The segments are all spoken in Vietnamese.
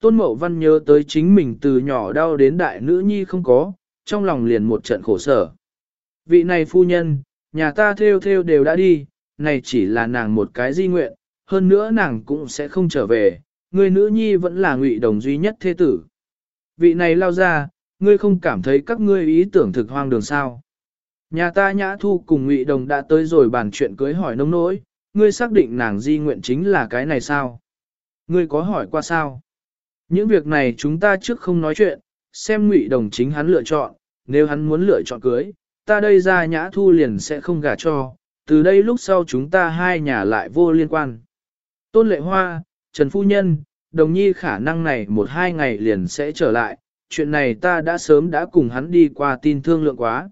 Tôn Mậu Văn nhớ tới chính mình từ nhỏ đau đến đại nữ nhi không có, trong lòng liền một trận khổ sở. Vị này phu nhân, nhà ta theo theo đều đã đi, này chỉ là nàng một cái di nguyện, hơn nữa nàng cũng sẽ không trở về, người nữ nhi vẫn là ngụy đồng duy nhất thế tử. Vị này lao ra, ngươi không cảm thấy các ngươi ý tưởng thực hoang đường sao. Nhà ta nhã thu cùng ngụy đồng đã tới rồi bàn chuyện cưới hỏi nông nỗi, ngươi xác định nàng di nguyện chính là cái này sao? Ngươi có hỏi qua sao? Những việc này chúng ta trước không nói chuyện, xem ngụy đồng chính hắn lựa chọn, nếu hắn muốn lựa chọn cưới, ta đây ra nhã thu liền sẽ không gả cho, từ đây lúc sau chúng ta hai nhà lại vô liên quan. Tôn Lệ Hoa, Trần Phu Nhân, đồng nhi khả năng này một hai ngày liền sẽ trở lại, chuyện này ta đã sớm đã cùng hắn đi qua tin thương lượng quá.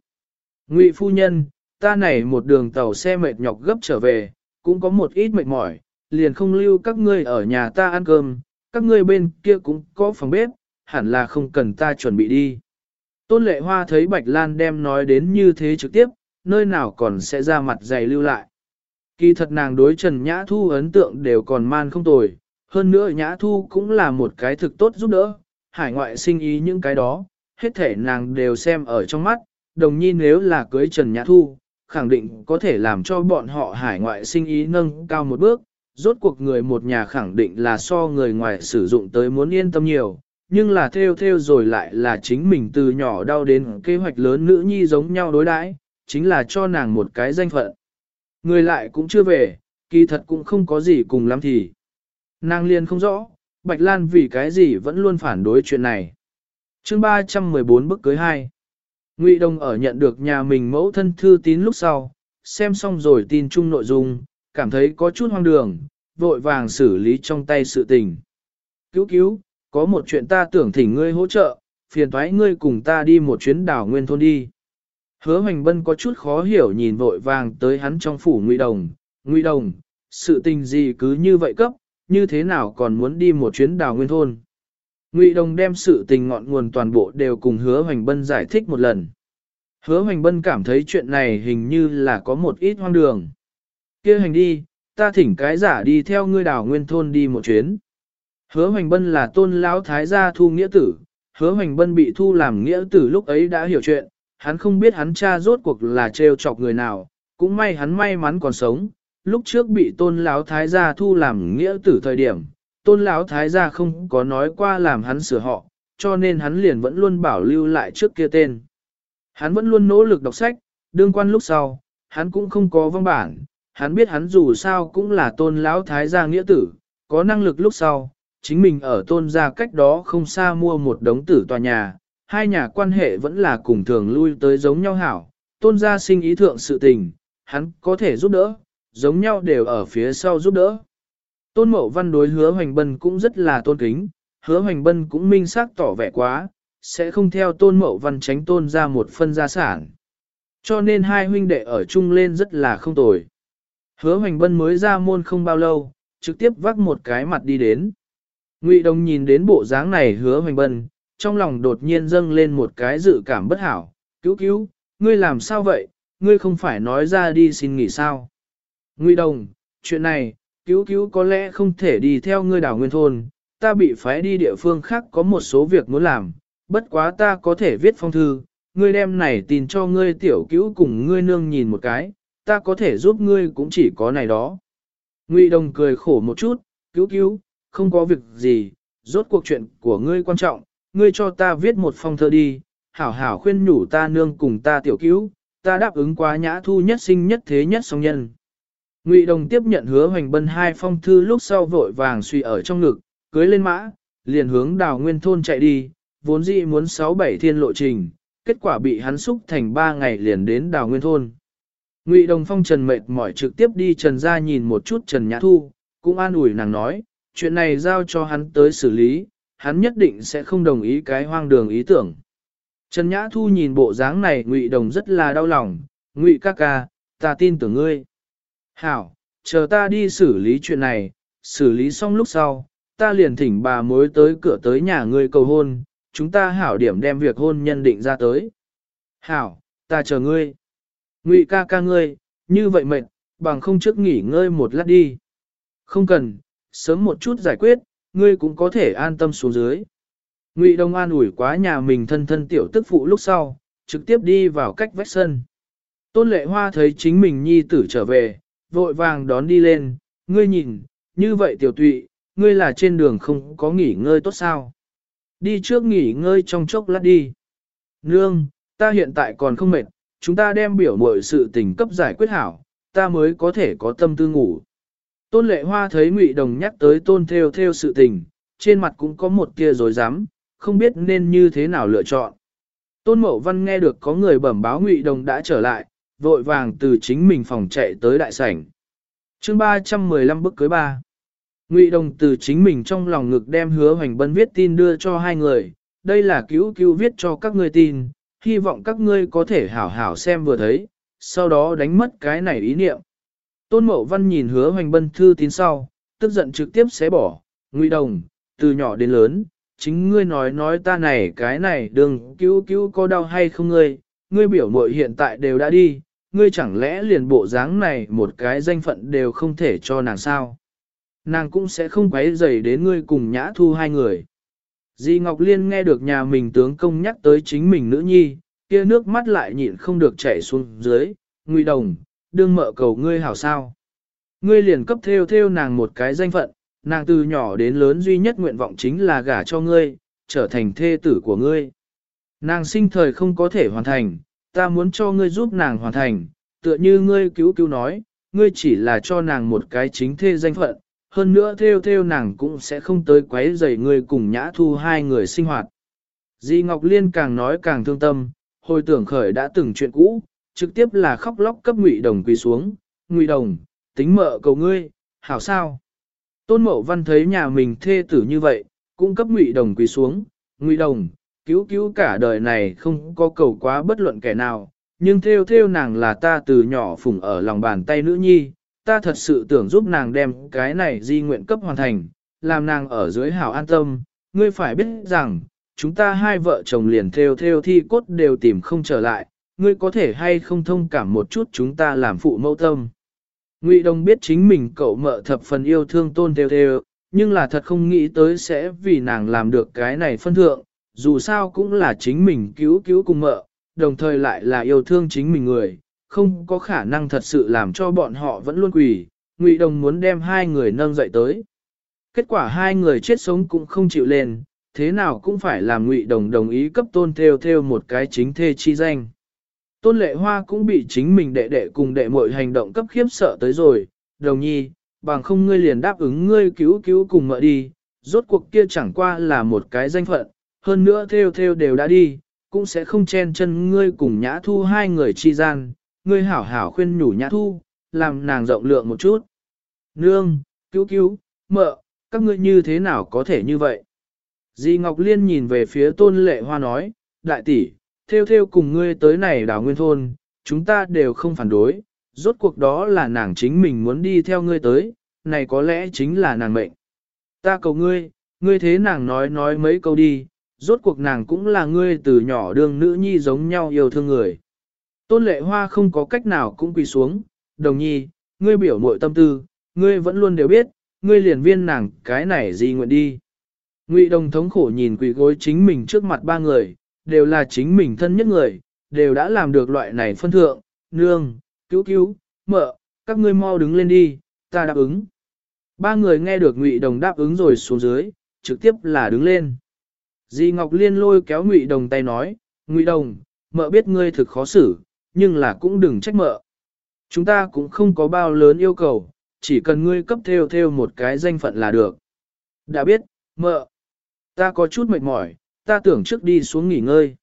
Ngụy Phu Nhân, ta này một đường tàu xe mệt nhọc gấp trở về, cũng có một ít mệt mỏi, liền không lưu các ngươi ở nhà ta ăn cơm, các ngươi bên kia cũng có phòng bếp, hẳn là không cần ta chuẩn bị đi. Tôn Lệ Hoa thấy Bạch Lan đem nói đến như thế trực tiếp, nơi nào còn sẽ ra mặt dày lưu lại. Kỳ thật nàng đối Trần Nhã Thu ấn tượng đều còn man không tồi, hơn nữa Nhã Thu cũng là một cái thực tốt giúp đỡ, hải ngoại sinh ý những cái đó, hết thể nàng đều xem ở trong mắt, đồng nhi nếu là cưới Trần Nhã Thu, khẳng định có thể làm cho bọn họ hải ngoại sinh ý nâng cao một bước, rốt cuộc người một nhà khẳng định là so người ngoài sử dụng tới muốn yên tâm nhiều, nhưng là theo theo rồi lại là chính mình từ nhỏ đau đến kế hoạch lớn nữ nhi giống nhau đối đãi, chính là cho nàng một cái danh phận. Người lại cũng chưa về, kỳ thật cũng không có gì cùng lắm thì. Nàng liền không rõ, Bạch Lan vì cái gì vẫn luôn phản đối chuyện này. chương 314 bức cưới 2 Ngụy Đông ở nhận được nhà mình mẫu thân thư tín lúc sau, xem xong rồi tin chung nội dung, cảm thấy có chút hoang đường, vội vàng xử lý trong tay sự tình. Cứu cứu, có một chuyện ta tưởng thỉnh ngươi hỗ trợ, phiền thoái ngươi cùng ta đi một chuyến đảo nguyên thôn đi. Hứa hoành bân có chút khó hiểu nhìn vội vàng tới hắn trong phủ ngụy đồng, ngụy đồng, sự tình gì cứ như vậy cấp, như thế nào còn muốn đi một chuyến đảo nguyên thôn. Ngụy đồng đem sự tình ngọn nguồn toàn bộ đều cùng hứa hoành bân giải thích một lần. Hứa hoành bân cảm thấy chuyện này hình như là có một ít hoang đường kia hành đi, ta thỉnh cái giả đi theo ngươi đảo nguyên thôn đi một chuyến. Hứa hoành bân là tôn lão thái gia thu nghĩa tử, hứa hoành bân bị thu làm nghĩa tử lúc ấy đã hiểu chuyện, hắn không biết hắn cha rốt cuộc là trêu chọc người nào, cũng may hắn may mắn còn sống, lúc trước bị tôn lão thái gia thu làm nghĩa tử thời điểm, tôn lão thái gia không có nói qua làm hắn sửa họ, cho nên hắn liền vẫn luôn bảo lưu lại trước kia tên. Hắn vẫn luôn nỗ lực đọc sách, đương quan lúc sau, hắn cũng không có văn bản, hắn biết hắn dù sao cũng là tôn lão thái gia nghĩa tử, có năng lực lúc sau, chính mình ở tôn gia cách đó không xa mua một đống tử tòa nhà, hai nhà quan hệ vẫn là cùng thường lui tới giống nhau hảo, tôn gia sinh ý thượng sự tình, hắn có thể giúp đỡ, giống nhau đều ở phía sau giúp đỡ. Tôn mậu văn đối hứa hoành bân cũng rất là tôn kính, hứa hoành bân cũng minh xác tỏ vẻ quá, sẽ không theo tôn mậu văn tránh tôn ra một phân gia sản. Cho nên hai huynh đệ ở chung lên rất là không tồi. Hứa hoành bân mới ra môn không bao lâu, trực tiếp vác một cái mặt đi đến. Ngụy Đông nhìn đến bộ dáng này hứa hoành bân, trong lòng đột nhiên dâng lên một cái dự cảm bất hảo. Cứu cứu, ngươi làm sao vậy, ngươi không phải nói ra đi xin nghỉ sao. Ngụy Đông, chuyện này, cứu cứu có lẽ không thể đi theo ngươi đảo nguyên thôn, ta bị phái đi địa phương khác có một số việc muốn làm, bất quá ta có thể viết phong thư, ngươi đem này tin cho ngươi tiểu cứu cùng ngươi nương nhìn một cái, ta có thể giúp ngươi cũng chỉ có này đó. Ngụy Đồng cười khổ một chút, cứu cứu, không có việc gì, rốt cuộc chuyện của ngươi quan trọng, ngươi cho ta viết một phong thơ đi, hảo hảo khuyên nhủ ta nương cùng ta tiểu cứu, ta đáp ứng quá nhã thu nhất sinh nhất thế nhất song nhân. Ngụy Đồng tiếp nhận hứa hoành bân hai phong thư lúc sau vội vàng suy ở trong ngực, cưới lên mã, liền hướng đào nguyên thôn chạy đi, vốn dĩ muốn sáu bảy thiên lộ trình, kết quả bị hắn xúc thành ba ngày liền đến đào nguyên thôn. Ngụy Đồng Phong Trần mệt mỏi trực tiếp đi Trần ra nhìn một chút Trần Nhã Thu, cũng an ủi nàng nói, chuyện này giao cho hắn tới xử lý, hắn nhất định sẽ không đồng ý cái hoang đường ý tưởng. Trần Nhã Thu nhìn bộ dáng này Ngụy Đồng rất là đau lòng, Ngụy ca ca, ta tin tưởng ngươi. Hảo, chờ ta đi xử lý chuyện này, xử lý xong lúc sau, ta liền thỉnh bà mối tới cửa tới nhà ngươi cầu hôn, chúng ta hảo điểm đem việc hôn nhân định ra tới. Hảo, ta chờ ngươi. Ngụy ca ca ngươi, như vậy mệt, bằng không trước nghỉ ngơi một lát đi. Không cần, sớm một chút giải quyết, ngươi cũng có thể an tâm xuống dưới. Ngụy Đông an ủi quá nhà mình thân thân tiểu tức phụ lúc sau, trực tiếp đi vào cách vách sân. Tôn lệ hoa thấy chính mình nhi tử trở về, vội vàng đón đi lên, ngươi nhìn, như vậy tiểu tụy, ngươi là trên đường không có nghỉ ngơi tốt sao. Đi trước nghỉ ngơi trong chốc lát đi. Nương, ta hiện tại còn không mệt, chúng ta đem biểu mọi sự tình cấp giải quyết hảo, ta mới có thể có tâm tư ngủ. Tôn lệ hoa thấy ngụy đồng nhắc tới tôn theo theo sự tình, trên mặt cũng có một tia rồi dám, không biết nên như thế nào lựa chọn. Tôn mậu văn nghe được có người bẩm báo ngụy đồng đã trở lại, vội vàng từ chính mình phòng chạy tới đại sảnh. chương 315 bức cưới ba. Ngụy đồng từ chính mình trong lòng ngực đem hứa hoành bân viết tin đưa cho hai người, đây là cứu cứu viết cho các người tin, hy vọng các ngươi có thể hảo hảo xem vừa thấy, sau đó đánh mất cái này ý niệm. Tôn Mậu Văn nhìn hứa hoành bân thư tín sau, tức giận trực tiếp xé bỏ, nguy Đồng, từ nhỏ đến lớn, chính ngươi nói nói ta này cái này đừng cứu cứu có đau hay không ngươi, ngươi biểu mội hiện tại đều đã đi, ngươi chẳng lẽ liền bộ dáng này một cái danh phận đều không thể cho nàng sao. Nàng cũng sẽ không quấy rầy đến ngươi cùng nhã thu hai người. Di Ngọc Liên nghe được nhà mình tướng công nhắc tới chính mình nữ nhi, kia nước mắt lại nhịn không được chảy xuống dưới, Ngụy Đồng, đương mợ cầu ngươi hảo sao. Ngươi liền cấp theo theo nàng một cái danh phận, nàng từ nhỏ đến lớn duy nhất nguyện vọng chính là gả cho ngươi, trở thành thê tử của ngươi. Nàng sinh thời không có thể hoàn thành, ta muốn cho ngươi giúp nàng hoàn thành, tựa như ngươi cứu cứu nói, ngươi chỉ là cho nàng một cái chính thê danh phận, hơn nữa theo theo nàng cũng sẽ không tới quấy rầy người cùng nhã thu hai người sinh hoạt. Di Ngọc Liên càng nói càng thương tâm, hồi tưởng khởi đã từng chuyện cũ, trực tiếp là khóc lóc cấp ngụy đồng quỳ xuống, ngụy đồng, tính mợ cầu ngươi, hảo sao. Tôn Mậu Văn thấy nhà mình thê tử như vậy, cũng cấp ngụy đồng quỳ xuống, ngụy đồng, cứu cứu cả đời này không có cầu quá bất luận kẻ nào, nhưng theo theo nàng là ta từ nhỏ phùng ở lòng bàn tay nữ nhi, ta thật sự tưởng giúp nàng đem cái này di nguyện cấp hoàn thành, làm nàng ở dưới hảo an tâm, ngươi phải biết rằng, chúng ta hai vợ chồng liền theo theo thi cốt đều tìm không trở lại, ngươi có thể hay không thông cảm một chút chúng ta làm phụ mẫu tâm. Ngụy Đông biết chính mình cậu mợ thập phần yêu thương tôn theo theo, nhưng là thật không nghĩ tới sẽ vì nàng làm được cái này phân thượng, dù sao cũng là chính mình cứu cứu cùng mợ, đồng thời lại là yêu thương chính mình người, không có khả năng thật sự làm cho bọn họ vẫn luôn quỳ, Ngụy Đồng muốn đem hai người nâng dậy tới. Kết quả hai người chết sống cũng không chịu lên, thế nào cũng phải làm Ngụy Đồng đồng ý cấp tôn theo theo một cái chính thê chi danh. Tôn lệ hoa cũng bị chính mình đệ đệ cùng đệ muội hành động cấp khiếp sợ tới rồi, đồng nhi, bằng không ngươi liền đáp ứng ngươi cứu cứu cùng mợ đi, rốt cuộc kia chẳng qua là một cái danh phận, hơn nữa theo theo đều đã đi, cũng sẽ không chen chân ngươi cùng nhã thu hai người chi gian, ngươi hảo hảo khuyên nhủ nhã thu, làm nàng rộng lượng một chút. Nương, cứu cứu, mợ, các ngươi như thế nào có thể như vậy? Di Ngọc Liên nhìn về phía tôn lệ hoa nói, đại tỷ, theo theo cùng ngươi tới này đảo nguyên thôn, chúng ta đều không phản đối, rốt cuộc đó là nàng chính mình muốn đi theo ngươi tới, này có lẽ chính là nàng mệnh. Ta cầu ngươi, ngươi thế nàng nói nói mấy câu đi, rốt cuộc nàng cũng là ngươi từ nhỏ đương nữ nhi giống nhau yêu thương người. Tôn lệ hoa không có cách nào cũng quỳ xuống, đồng nhi, ngươi biểu mội tâm tư, ngươi vẫn luôn đều biết, ngươi liền viên nàng cái này gì nguyện đi. Ngụy đồng thống khổ nhìn quỳ gối chính mình trước mặt ba người, đều là chính mình thân nhất người, đều đã làm được loại này phân thượng, nương, cứu cứu, mợ, các ngươi mau đứng lên đi, ta đáp ứng. Ba người nghe được Ngụy đồng đáp ứng rồi xuống dưới, trực tiếp là đứng lên. Di Ngọc Liên lôi kéo Ngụy đồng tay nói, Ngụy đồng, mợ biết ngươi thực khó xử, nhưng là cũng đừng trách mợ. Chúng ta cũng không có bao lớn yêu cầu, chỉ cần ngươi cấp theo theo một cái danh phận là được. Đã biết, mợ, ta có chút mệt mỏi, ta tưởng trước đi xuống nghỉ ngơi.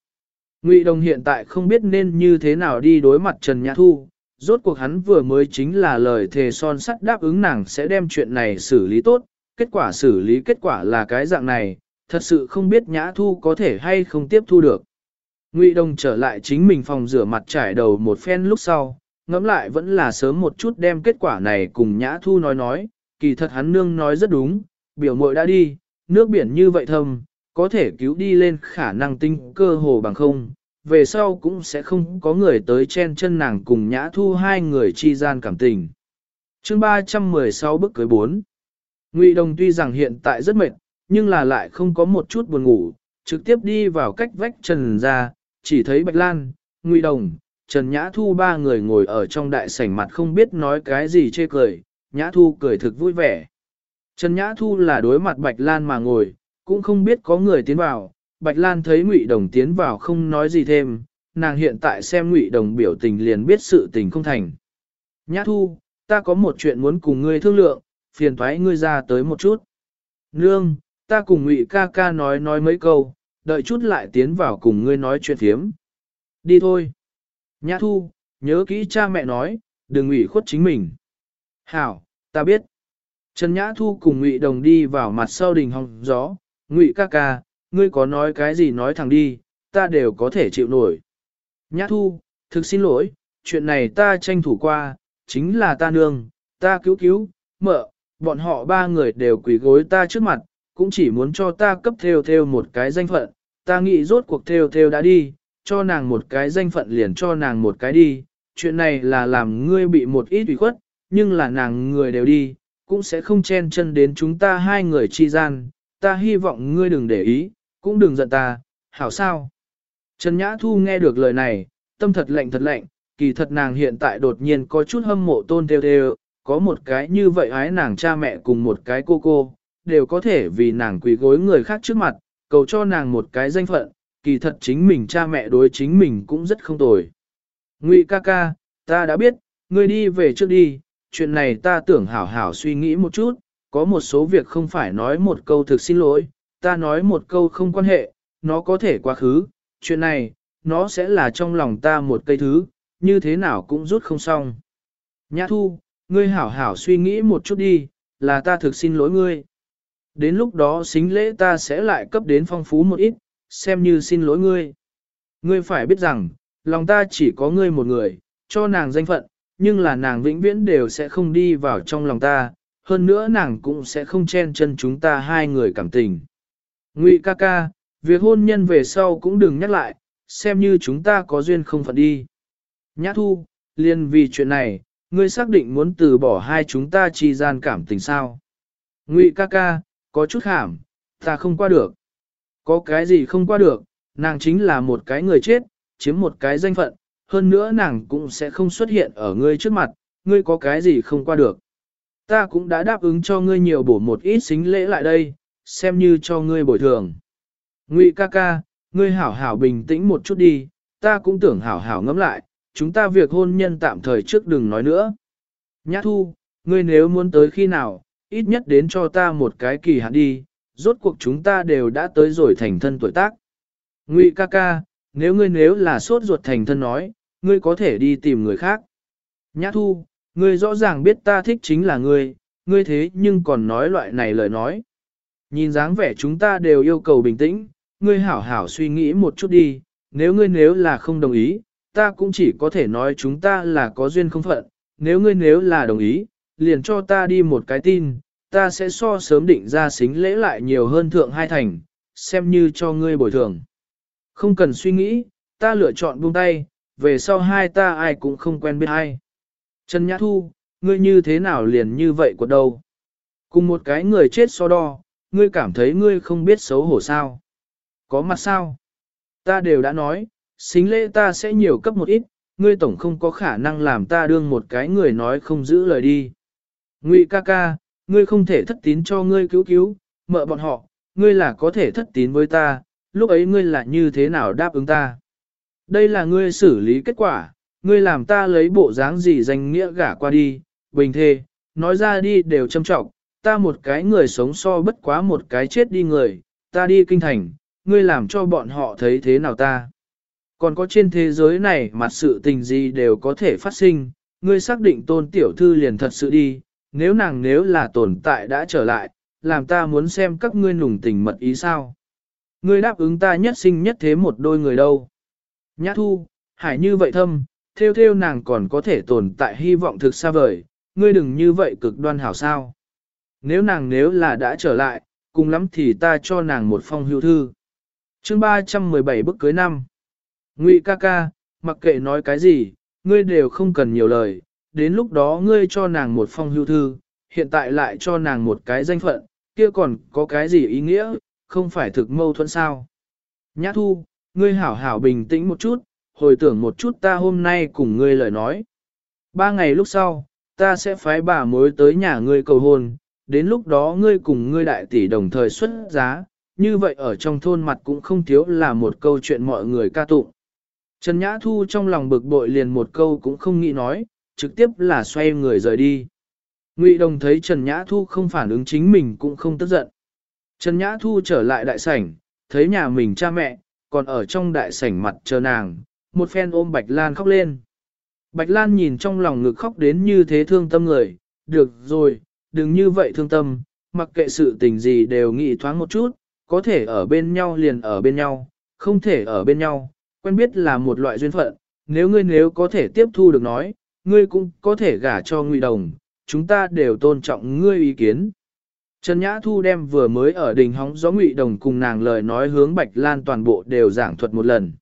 Ngụy Đồng hiện tại không biết nên như thế nào đi đối mặt Trần Nhã Thu, rốt cuộc hắn vừa mới chính là lời thề son sắt đáp ứng nàng sẽ đem chuyện này xử lý tốt, kết quả xử lý kết quả là cái dạng này, thật sự không biết Nhã Thu có thể hay không tiếp thu được. Ngụy Đông trở lại chính mình phòng rửa mặt trải đầu một phen lúc sau, ngẫm lại vẫn là sớm một chút đem kết quả này cùng Nhã Thu nói nói, kỳ thật hắn nương nói rất đúng, biểu muội đã đi, nước biển như vậy thâm, có thể cứu đi lên khả năng tinh cơ hồ bằng không, về sau cũng sẽ không có người tới chen chân nàng cùng Nhã Thu hai người chi gian cảm tình. Chương 316 bức cưới 4 Ngụy Đông tuy rằng hiện tại rất mệt, nhưng là lại không có một chút buồn ngủ, trực tiếp đi vào cách vách Trần ra, chỉ thấy Bạch Lan, Ngụy Đồng, Trần Nhã Thu ba người ngồi ở trong đại sảnh mặt không biết nói cái gì chê cười, Nhã Thu cười thực vui vẻ. Trần Nhã Thu là đối mặt Bạch Lan mà ngồi, cũng không biết có người tiến vào, Bạch Lan thấy Ngụy Đồng tiến vào không nói gì thêm, nàng hiện tại xem Ngụy Đồng biểu tình liền biết sự tình không thành. Nhã Thu, ta có một chuyện muốn cùng ngươi thương lượng, phiền thoái ngươi ra tới một chút. Nương, ta cùng Ngụy ca ca nói nói mấy câu, đợi chút lại tiến vào cùng ngươi nói chuyện phiếm. Đi thôi. Nhã Thu, nhớ kỹ cha mẹ nói, đừng ủy khuất chính mình. Hảo, ta biết. Trần Nhã Thu cùng Ngụy Đồng đi vào mặt sau đình hong gió, Ngụy ca ca, ngươi có nói cái gì nói thẳng đi, ta đều có thể chịu nổi. Nhã Thu, thực xin lỗi, chuyện này ta tranh thủ qua, chính là ta nương, ta cứu cứu, mợ, bọn họ ba người đều quỳ gối ta trước mặt, cũng chỉ muốn cho ta cấp theo theo một cái danh phận, ta nghĩ rốt cuộc theo theo đã đi, cho nàng một cái danh phận liền cho nàng một cái đi, chuyện này là làm ngươi bị một ít ủy khuất, nhưng là nàng người đều đi, cũng sẽ không chen chân đến chúng ta hai người chi gian, ta hy vọng ngươi đừng để ý, cũng đừng giận ta, hảo sao. Trần Nhã Thu nghe được lời này, tâm thật lạnh thật lạnh, kỳ thật nàng hiện tại đột nhiên có chút hâm mộ tôn theo theo, có một cái như vậy ái nàng cha mẹ cùng một cái cô cô, đều có thể vì nàng quỳ gối người khác trước mặt, cầu cho nàng một cái danh phận, kỳ thật chính mình cha mẹ đối chính mình cũng rất không tồi. Ngụy ca ca, ta đã biết, ngươi đi về trước đi, chuyện này ta tưởng hảo hảo suy nghĩ một chút, có một số việc không phải nói một câu thực xin lỗi, ta nói một câu không quan hệ, nó có thể quá khứ, chuyện này, nó sẽ là trong lòng ta một cây thứ, như thế nào cũng rút không xong. Nhã thu, ngươi hảo hảo suy nghĩ một chút đi, là ta thực xin lỗi ngươi. Đến lúc đó xính lễ ta sẽ lại cấp đến phong phú một ít, xem như xin lỗi ngươi. Ngươi phải biết rằng, lòng ta chỉ có ngươi một người, cho nàng danh phận, nhưng là nàng vĩnh viễn đều sẽ không đi vào trong lòng ta, hơn nữa nàng cũng sẽ không chen chân chúng ta hai người cảm tình. Ngụy ca ca, việc hôn nhân về sau cũng đừng nhắc lại, xem như chúng ta có duyên không phận đi. Nhã thu, liền vì chuyện này, ngươi xác định muốn từ bỏ hai chúng ta chi gian cảm tình sao. Ngụy ca ca, có chút khảm, ta không qua được. Có cái gì không qua được, nàng chính là một cái người chết, chiếm một cái danh phận, hơn nữa nàng cũng sẽ không xuất hiện ở ngươi trước mặt, ngươi có cái gì không qua được. Ta cũng đã đáp ứng cho ngươi nhiều bổ một ít xính lễ lại đây, xem như cho ngươi bồi thường. Ngụy ca ca, ngươi hảo hảo bình tĩnh một chút đi, ta cũng tưởng hảo hảo ngẫm lại, chúng ta việc hôn nhân tạm thời trước đừng nói nữa. Nhã thu, ngươi nếu muốn tới khi nào, ít nhất đến cho ta một cái kỳ hạn đi, rốt cuộc chúng ta đều đã tới rồi thành thân tuổi tác. Ngụy ca ca, nếu ngươi nếu là sốt ruột thành thân nói, ngươi có thể đi tìm người khác. Nhã thu, ngươi rõ ràng biết ta thích chính là ngươi, ngươi thế nhưng còn nói loại này lời nói. Nhìn dáng vẻ chúng ta đều yêu cầu bình tĩnh, ngươi hảo hảo suy nghĩ một chút đi, nếu ngươi nếu là không đồng ý, ta cũng chỉ có thể nói chúng ta là có duyên không phận, nếu ngươi nếu là đồng ý, liền cho ta đi một cái tin, ta sẽ so sớm định ra xính lễ lại nhiều hơn thượng hai thành, xem như cho ngươi bồi thường. Không cần suy nghĩ, ta lựa chọn buông tay, về sau hai ta ai cũng không quen biết ai. Trần Nhã Thu, ngươi như thế nào liền như vậy của đâu? Cùng một cái người chết so đo, ngươi cảm thấy ngươi không biết xấu hổ sao? Có mặt sao? Ta đều đã nói, xính lễ ta sẽ nhiều cấp một ít, ngươi tổng không có khả năng làm ta đương một cái người nói không giữ lời đi. Ngụy ca ca, ngươi không thể thất tín cho ngươi cứu cứu, mợ bọn họ, ngươi là có thể thất tín với ta, lúc ấy ngươi là như thế nào đáp ứng ta. Đây là ngươi xử lý kết quả, ngươi làm ta lấy bộ dáng gì danh nghĩa gả qua đi, bình thề, nói ra đi đều châm trọng, ta một cái người sống so bất quá một cái chết đi người, ta đi kinh thành, ngươi làm cho bọn họ thấy thế nào ta. Còn có trên thế giới này mặt sự tình gì đều có thể phát sinh, ngươi xác định tôn tiểu thư liền thật sự đi, nếu nàng nếu là tồn tại đã trở lại, làm ta muốn xem các ngươi nùng tình mật ý sao. Ngươi đáp ứng ta nhất sinh nhất thế một đôi người đâu. Nhã thu, hải như vậy thâm, theo theo nàng còn có thể tồn tại hy vọng thực xa vời, ngươi đừng như vậy cực đoan hảo sao. Nếu nàng nếu là đã trở lại, cùng lắm thì ta cho nàng một phong hưu thư. chương 317 bức cưới năm. Ngụy ca ca, mặc kệ nói cái gì, ngươi đều không cần nhiều lời, đến lúc đó ngươi cho nàng một phong hưu thư, hiện tại lại cho nàng một cái danh phận, kia còn có cái gì ý nghĩa, không phải thực mâu thuẫn sao. Nhã thu, ngươi hảo hảo bình tĩnh một chút, hồi tưởng một chút ta hôm nay cùng ngươi lời nói. Ba ngày lúc sau, ta sẽ phái bà mối tới nhà ngươi cầu hôn, đến lúc đó ngươi cùng ngươi đại tỷ đồng thời xuất giá, như vậy ở trong thôn mặt cũng không thiếu là một câu chuyện mọi người ca tụng. Trần Nhã Thu trong lòng bực bội liền một câu cũng không nghĩ nói, trực tiếp là xoay người rời đi. Ngụy Đồng thấy Trần Nhã Thu không phản ứng chính mình cũng không tức giận. Trần Nhã Thu trở lại đại sảnh, thấy nhà mình cha mẹ, còn ở trong đại sảnh mặt chờ nàng, một phen ôm Bạch Lan khóc lên. Bạch Lan nhìn trong lòng ngực khóc đến như thế thương tâm người, được rồi, đừng như vậy thương tâm, mặc kệ sự tình gì đều nghĩ thoáng một chút, có thể ở bên nhau liền ở bên nhau, không thể ở bên nhau, quen biết là một loại duyên phận, nếu ngươi nếu có thể tiếp thu được nói, ngươi cũng có thể gả cho Ngụy Đồng, chúng ta đều tôn trọng ngươi ý kiến. Trần Nhã Thu đem vừa mới ở đình hóng gió Ngụy Đồng cùng nàng lời nói hướng Bạch Lan toàn bộ đều giảng thuật một lần.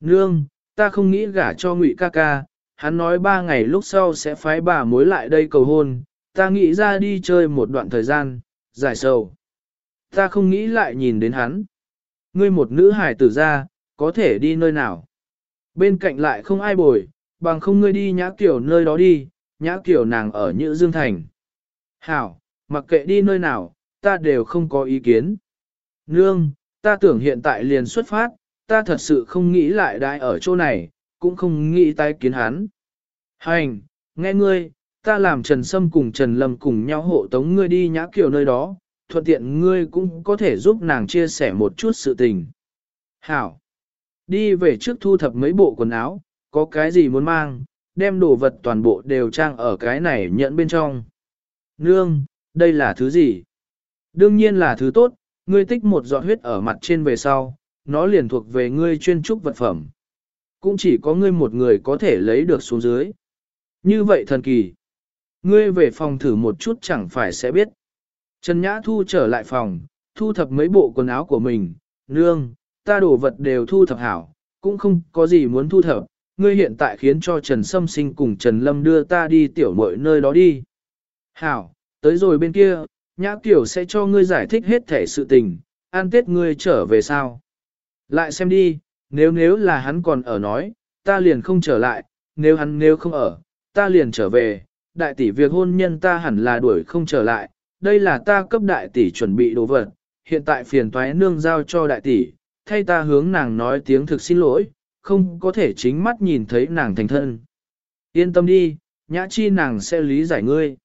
Nương, ta không nghĩ gả cho Ngụy ca ca, hắn nói ba ngày lúc sau sẽ phái bà mối lại đây cầu hôn, ta nghĩ ra đi chơi một đoạn thời gian, giải sầu. Ta không nghĩ lại nhìn đến hắn. Ngươi một nữ hài tử ra, có thể đi nơi nào. Bên cạnh lại không ai bồi, bằng không ngươi đi nhã kiểu nơi đó đi, nhã kiểu nàng ở Nhữ Dương Thành. Hảo, mặc kệ đi nơi nào, ta đều không có ý kiến. Nương, ta tưởng hiện tại liền xuất phát, ta thật sự không nghĩ lại đại ở chỗ này, cũng không nghĩ tái kiến hắn. Hành, nghe ngươi, ta làm Trần Sâm cùng Trần Lâm cùng nhau hộ tống ngươi đi nhã kiểu nơi đó, thuận tiện ngươi cũng có thể giúp nàng chia sẻ một chút sự tình. Hảo, đi về trước thu thập mấy bộ quần áo, có cái gì muốn mang, đem đồ vật toàn bộ đều trang ở cái này nhận bên trong. Nương, đây là thứ gì? Đương nhiên là thứ tốt, ngươi tích một giọt huyết ở mặt trên về sau, nó liền thuộc về ngươi chuyên trúc vật phẩm. Cũng chỉ có ngươi một người có thể lấy được xuống dưới. Như vậy thần kỳ. Ngươi về phòng thử một chút chẳng phải sẽ biết. Trần Nhã Thu trở lại phòng, thu thập mấy bộ quần áo của mình. Nương, ta đồ vật đều thu thập hảo, cũng không có gì muốn thu thập. Ngươi hiện tại khiến cho Trần Sâm Sinh cùng Trần Lâm đưa ta đi tiểu mội nơi đó đi. Hảo, tới rồi bên kia, Nhã Kiều sẽ cho ngươi giải thích hết thể sự tình, an tết ngươi trở về sao. Lại xem đi, nếu nếu là hắn còn ở nói, ta liền không trở lại, nếu hắn nếu không ở, ta liền trở về, đại tỷ việc hôn nhân ta hẳn là đuổi không trở lại, đây là ta cấp đại tỷ chuẩn bị đồ vật, hiện tại phiền toái nương giao cho đại tỷ, thay ta hướng nàng nói tiếng thực xin lỗi, không có thể chính mắt nhìn thấy nàng thành thân. Yên tâm đi, nhã chi nàng sẽ lý giải ngươi.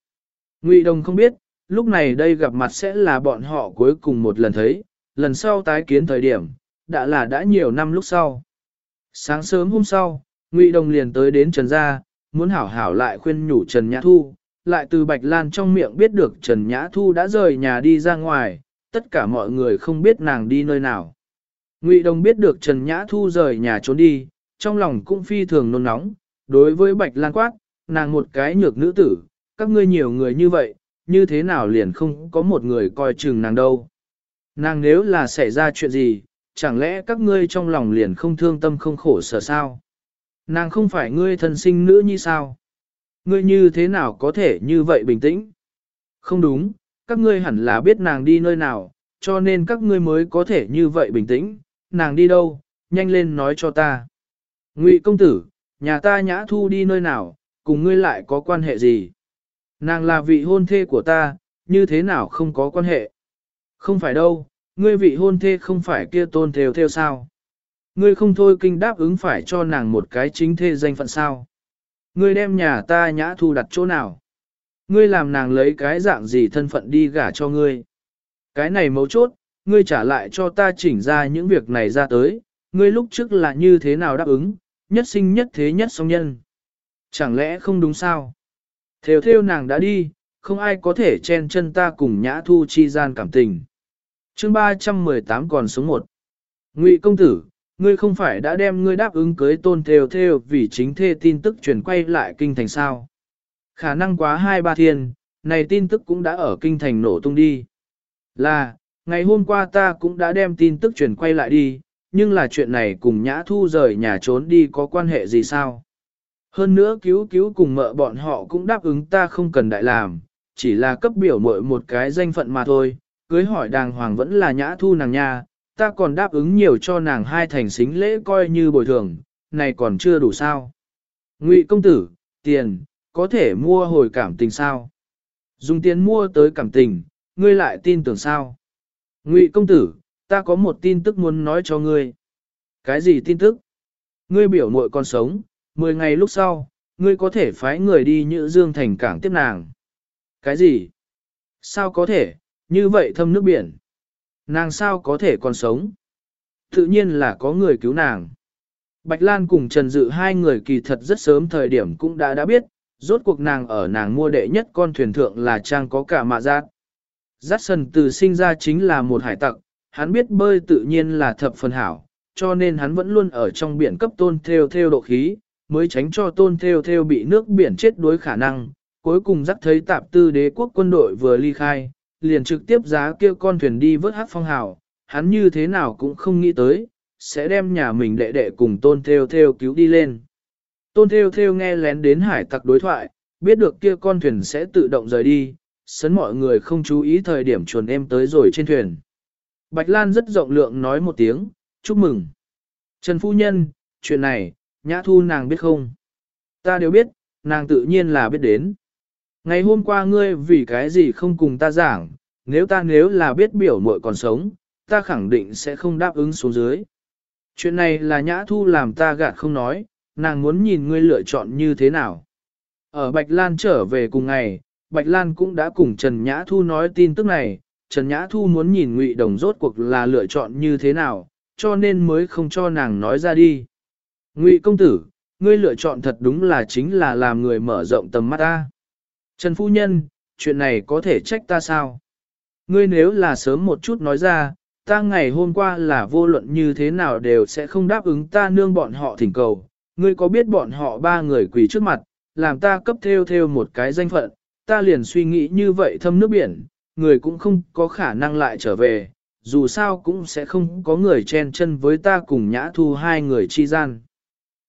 Ngụy Đồng không biết, lúc này đây gặp mặt sẽ là bọn họ cuối cùng một lần thấy, lần sau tái kiến thời điểm, đã là đã nhiều năm lúc sau. Sáng sớm hôm sau, Ngụy Đồng liền tới đến Trần Gia, muốn hảo hảo lại khuyên nhủ Trần Nhã Thu, lại từ Bạch Lan trong miệng biết được Trần Nhã Thu đã rời nhà đi ra ngoài, tất cả mọi người không biết nàng đi nơi nào. Ngụy Đồng biết được Trần Nhã Thu rời nhà trốn đi, trong lòng cũng phi thường nôn nóng, đối với Bạch Lan quát, nàng một cái nhược nữ tử, các ngươi nhiều người như vậy, như thế nào liền không có một người coi chừng nàng đâu. Nàng nếu là xảy ra chuyện gì, chẳng lẽ các ngươi trong lòng liền không thương tâm không khổ sở sao? Nàng không phải ngươi thân sinh nữ như sao? Ngươi như thế nào có thể như vậy bình tĩnh? Không đúng, các ngươi hẳn là biết nàng đi nơi nào, cho nên các ngươi mới có thể như vậy bình tĩnh. Nàng đi đâu? Nhanh lên nói cho ta. Ngụy công tử, nhà ta nhã thu đi nơi nào, cùng ngươi lại có quan hệ gì? Nàng là vị hôn thê của ta, như thế nào không có quan hệ? Không phải đâu, ngươi vị hôn thê không phải kia tôn theo theo sao? Ngươi không thôi kinh đáp ứng phải cho nàng một cái chính thê danh phận sao? Ngươi đem nhà ta nhã thu đặt chỗ nào? Ngươi làm nàng lấy cái dạng gì thân phận đi gả cho ngươi? Cái này mấu chốt, ngươi trả lại cho ta chỉnh ra những việc này ra tới, ngươi lúc trước là như thế nào đáp ứng, nhất sinh nhất thế nhất song nhân. Chẳng lẽ không đúng sao? Theo theo nàng đã đi, không ai có thể chen chân ta cùng nhã thu chi gian cảm tình. chương 318 còn số 1. Ngụy công tử, ngươi không phải đã đem ngươi đáp ứng cưới tôn theo theo vì chính thê tin tức truyền quay lại kinh thành sao. Khả năng quá hai ba thiên, này tin tức cũng đã ở kinh thành nổ tung đi. Là, ngày hôm qua ta cũng đã đem tin tức truyền quay lại đi, nhưng là chuyện này cùng nhã thu rời nhà trốn đi có quan hệ gì sao? Hơn nữa cứu cứu cùng mợ bọn họ cũng đáp ứng ta không cần đại làm, chỉ là cấp biểu mội một cái danh phận mà thôi, cưới hỏi đàng hoàng vẫn là nhã thu nàng nha, ta còn đáp ứng nhiều cho nàng hai thành xính lễ coi như bồi thường, này còn chưa đủ sao. Ngụy công tử, tiền, có thể mua hồi cảm tình sao? Dùng tiền mua tới cảm tình, ngươi lại tin tưởng sao? Ngụy công tử, ta có một tin tức muốn nói cho ngươi. Cái gì tin tức? Ngươi biểu muội còn sống, 10 ngày lúc sau, ngươi có thể phái người đi Nhữ Dương thành cảng tiếp nàng. Cái gì? Sao có thể, như vậy thâm nước biển? Nàng sao có thể còn sống? Tự nhiên là có người cứu nàng. Bạch Lan cùng Trần Dự hai người kỳ thật rất sớm thời điểm cũng đã đã biết, rốt cuộc nàng ở nàng mua đệ nhất con thuyền thượng là trang có cả mạ giác. Jackson từ sinh ra chính là một hải tặc, hắn biết bơi tự nhiên là thập phần hảo, cho nên hắn vẫn luôn ở trong biển cấp tôn theo theo độ khí, mới tránh cho tôn theo theo bị nước biển chết đuối khả năng. Cuối cùng dắt thấy tạp tư đế quốc quân đội vừa ly khai, liền trực tiếp giá kia con thuyền đi vớt hát phong hào, hắn như thế nào cũng không nghĩ tới, sẽ đem nhà mình đệ đệ cùng tôn theo theo cứu đi lên. Tôn theo theo nghe lén đến hải tặc đối thoại, biết được kia con thuyền sẽ tự động rời đi, sấn mọi người không chú ý thời điểm chuồn em tới rồi trên thuyền. Bạch Lan rất rộng lượng nói một tiếng, chúc mừng. Trần Phu Nhân, chuyện này, Nhã Thu nàng biết không? Ta đều biết, nàng tự nhiên là biết đến. Ngày hôm qua ngươi vì cái gì không cùng ta giảng, nếu ta nếu là biết biểu muội còn sống, ta khẳng định sẽ không đáp ứng xuống dưới. Chuyện này là Nhã Thu làm ta gạt không nói, nàng muốn nhìn ngươi lựa chọn như thế nào. Ở Bạch Lan trở về cùng ngày, Bạch Lan cũng đã cùng Trần Nhã Thu nói tin tức này, Trần Nhã Thu muốn nhìn Ngụy Đồng rốt cuộc là lựa chọn như thế nào, cho nên mới không cho nàng nói ra đi. Ngụy công tử, ngươi lựa chọn thật đúng là chính là làm người mở rộng tầm mắt ta. Trần Phu Nhân, chuyện này có thể trách ta sao? Ngươi nếu là sớm một chút nói ra, ta ngày hôm qua là vô luận như thế nào đều sẽ không đáp ứng ta nương bọn họ thỉnh cầu. Ngươi có biết bọn họ ba người quỳ trước mặt, làm ta cấp theo theo một cái danh phận, ta liền suy nghĩ như vậy thâm nước biển, người cũng không có khả năng lại trở về, dù sao cũng sẽ không có người chen chân với ta cùng nhã thu hai người chi gian.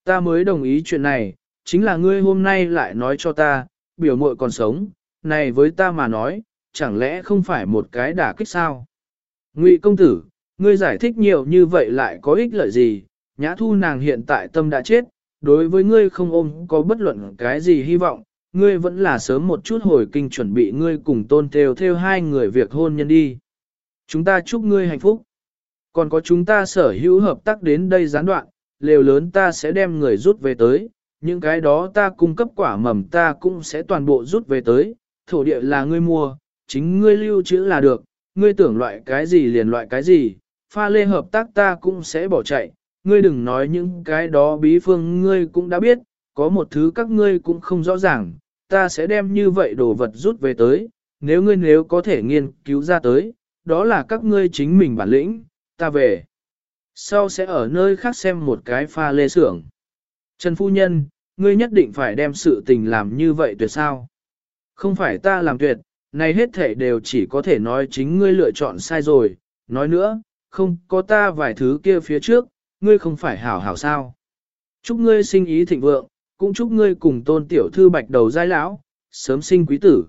Ta mới đồng ý chuyện này, chính là ngươi hôm nay lại nói cho ta, biểu muội còn sống, này với ta mà nói, chẳng lẽ không phải một cái đả kích sao? Ngụy công tử, ngươi giải thích nhiều như vậy lại có ích lợi gì? Nhã thu nàng hiện tại tâm đã chết, đối với ngươi không ôm có bất luận cái gì hy vọng, ngươi vẫn là sớm một chút hồi kinh chuẩn bị ngươi cùng tôn theo theo hai người việc hôn nhân đi. Chúng ta chúc ngươi hạnh phúc. Còn có chúng ta sở hữu hợp tác đến đây gián đoạn, lều lớn ta sẽ đem người rút về tới, những cái đó ta cung cấp quả mầm ta cũng sẽ toàn bộ rút về tới, thổ địa là ngươi mua, chính ngươi lưu trữ là được, ngươi tưởng loại cái gì liền loại cái gì, pha lê hợp tác ta cũng sẽ bỏ chạy, ngươi đừng nói những cái đó bí phương ngươi cũng đã biết, có một thứ các ngươi cũng không rõ ràng, ta sẽ đem như vậy đồ vật rút về tới, nếu ngươi nếu có thể nghiên cứu ra tới, đó là các ngươi chính mình bản lĩnh, ta về. Sau sẽ ở nơi khác xem một cái pha lê xưởng. Trần Phu Nhân, ngươi nhất định phải đem sự tình làm như vậy tuyệt sao? Không phải ta làm tuyệt, này hết thể đều chỉ có thể nói chính ngươi lựa chọn sai rồi, nói nữa, không có ta vài thứ kia phía trước, ngươi không phải hảo hảo sao. Chúc ngươi sinh ý thịnh vượng, cũng chúc ngươi cùng tôn tiểu thư bạch đầu giai lão, sớm sinh quý tử.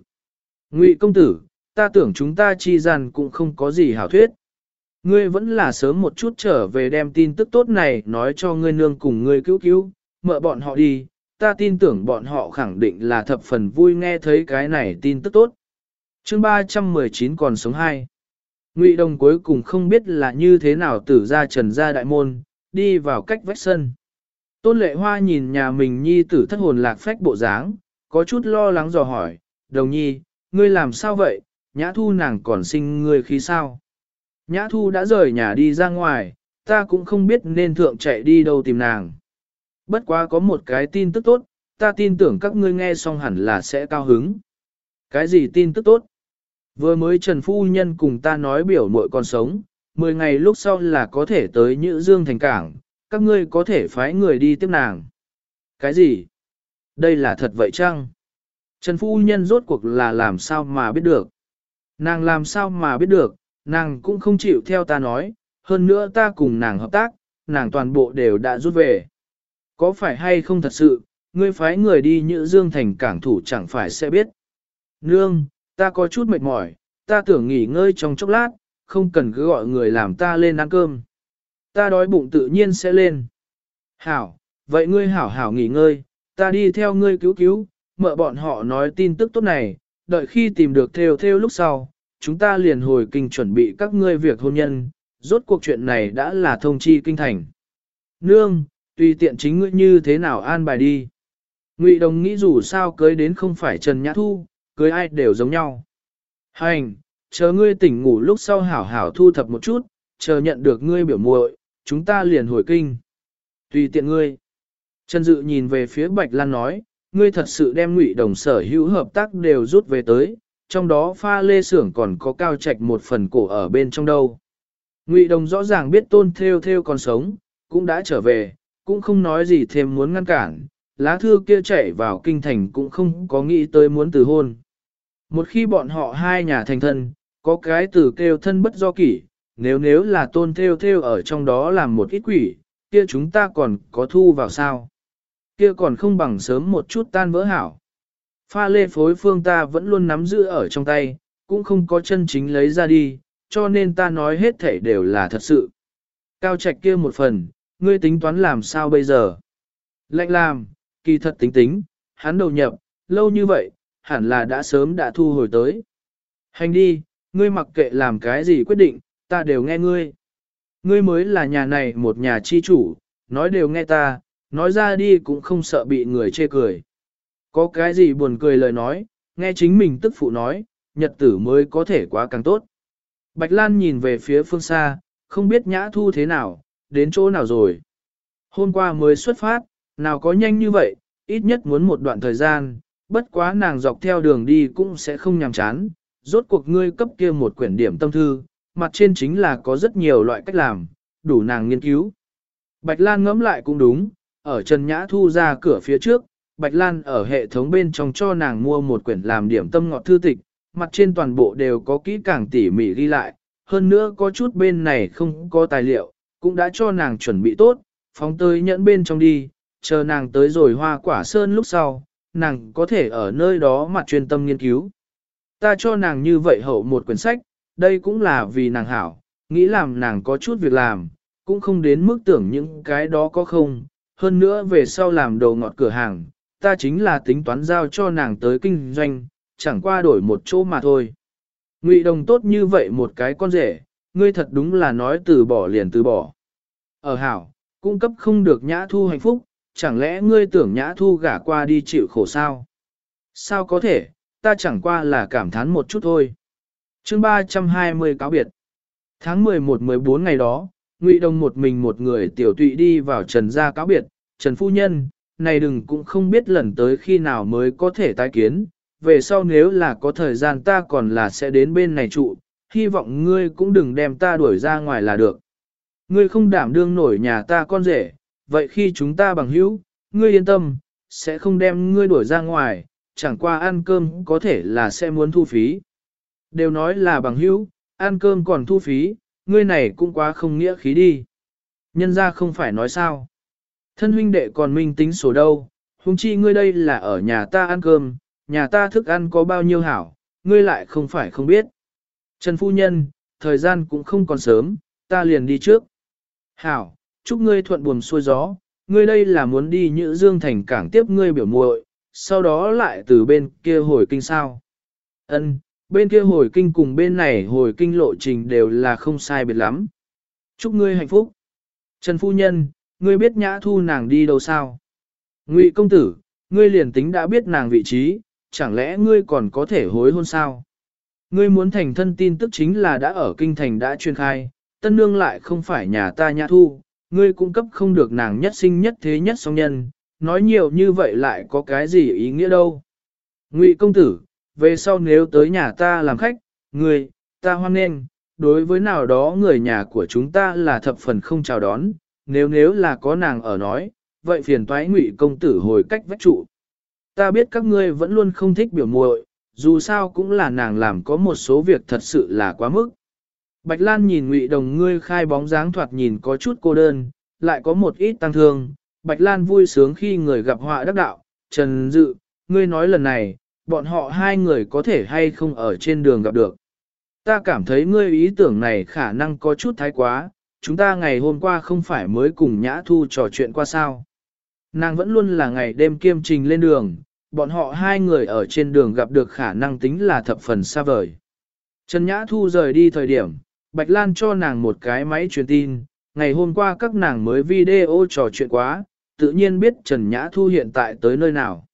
Ngụy công tử, ta tưởng chúng ta chi gian cũng không có gì hảo thuyết. Ngươi vẫn là sớm một chút trở về đem tin tức tốt này nói cho ngươi nương cùng ngươi cứu cứu, mợ bọn họ đi, ta tin tưởng bọn họ khẳng định là thập phần vui nghe thấy cái này tin tức tốt. Chương 319 còn sống hai. Ngụy Đồng cuối cùng không biết là như thế nào tử ra trần gia đại môn, đi vào cách vách sân. Tôn lệ hoa nhìn nhà mình nhi tử thất hồn lạc phách bộ dáng, có chút lo lắng dò hỏi, đồng nhi, ngươi làm sao vậy, nhã thu nàng còn sinh ngươi khí sao? Nhã thu đã rời nhà đi ra ngoài, ta cũng không biết nên thượng chạy đi đâu tìm nàng. Bất quá có một cái tin tức tốt, ta tin tưởng các ngươi nghe xong hẳn là sẽ cao hứng. Cái gì tin tức tốt? Vừa mới Trần Phu Nhân cùng ta nói biểu muội còn sống, 10 ngày lúc sau là có thể tới Nhữ Dương thành cảng, các ngươi có thể phái người đi tiếp nàng. Cái gì? Đây là thật vậy chăng? Trần Phu Nhân rốt cuộc là làm sao mà biết được? Nàng làm sao mà biết được, nàng cũng không chịu theo ta nói, hơn nữa ta cùng nàng hợp tác, nàng toàn bộ đều đã rút về. Có phải hay không thật sự, ngươi phái người đi Nhữ Dương thành cảng thủ chẳng phải sẽ biết. Nương, ta có chút mệt mỏi, ta tưởng nghỉ ngơi trong chốc lát, không cần cứ gọi người làm ta lên ăn cơm. Ta đói bụng tự nhiên sẽ lên. Hảo, vậy ngươi hảo hảo nghỉ ngơi, ta đi theo ngươi cứu cứu, mợ bọn họ nói tin tức tốt này, đợi khi tìm được theo theo lúc sau, chúng ta liền hồi kinh chuẩn bị các ngươi việc hôn nhân, rốt cuộc chuyện này đã là thông chi kinh thành. Nương, tùy tiện chính ngươi như thế nào an bài đi. Ngụy Đồng nghĩ dù sao cưới đến không phải Trần Nhã Thu, cưới ai đều giống nhau. Hành, chờ ngươi tỉnh ngủ lúc sau hảo hảo thu thập một chút, chờ nhận được ngươi biểu muội, chúng ta liền hồi kinh. Tùy tiện ngươi. Trần Dự nhìn về phía Bạch Lan nói, ngươi thật sự đem Ngụy Đồng sở hữu hợp tác đều rút về tới, trong đó pha lê xưởng còn có cao trạch một phần cổ ở bên trong đâu. Ngụy Đồng rõ ràng biết tôn theo theo còn sống, cũng đã trở về, cũng không nói gì thêm muốn ngăn cản, lá thư kia chạy vào kinh thành cũng không có nghĩ tới muốn từ hôn. Một khi bọn họ hai nhà thành thân, có cái từ kêu thân bất do kỷ, nếu nếu là tôn theo theo ở trong đó làm một ít quỷ, kia chúng ta còn có thu vào sao? Kia còn không bằng sớm một chút tan vỡ hảo. Pha lê phối phương ta vẫn luôn nắm giữ ở trong tay, cũng không có chân chính lấy ra đi, cho nên ta nói hết thảy đều là thật sự. Cao trạch kia một phần, ngươi tính toán làm sao bây giờ? Lạnh làm, kỳ thật tính tính, hắn đầu nhập, lâu như vậy, hẳn là đã sớm đã thu hồi tới. Hành đi, ngươi mặc kệ làm cái gì quyết định, ta đều nghe ngươi. Ngươi mới là nhà này một nhà chi chủ, nói đều nghe ta, nói ra đi cũng không sợ bị người chê cười. Có cái gì buồn cười lời nói, nghe chính mình tức phụ nói, nhật tử mới có thể quá càng tốt. Bạch Lan nhìn về phía phương xa, không biết nhã thu thế nào, đến chỗ nào rồi. Hôm qua mới xuất phát, nào có nhanh như vậy, ít nhất muốn một đoạn thời gian, bất quá nàng dọc theo đường đi cũng sẽ không nhàm chán. Rốt cuộc ngươi cấp kia một quyển điểm tâm thư, mặt trên chính là có rất nhiều loại cách làm, đủ nàng nghiên cứu. Bạch Lan ngẫm lại cũng đúng, ở Trần Nhã Thu ra cửa phía trước, Bạch Lan ở hệ thống bên trong cho nàng mua một quyển làm điểm tâm ngọt thư tịch, mặt trên toàn bộ đều có kỹ càng tỉ mỉ ghi lại, hơn nữa có chút bên này không có tài liệu, cũng đã cho nàng chuẩn bị tốt, phóng tới nhẫn bên trong đi, chờ nàng tới rồi hoa quả sơn lúc sau, nàng có thể ở nơi đó mặt chuyên tâm nghiên cứu. Ta cho nàng như vậy hậu một quyển sách, đây cũng là vì nàng hảo, nghĩ làm nàng có chút việc làm, cũng không đến mức tưởng những cái đó có không, hơn nữa về sau làm đồ ngọt cửa hàng, ta chính là tính toán giao cho nàng tới kinh doanh, chẳng qua đổi một chỗ mà thôi. Ngụy đồng tốt như vậy một cái con rể, ngươi thật đúng là nói từ bỏ liền từ bỏ. Ở hảo, cung cấp không được nhã thu hạnh phúc, chẳng lẽ ngươi tưởng nhã thu gả qua đi chịu khổ sao? Sao có thể, ta chẳng qua là cảm thán một chút thôi chương 320 cáo biệt. Tháng 11-14 ngày đó, Ngụy Đồng một mình một người tiểu tụy đi vào Trần gia cáo biệt, Trần Phu Nhân, này đừng cũng không biết lần tới khi nào mới có thể tái kiến, về sau nếu là có thời gian ta còn là sẽ đến bên này trụ, hy vọng ngươi cũng đừng đem ta đuổi ra ngoài là được. Ngươi không đảm đương nổi nhà ta con rể, vậy khi chúng ta bằng hữu, ngươi yên tâm, sẽ không đem ngươi đuổi ra ngoài, chẳng qua ăn cơm có thể là sẽ muốn thu phí. Đều nói là bằng hữu, ăn cơm còn thu phí, ngươi này cũng quá không nghĩa khí đi. Nhân ra không phải nói sao. Thân huynh đệ còn minh tính số đâu, huống chi ngươi đây là ở nhà ta ăn cơm, nhà ta thức ăn có bao nhiêu hảo, ngươi lại không phải không biết. Trần Phu Nhân, thời gian cũng không còn sớm, ta liền đi trước. Hảo, chúc ngươi thuận buồm xuôi gió, ngươi đây là muốn đi Nhữ Dương Thành cảng tiếp ngươi biểu muội, sau đó lại từ bên kia hồi kinh sao. Ân, bên kia hồi kinh cùng bên này hồi kinh lộ trình đều là không sai biệt lắm. Chúc ngươi hạnh phúc. Trần Phu Nhân, ngươi biết nhã thu nàng đi đâu sao? Ngụy công tử, ngươi liền tính đã biết nàng vị trí, chẳng lẽ ngươi còn có thể hối hôn sao? Ngươi muốn thành thân tin tức chính là đã ở kinh thành đã truyền khai, tân nương lại không phải nhà ta nhã thu, ngươi cung cấp không được nàng nhất sinh nhất thế nhất song nhân, nói nhiều như vậy lại có cái gì ý nghĩa đâu. Ngụy công tử, về sau nếu tới nhà ta làm khách, người ta hoan nghênh, đối với nào đó người nhà của chúng ta là thập phần không chào đón, nếu nếu là có nàng ở nói, vậy phiền toái ngụy công tử hồi cách vách trụ. Ta biết các ngươi vẫn luôn không thích biểu muội, dù sao cũng là nàng làm có một số việc thật sự là quá mức. Bạch Lan nhìn Ngụy Đồng ngươi khai bóng dáng thoạt nhìn có chút cô đơn, lại có một ít tăng thương. Bạch Lan vui sướng khi người gặp họa đắc đạo, Trần Dự, ngươi nói lần này, bọn họ hai người có thể hay không ở trên đường gặp được. Ta cảm thấy ngươi ý tưởng này khả năng có chút thái quá, chúng ta ngày hôm qua không phải mới cùng Nhã Thu trò chuyện qua sao. Nàng vẫn luôn là ngày đêm kiêm trình lên đường, bọn họ hai người ở trên đường gặp được khả năng tính là thập phần xa vời. Trần Nhã Thu rời đi thời điểm, Bạch Lan cho nàng một cái máy truyền tin, ngày hôm qua các nàng mới video trò chuyện quá, tự nhiên biết Trần Nhã Thu hiện tại tới nơi nào.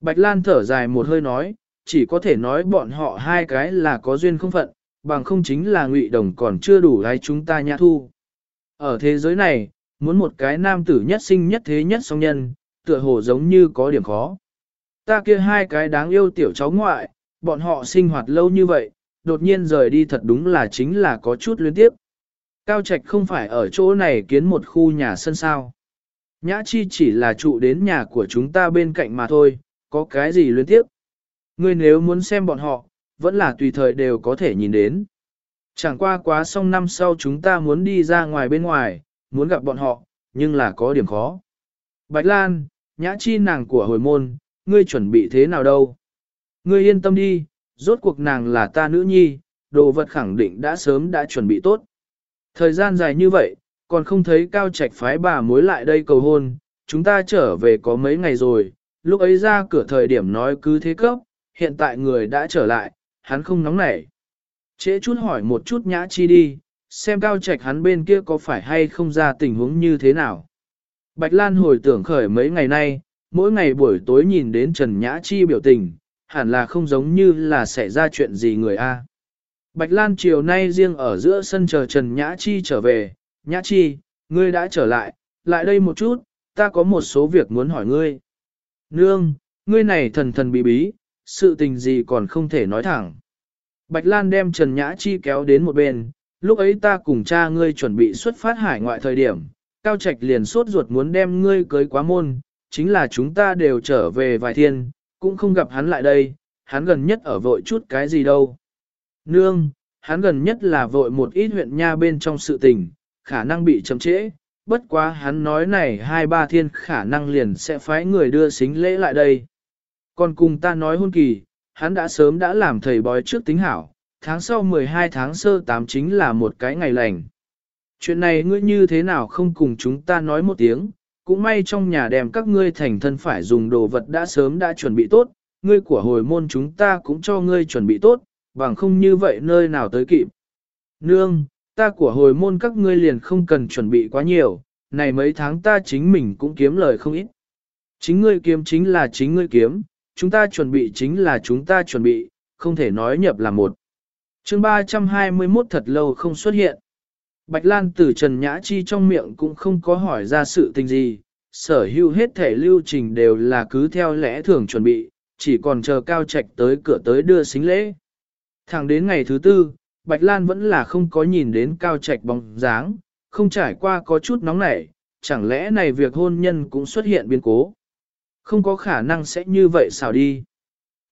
Bạch Lan thở dài một hơi nói, chỉ có thể nói bọn họ hai cái là có duyên không phận, bằng không chính là ngụy đồng còn chưa đủ hay chúng ta Nhã Thu. Ở thế giới này, muốn một cái nam tử nhất sinh nhất thế nhất song nhân, tựa hồ giống như có điểm khó. Ta kia hai cái đáng yêu tiểu cháu ngoại, bọn họ sinh hoạt lâu như vậy, đột nhiên rời đi thật đúng là chính là có chút liên tiếp. Cao Trạch không phải ở chỗ này kiến một khu nhà sân sao. Nhã Chi chỉ là trụ đến nhà của chúng ta bên cạnh mà thôi, có cái gì liên tiếp. Ngươi nếu muốn xem bọn họ, vẫn là tùy thời đều có thể nhìn đến. Chẳng qua quá xong năm sau chúng ta muốn đi ra ngoài bên ngoài, muốn gặp bọn họ, nhưng là có điểm khó. Bạch Lan, Nhã Chi nàng của hồi môn, ngươi chuẩn bị thế nào đâu? Ngươi yên tâm đi, rốt cuộc nàng là ta nữ nhi, đồ vật khẳng định đã sớm đã chuẩn bị tốt. Thời gian dài như vậy, còn không thấy cao trạch phái bà mối lại đây cầu hôn, chúng ta trở về có mấy ngày rồi, lúc ấy ra cửa thời điểm nói cứ thế cấp, hiện tại người đã trở lại, hắn không nóng nảy. Trễ chút hỏi một chút nhã chi đi, xem cao trạch hắn bên kia có phải hay không ra tình huống như thế nào. Bạch Lan hồi tưởng khởi mấy ngày nay, mỗi ngày buổi tối nhìn đến Trần Nhã Chi biểu tình, hẳn là không giống như là xảy ra chuyện gì người A. Bạch Lan chiều nay riêng ở giữa sân chờ Trần Nhã Chi trở về, Nhã Chi, ngươi đã trở lại, lại đây một chút, ta có một số việc muốn hỏi ngươi. Nương, ngươi này thần thần bí bí, sự tình gì còn không thể nói thẳng. Bạch Lan đem Trần Nhã Chi kéo đến một bên, lúc ấy ta cùng cha ngươi chuẩn bị xuất phát hải ngoại thời điểm, Cao Trạch liền sốt ruột muốn đem ngươi cưới quá môn, chính là chúng ta đều trở về vài thiên, cũng không gặp hắn lại đây, hắn gần nhất ở vội chút cái gì đâu. Nương, hắn gần nhất là vội một ít huyện nha bên trong sự tình, khả năng bị chậm trễ, bất quá hắn nói này hai ba thiên khả năng liền sẽ phái người đưa xính lễ lại đây. Còn cùng ta nói hôn kỳ, hắn đã sớm đã làm thầy bói trước tính hảo, tháng sau 12 tháng sơ 8 chính là một cái ngày lành. Chuyện này ngươi như thế nào không cùng chúng ta nói một tiếng, cũng may trong nhà đem các ngươi thành thân phải dùng đồ vật đã sớm đã chuẩn bị tốt, ngươi của hồi môn chúng ta cũng cho ngươi chuẩn bị tốt, bằng không như vậy nơi nào tới kịp. Nương, ta của hồi môn các ngươi liền không cần chuẩn bị quá nhiều, này mấy tháng ta chính mình cũng kiếm lời không ít. Chính ngươi kiếm chính là chính ngươi kiếm, chúng ta chuẩn bị chính là chúng ta chuẩn bị, không thể nói nhập là một. chương 321 thật lâu không xuất hiện. Bạch Lan từ Trần Nhã Chi trong miệng cũng không có hỏi ra sự tình gì, sở hữu hết thể lưu trình đều là cứ theo lẽ thường chuẩn bị, chỉ còn chờ Cao Trạch tới cửa tới đưa xính lễ. Thẳng đến ngày thứ tư, Bạch Lan vẫn là không có nhìn đến Cao Trạch bóng dáng, không trải qua có chút nóng nảy, chẳng lẽ này việc hôn nhân cũng xuất hiện biến cố. Không có khả năng sẽ như vậy sao đi.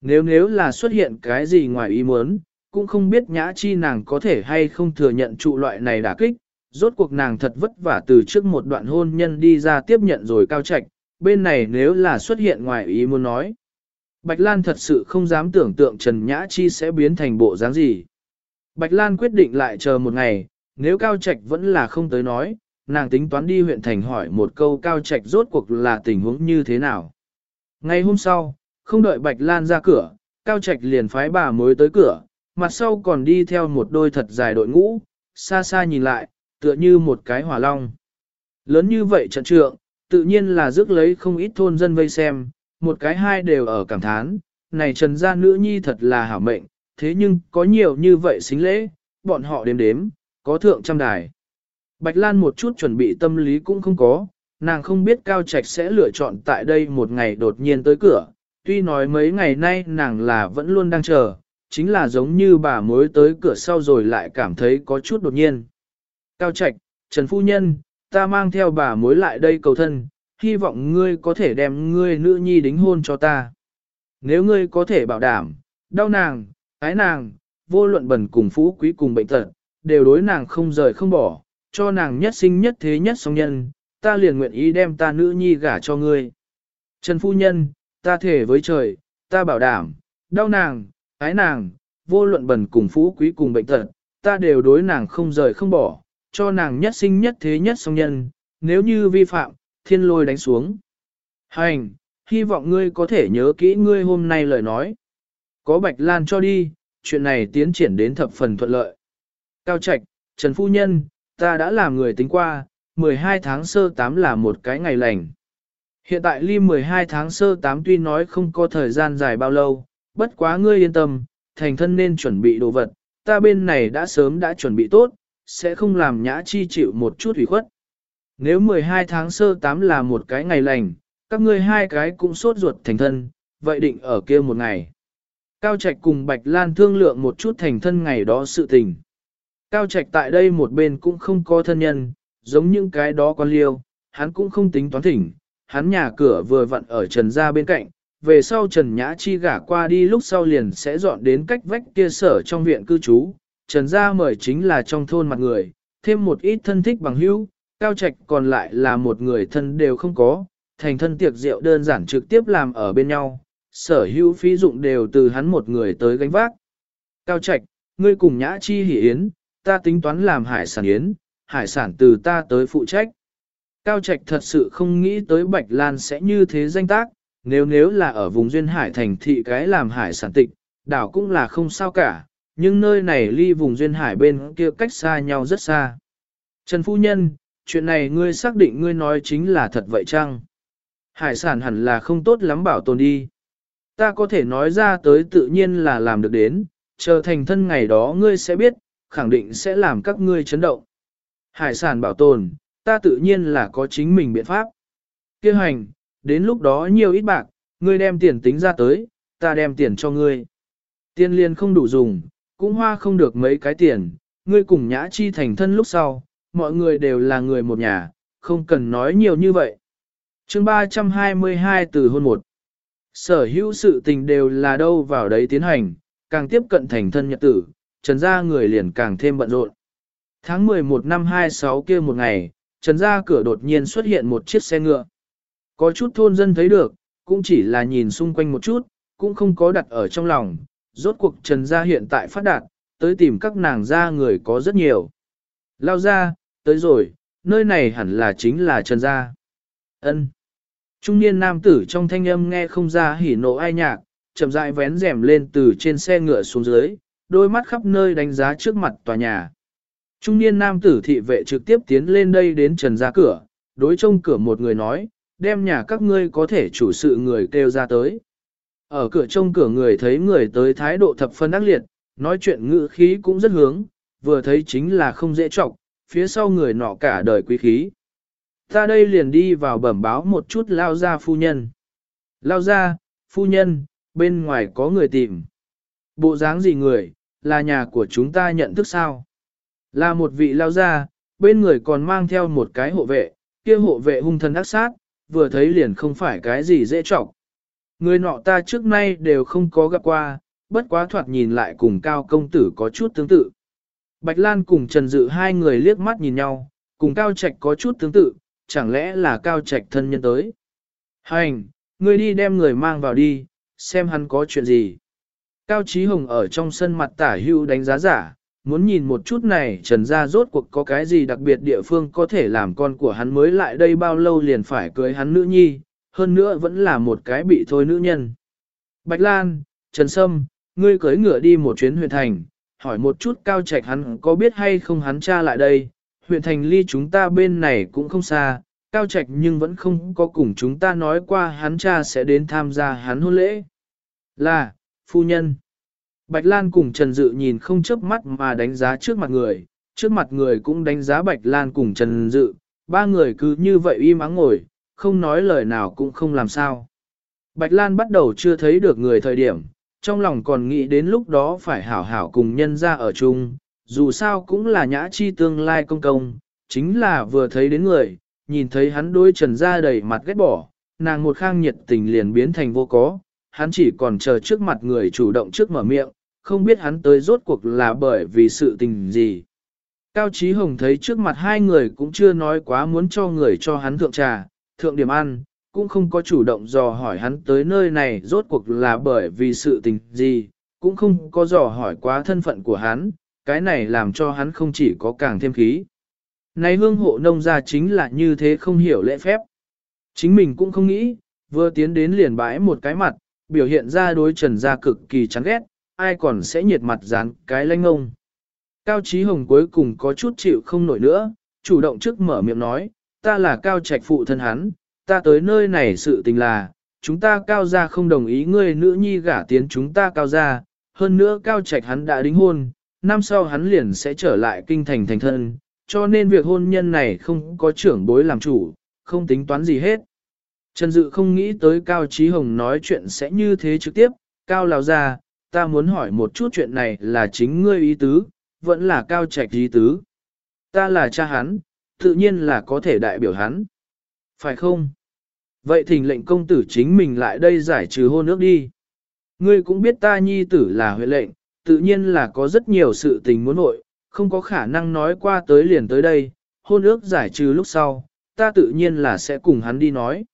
Nếu nếu là xuất hiện cái gì ngoài ý muốn, cũng không biết nhã chi nàng có thể hay không thừa nhận trụ loại này đả kích, rốt cuộc nàng thật vất vả từ trước một đoạn hôn nhân đi ra tiếp nhận rồi cao trạch, bên này nếu là xuất hiện ngoài ý muốn nói. Bạch Lan thật sự không dám tưởng tượng Trần Nhã Chi sẽ biến thành bộ dáng gì. Bạch Lan quyết định lại chờ một ngày, nếu Cao Trạch vẫn là không tới nói, nàng tính toán đi huyện thành hỏi một câu Cao Trạch rốt cuộc là tình huống như thế nào. Ngày hôm sau, không đợi Bạch Lan ra cửa, Cao Trạch liền phái bà mới tới cửa, mặt sau còn đi theo một đôi thật dài đội ngũ, xa xa nhìn lại, tựa như một cái hỏa long. Lớn như vậy trận trượng, tự nhiên là rước lấy không ít thôn dân vây xem, một cái hai đều ở cảm thán, này trần gia nữ nhi thật là hảo mệnh, thế nhưng có nhiều như vậy xính lễ, bọn họ đếm đếm, có thượng trăm đài. Bạch Lan một chút chuẩn bị tâm lý cũng không có, nàng không biết Cao Trạch sẽ lựa chọn tại đây một ngày đột nhiên tới cửa, tuy nói mấy ngày nay nàng là vẫn luôn đang chờ, chính là giống như bà mới tới cửa sau rồi lại cảm thấy có chút đột nhiên. Cao Trạch, Trần Phu Nhân, ta mang theo bà mối lại đây cầu thân, hy vọng ngươi có thể đem ngươi nữ nhi đính hôn cho ta. Nếu ngươi có thể bảo đảm, đau nàng, ái nàng, vô luận bẩn cùng phú quý cùng bệnh tật, đều đối nàng không rời không bỏ, cho nàng nhất sinh nhất thế nhất song nhân, ta liền nguyện ý đem ta nữ nhi gả cho ngươi. Trần Phu Nhân, ta thể với trời, ta bảo đảm, đau nàng, ái nàng, vô luận bần cùng phú quý cùng bệnh tật, ta đều đối nàng không rời không bỏ, cho nàng nhất sinh nhất thế nhất song nhân, nếu như vi phạm, thiên lôi đánh xuống. Hành, hy vọng ngươi có thể nhớ kỹ ngươi hôm nay lời nói. Có Bạch Lan cho đi, chuyện này tiến triển đến thập phần thuận lợi. Cao Trạch, Trần Phu Nhân, ta đã làm người tính qua, 12 tháng sơ 8 là một cái ngày lành. Hiện tại ly 12 tháng sơ 8 tuy nói không có thời gian dài bao lâu, bất quá ngươi yên tâm, thành thân nên chuẩn bị đồ vật, ta bên này đã sớm đã chuẩn bị tốt, sẽ không làm nhã chi chịu một chút ủy khuất. Nếu 12 tháng sơ 8 là một cái ngày lành, các ngươi hai cái cũng sốt ruột thành thân, vậy định ở kia một ngày. Cao Trạch cùng Bạch Lan thương lượng một chút thành thân ngày đó sự tình. Cao Trạch tại đây một bên cũng không có thân nhân, giống những cái đó con liêu, hắn cũng không tính toán thỉnh, hắn nhà cửa vừa vặn ở trần gia bên cạnh, về sau Trần Nhã Chi gả qua đi lúc sau liền sẽ dọn đến cách vách kia sở trong viện cư trú. Trần gia mời chính là trong thôn mặt người, thêm một ít thân thích bằng hữu, Cao Trạch còn lại là một người thân đều không có, thành thân tiệc rượu đơn giản trực tiếp làm ở bên nhau, sở hữu phí dụng đều từ hắn một người tới gánh vác. Cao Trạch, ngươi cùng Nhã Chi hỉ yến, ta tính toán làm hải sản yến, hải sản từ ta tới phụ trách. Cao Trạch thật sự không nghĩ tới Bạch Lan sẽ như thế danh tác, nếu nếu là ở vùng duyên hải thành thị cái làm hải sản tịch, đảo cũng là không sao cả, nhưng nơi này ly vùng duyên hải bên kia cách xa nhau rất xa. Trần Phu Nhân, chuyện này ngươi xác định ngươi nói chính là thật vậy chăng? Hải sản hẳn là không tốt lắm bảo tồn đi. Ta có thể nói ra tới tự nhiên là làm được đến, chờ thành thân ngày đó ngươi sẽ biết, khẳng định sẽ làm các ngươi chấn động. Hải sản bảo tồn, ta tự nhiên là có chính mình biện pháp. Kêu hành, đến lúc đó nhiều ít bạc, ngươi đem tiền tính ra tới, ta đem tiền cho ngươi. Tiền liền không đủ dùng, cũng hoa không được mấy cái tiền, ngươi cùng nhã chi thành thân lúc sau, mọi người đều là người một nhà, không cần nói nhiều như vậy. chương 322 từ hôn một. Sở hữu sự tình đều là đâu vào đấy tiến hành, càng tiếp cận thành thân nhật tử, trần gia người liền càng thêm bận rộn. Tháng 11 năm 26 kia một ngày, trần gia cửa đột nhiên xuất hiện một chiếc xe ngựa. Có chút thôn dân thấy được, cũng chỉ là nhìn xung quanh một chút, cũng không có đặt ở trong lòng. Rốt cuộc trần gia hiện tại phát đạt, tới tìm các nàng gia người có rất nhiều. Lao ra, tới rồi, nơi này hẳn là chính là trần gia. ân Trung niên nam tử trong thanh âm nghe không ra hỉ nộ ai nhạc, chậm rãi vén rèm lên từ trên xe ngựa xuống dưới, đôi mắt khắp nơi đánh giá trước mặt tòa nhà. Trung niên nam tử thị vệ trực tiếp tiến lên đây đến trần ra cửa, đối trông cửa một người nói, đem nhà các ngươi có thể chủ sự người kêu ra tới. Ở cửa trông cửa người thấy người tới thái độ thập phân ác liệt, nói chuyện ngữ khí cũng rất hướng, vừa thấy chính là không dễ trọng, phía sau người nọ cả đời quý khí. Ta đây liền đi vào bẩm báo một chút lao ra phu nhân. Lao ra, phu nhân, bên ngoài có người tìm. Bộ dáng gì người, là nhà của chúng ta nhận thức sao? Là một vị lao ra, bên người còn mang theo một cái hộ vệ, kia hộ vệ hung thần ác sát, vừa thấy liền không phải cái gì dễ trọng. Người nọ ta trước nay đều không có gặp qua, bất quá thoạt nhìn lại cùng cao công tử có chút tương tự. Bạch Lan cùng Trần Dự hai người liếc mắt nhìn nhau, cùng Cao Trạch có chút tương tự, chẳng lẽ là Cao Trạch thân nhân tới. Hành, ngươi đi đem người mang vào đi, xem hắn có chuyện gì. Cao Chí Hồng ở trong sân mặt tả hưu đánh giá giả, muốn nhìn một chút này trần ra rốt cuộc có cái gì đặc biệt địa phương có thể làm con của hắn mới lại đây bao lâu liền phải cưới hắn nữ nhi, hơn nữa vẫn là một cái bị thôi nữ nhân. Bạch Lan, Trần Sâm, ngươi cưới ngựa đi một chuyến huyện thành, hỏi một chút cao trạch hắn có biết hay không hắn cha lại đây, huyện thành ly chúng ta bên này cũng không xa, cao trạch nhưng vẫn không có cùng chúng ta nói qua hắn cha sẽ đến tham gia hắn hôn lễ. Là, phu nhân. Bạch Lan cùng Trần Dự nhìn không chớp mắt mà đánh giá trước mặt người, trước mặt người cũng đánh giá Bạch Lan cùng Trần Dự, ba người cứ như vậy im ắng ngồi, không nói lời nào cũng không làm sao. Bạch Lan bắt đầu chưa thấy được người thời điểm, trong lòng còn nghĩ đến lúc đó phải hảo hảo cùng nhân ra ở chung, dù sao cũng là nhã chi tương lai công công, chính là vừa thấy đến người, nhìn thấy hắn đôi trần ra đầy mặt ghét bỏ, nàng một khang nhiệt tình liền biến thành vô có, hắn chỉ còn chờ trước mặt người chủ động trước mở miệng, không biết hắn tới rốt cuộc là bởi vì sự tình gì. Cao Chí Hồng thấy trước mặt hai người cũng chưa nói quá muốn cho người cho hắn thượng trà, thượng điểm ăn, cũng không có chủ động dò hỏi hắn tới nơi này rốt cuộc là bởi vì sự tình gì, cũng không có dò hỏi quá thân phận của hắn, cái này làm cho hắn không chỉ có càng thêm khí. Này hương hộ nông gia chính là như thế không hiểu lễ phép. Chính mình cũng không nghĩ, vừa tiến đến liền bãi một cái mặt, biểu hiện ra đối trần gia cực kỳ chán ghét, ai còn sẽ nhiệt mặt dán cái lanh ngông. Cao Chí Hồng cuối cùng có chút chịu không nổi nữa, chủ động trước mở miệng nói, ta là Cao Trạch phụ thân hắn, ta tới nơi này sự tình là, chúng ta Cao gia không đồng ý ngươi nữ nhi gả tiến chúng ta Cao gia, hơn nữa Cao Trạch hắn đã đính hôn, năm sau hắn liền sẽ trở lại kinh thành thành thân, cho nên việc hôn nhân này không có trưởng bối làm chủ, không tính toán gì hết. Trần Dự không nghĩ tới Cao Chí Hồng nói chuyện sẽ như thế trực tiếp, Cao Lào ra, ta muốn hỏi một chút chuyện này là chính ngươi ý tứ, vẫn là Cao Trạch ý tứ. Ta là cha hắn, tự nhiên là có thể đại biểu hắn. Phải không? Vậy thỉnh lệnh công tử chính mình lại đây giải trừ hôn ước đi. Ngươi cũng biết ta nhi tử là huệ lệnh, tự nhiên là có rất nhiều sự tình muốn nội, không có khả năng nói qua tới liền tới đây, hôn ước giải trừ lúc sau, ta tự nhiên là sẽ cùng hắn đi nói.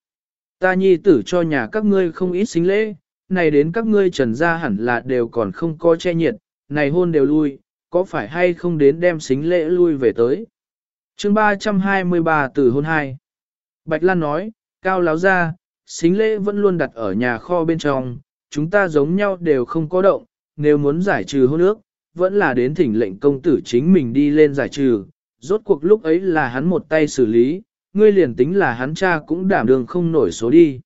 Ta nhi tử cho nhà các ngươi không ít xính lễ, này đến các ngươi trần gia hẳn là đều còn không có che nhiệt, này hôn đều lui, có phải hay không đến đem xính lễ lui về tới. chương 323 từ hôn 2 Bạch Lan nói, cao láo ra, xính lễ vẫn luôn đặt ở nhà kho bên trong, chúng ta giống nhau đều không có động, nếu muốn giải trừ hôn ước, vẫn là đến thỉnh lệnh công tử chính mình đi lên giải trừ, rốt cuộc lúc ấy là hắn một tay xử lý, ngươi liền tính là hắn cha cũng đảm đường không nổi số đi.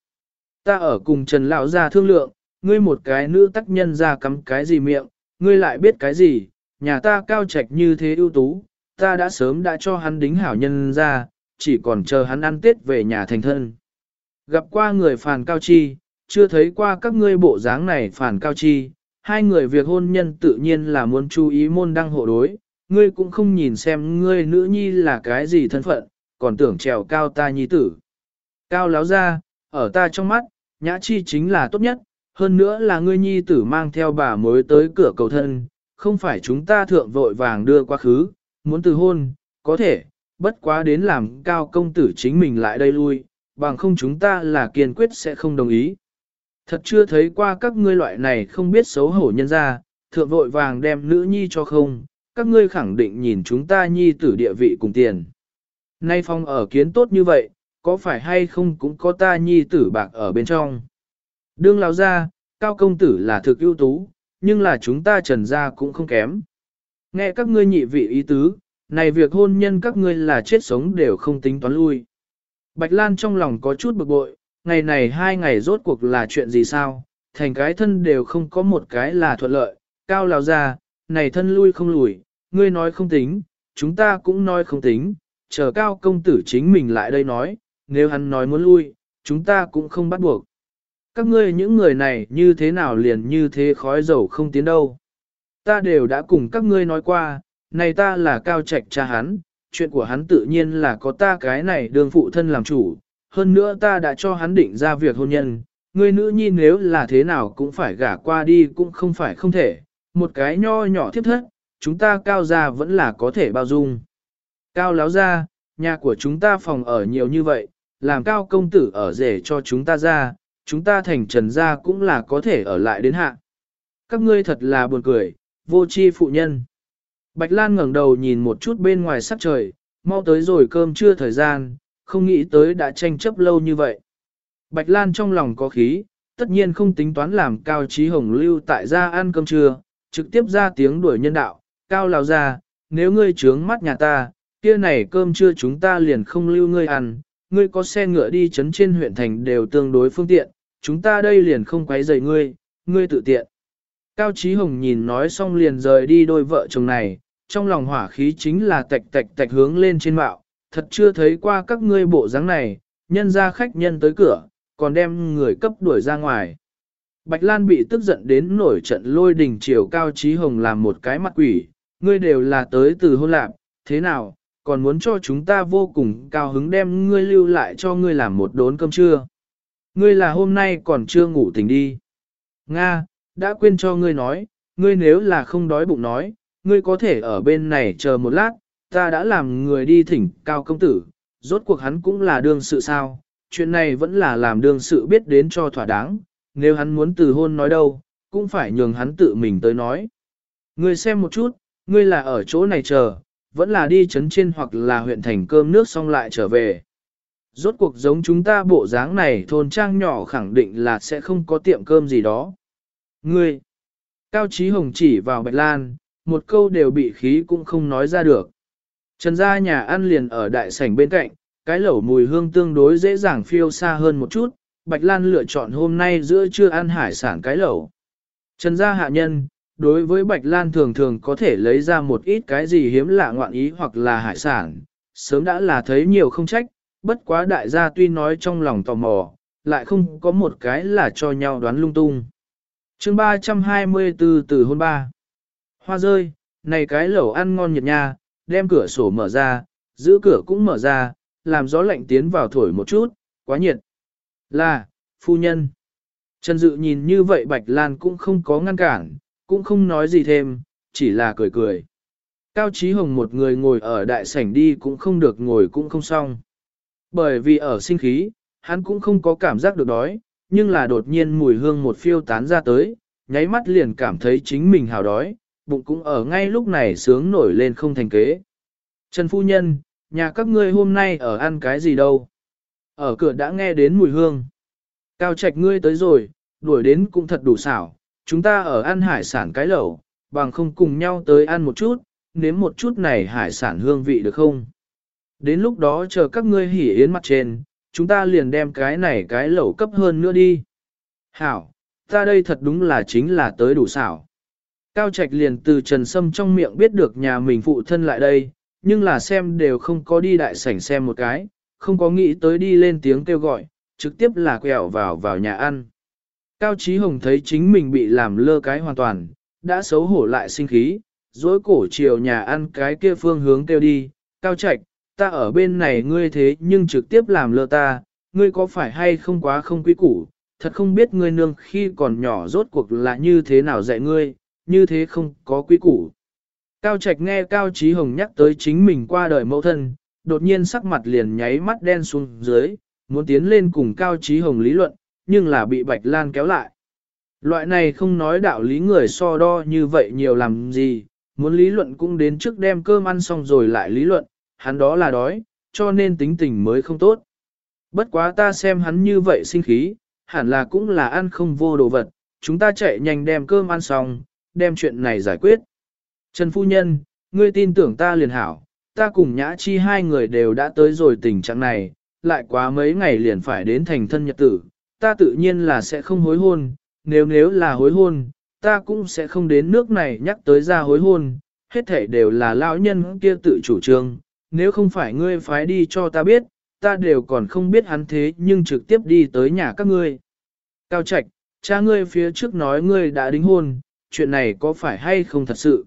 Ta ở cùng Trần Lão ra thương lượng, ngươi một cái nữ tác nhân ra cắm cái gì miệng, ngươi lại biết cái gì, nhà ta cao trạch như thế ưu tú, ta đã sớm đã cho hắn đính hảo nhân ra, chỉ còn chờ hắn ăn tết về nhà thành thân. Gặp qua người phản cao chi, chưa thấy qua các ngươi bộ dáng này phản cao chi, hai người việc hôn nhân tự nhiên là muốn chú ý môn đăng hộ đối, ngươi cũng không nhìn xem ngươi nữ nhi là cái gì thân phận, còn tưởng trèo cao ta nhi tử. Cao láo ra, ở ta trong mắt, nhã chi chính là tốt nhất, hơn nữa là ngươi nhi tử mang theo bà mới tới cửa cầu thân, không phải chúng ta thượng vội vàng đưa quá khứ, muốn từ hôn, có thể, bất quá đến làm cao công tử chính mình lại đây lui, bằng không chúng ta là kiên quyết sẽ không đồng ý. Thật chưa thấy qua các ngươi loại này không biết xấu hổ nhân ra, thượng vội vàng đem nữ nhi cho không, các ngươi khẳng định nhìn chúng ta nhi tử địa vị cùng tiền. Nay phong ở kiến tốt như vậy, có phải hay không cũng có ta nhi tử bạc ở bên trong. Đương lão ra, cao công tử là thực ưu tú, nhưng là chúng ta trần ra cũng không kém. Nghe các ngươi nhị vị ý tứ, này việc hôn nhân các ngươi là chết sống đều không tính toán lui. Bạch Lan trong lòng có chút bực bội, ngày này hai ngày rốt cuộc là chuyện gì sao, thành cái thân đều không có một cái là thuận lợi, cao lão ra, này thân lui không lùi, ngươi nói không tính, chúng ta cũng nói không tính, chờ cao công tử chính mình lại đây nói, nếu hắn nói muốn lui, chúng ta cũng không bắt buộc. Các ngươi những người này như thế nào liền như thế khói dầu không tiến đâu. Ta đều đã cùng các ngươi nói qua, này ta là cao trạch cha hắn, chuyện của hắn tự nhiên là có ta cái này đường phụ thân làm chủ, hơn nữa ta đã cho hắn định ra việc hôn nhân, người nữ nhi nếu là thế nào cũng phải gả qua đi cũng không phải không thể, một cái nho nhỏ thiếp thất, chúng ta cao ra vẫn là có thể bao dung. Cao láo ra, nhà của chúng ta phòng ở nhiều như vậy, làm cao công tử ở rể cho chúng ta ra, chúng ta thành trần gia cũng là có thể ở lại đến hạ. Các ngươi thật là buồn cười, vô chi phụ nhân. Bạch Lan ngẩng đầu nhìn một chút bên ngoài sắc trời, mau tới rồi cơm trưa thời gian, không nghĩ tới đã tranh chấp lâu như vậy. Bạch Lan trong lòng có khí, tất nhiên không tính toán làm Cao Trí Hồng lưu tại gia ăn cơm trưa, trực tiếp ra tiếng đuổi nhân đạo, Cao Lào ra, nếu ngươi trướng mắt nhà ta, kia này cơm trưa chúng ta liền không lưu ngươi ăn, ngươi có xe ngựa đi chấn trên huyện thành đều tương đối phương tiện, chúng ta đây liền không quấy rầy ngươi, ngươi tự tiện. Cao trí Hồng nhìn nói xong liền rời đi đôi vợ chồng này, trong lòng hỏa khí chính là tạch tạch tạch hướng lên trên mạo, thật chưa thấy qua các ngươi bộ dáng này, nhân ra khách nhân tới cửa, còn đem người cấp đuổi ra ngoài. Bạch Lan bị tức giận đến nổi trận lôi đình chiều Cao Chí Hồng làm một cái mặt quỷ, ngươi đều là tới từ hôn lạc, thế nào, còn muốn cho chúng ta vô cùng cao hứng đem ngươi lưu lại cho ngươi làm một đốn cơm trưa. Ngươi là hôm nay còn chưa ngủ tỉnh đi. Nga, đã quên cho ngươi nói, ngươi nếu là không đói bụng nói, ngươi có thể ở bên này chờ một lát, ta đã làm người đi thỉnh cao công tử, rốt cuộc hắn cũng là đương sự sao, chuyện này vẫn là làm đương sự biết đến cho thỏa đáng, nếu hắn muốn từ hôn nói đâu, cũng phải nhường hắn tự mình tới nói. Ngươi xem một chút, ngươi là ở chỗ này chờ, vẫn là đi chấn trên hoặc là huyện thành cơm nước xong lại trở về. Rốt cuộc giống chúng ta bộ dáng này thôn trang nhỏ khẳng định là sẽ không có tiệm cơm gì đó. Ngươi, Cao Chí Hồng chỉ vào Bạch Lan, một câu đều bị khí cũng không nói ra được. Trần gia nhà ăn liền ở đại sảnh bên cạnh, cái lẩu mùi hương tương đối dễ dàng phiêu xa hơn một chút, Bạch Lan lựa chọn hôm nay giữa trưa ăn hải sản cái lẩu. Trần gia hạ nhân, đối với Bạch Lan thường thường có thể lấy ra một ít cái gì hiếm lạ ngoạn ý hoặc là hải sản, sớm đã là thấy nhiều không trách, bất quá đại gia tuy nói trong lòng tò mò, lại không có một cái là cho nhau đoán lung tung. chương 324 từ hôn ba. Hoa rơi, này cái lẩu ăn ngon nhiệt nha, đem cửa sổ mở ra, giữ cửa cũng mở ra, làm gió lạnh tiến vào thổi một chút, quá nhiệt. Là, phu nhân. Trần Dự nhìn như vậy Bạch Lan cũng không có ngăn cản, cũng không nói gì thêm, chỉ là cười cười. Cao Chí Hồng một người ngồi ở đại sảnh đi cũng không được ngồi cũng không xong. Bởi vì ở sinh khí, hắn cũng không có cảm giác được đói, nhưng là đột nhiên mùi hương một phiêu tán ra tới, nháy mắt liền cảm thấy chính mình hào đói, bụng cũng ở ngay lúc này sướng nổi lên không thành kế. Trần Phu Nhân, nhà các ngươi hôm nay ở ăn cái gì đâu? Ở cửa đã nghe đến mùi hương. Cao Trạch ngươi tới rồi, đuổi đến cũng thật đủ xảo, chúng ta ở ăn hải sản cái lẩu, bằng không cùng nhau tới ăn một chút, nếm một chút này hải sản hương vị được không? Đến lúc đó chờ các ngươi hỉ yến mặt trên, chúng ta liền đem cái này cái lẩu cấp hơn nữa đi. Hảo, ta đây thật đúng là chính là tới đủ xảo. Cao Trạch liền từ Trần Sâm trong miệng biết được nhà mình phụ thân lại đây, nhưng là xem đều không có đi đại sảnh xem một cái, không có nghĩ tới đi lên tiếng kêu gọi, trực tiếp là quẹo vào vào nhà ăn. Cao Chí Hồng thấy chính mình bị làm lơ cái hoàn toàn, đã xấu hổ lại sinh khí, dối cổ chiều nhà ăn cái kia phương hướng kêu đi, Cao Trạch, ta ở bên này ngươi thế nhưng trực tiếp làm lơ ta, ngươi có phải hay không quá không quý củ, thật không biết ngươi nương khi còn nhỏ rốt cuộc là như thế nào dạy ngươi, như thế không có quý củ. Cao Trạch nghe Cao Chí Hồng nhắc tới chính mình qua đời mẫu thân, đột nhiên sắc mặt liền nháy mắt đen xuống dưới, muốn tiến lên cùng Cao Chí Hồng lý luận, nhưng là bị Bạch Lan kéo lại. Loại này không nói đạo lý người so đo như vậy nhiều làm gì, muốn lý luận cũng đến trước đem cơm ăn xong rồi lại lý luận, hắn đó là đói, cho nên tính tình mới không tốt. Bất quá ta xem hắn như vậy sinh khí, hẳn là cũng là ăn không vô đồ vật, chúng ta chạy nhanh đem cơm ăn xong, đem chuyện này giải quyết. Trần Phu Nhân, ngươi tin tưởng ta liền hảo, ta cùng Nhã Chi hai người đều đã tới rồi tình trạng này, lại quá mấy ngày liền phải đến thành thân nhật tử, ta tự nhiên là sẽ không hối hôn, nếu nếu là hối hôn, ta cũng sẽ không đến nước này nhắc tới ra hối hôn, hết thể đều là lão nhân kia tự chủ trương, nếu không phải ngươi phái đi cho ta biết, ta đều còn không biết hắn thế nhưng trực tiếp đi tới nhà các ngươi. Cao Trạch, cha ngươi phía trước nói ngươi đã đính hôn, chuyện này có phải hay không thật sự?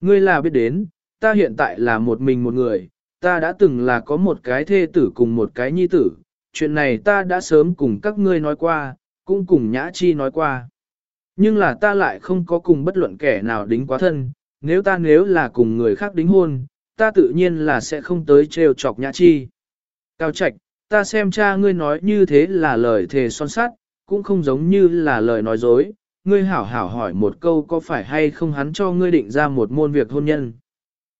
Ngươi là biết đến, ta hiện tại là một mình một người, ta đã từng là có một cái thê tử cùng một cái nhi tử, chuyện này ta đã sớm cùng các ngươi nói qua, cũng cùng Nhã Chi nói qua. Nhưng là ta lại không có cùng bất luận kẻ nào đính quá thân, nếu ta nếu là cùng người khác đính hôn, ta tự nhiên là sẽ không tới trêu chọc Nhã Chi. Cao Trạch, ta xem cha ngươi nói như thế là lời thề son sắt, cũng không giống như là lời nói dối, ngươi hảo hảo hỏi một câu có phải hay không hắn cho ngươi định ra một môn việc hôn nhân.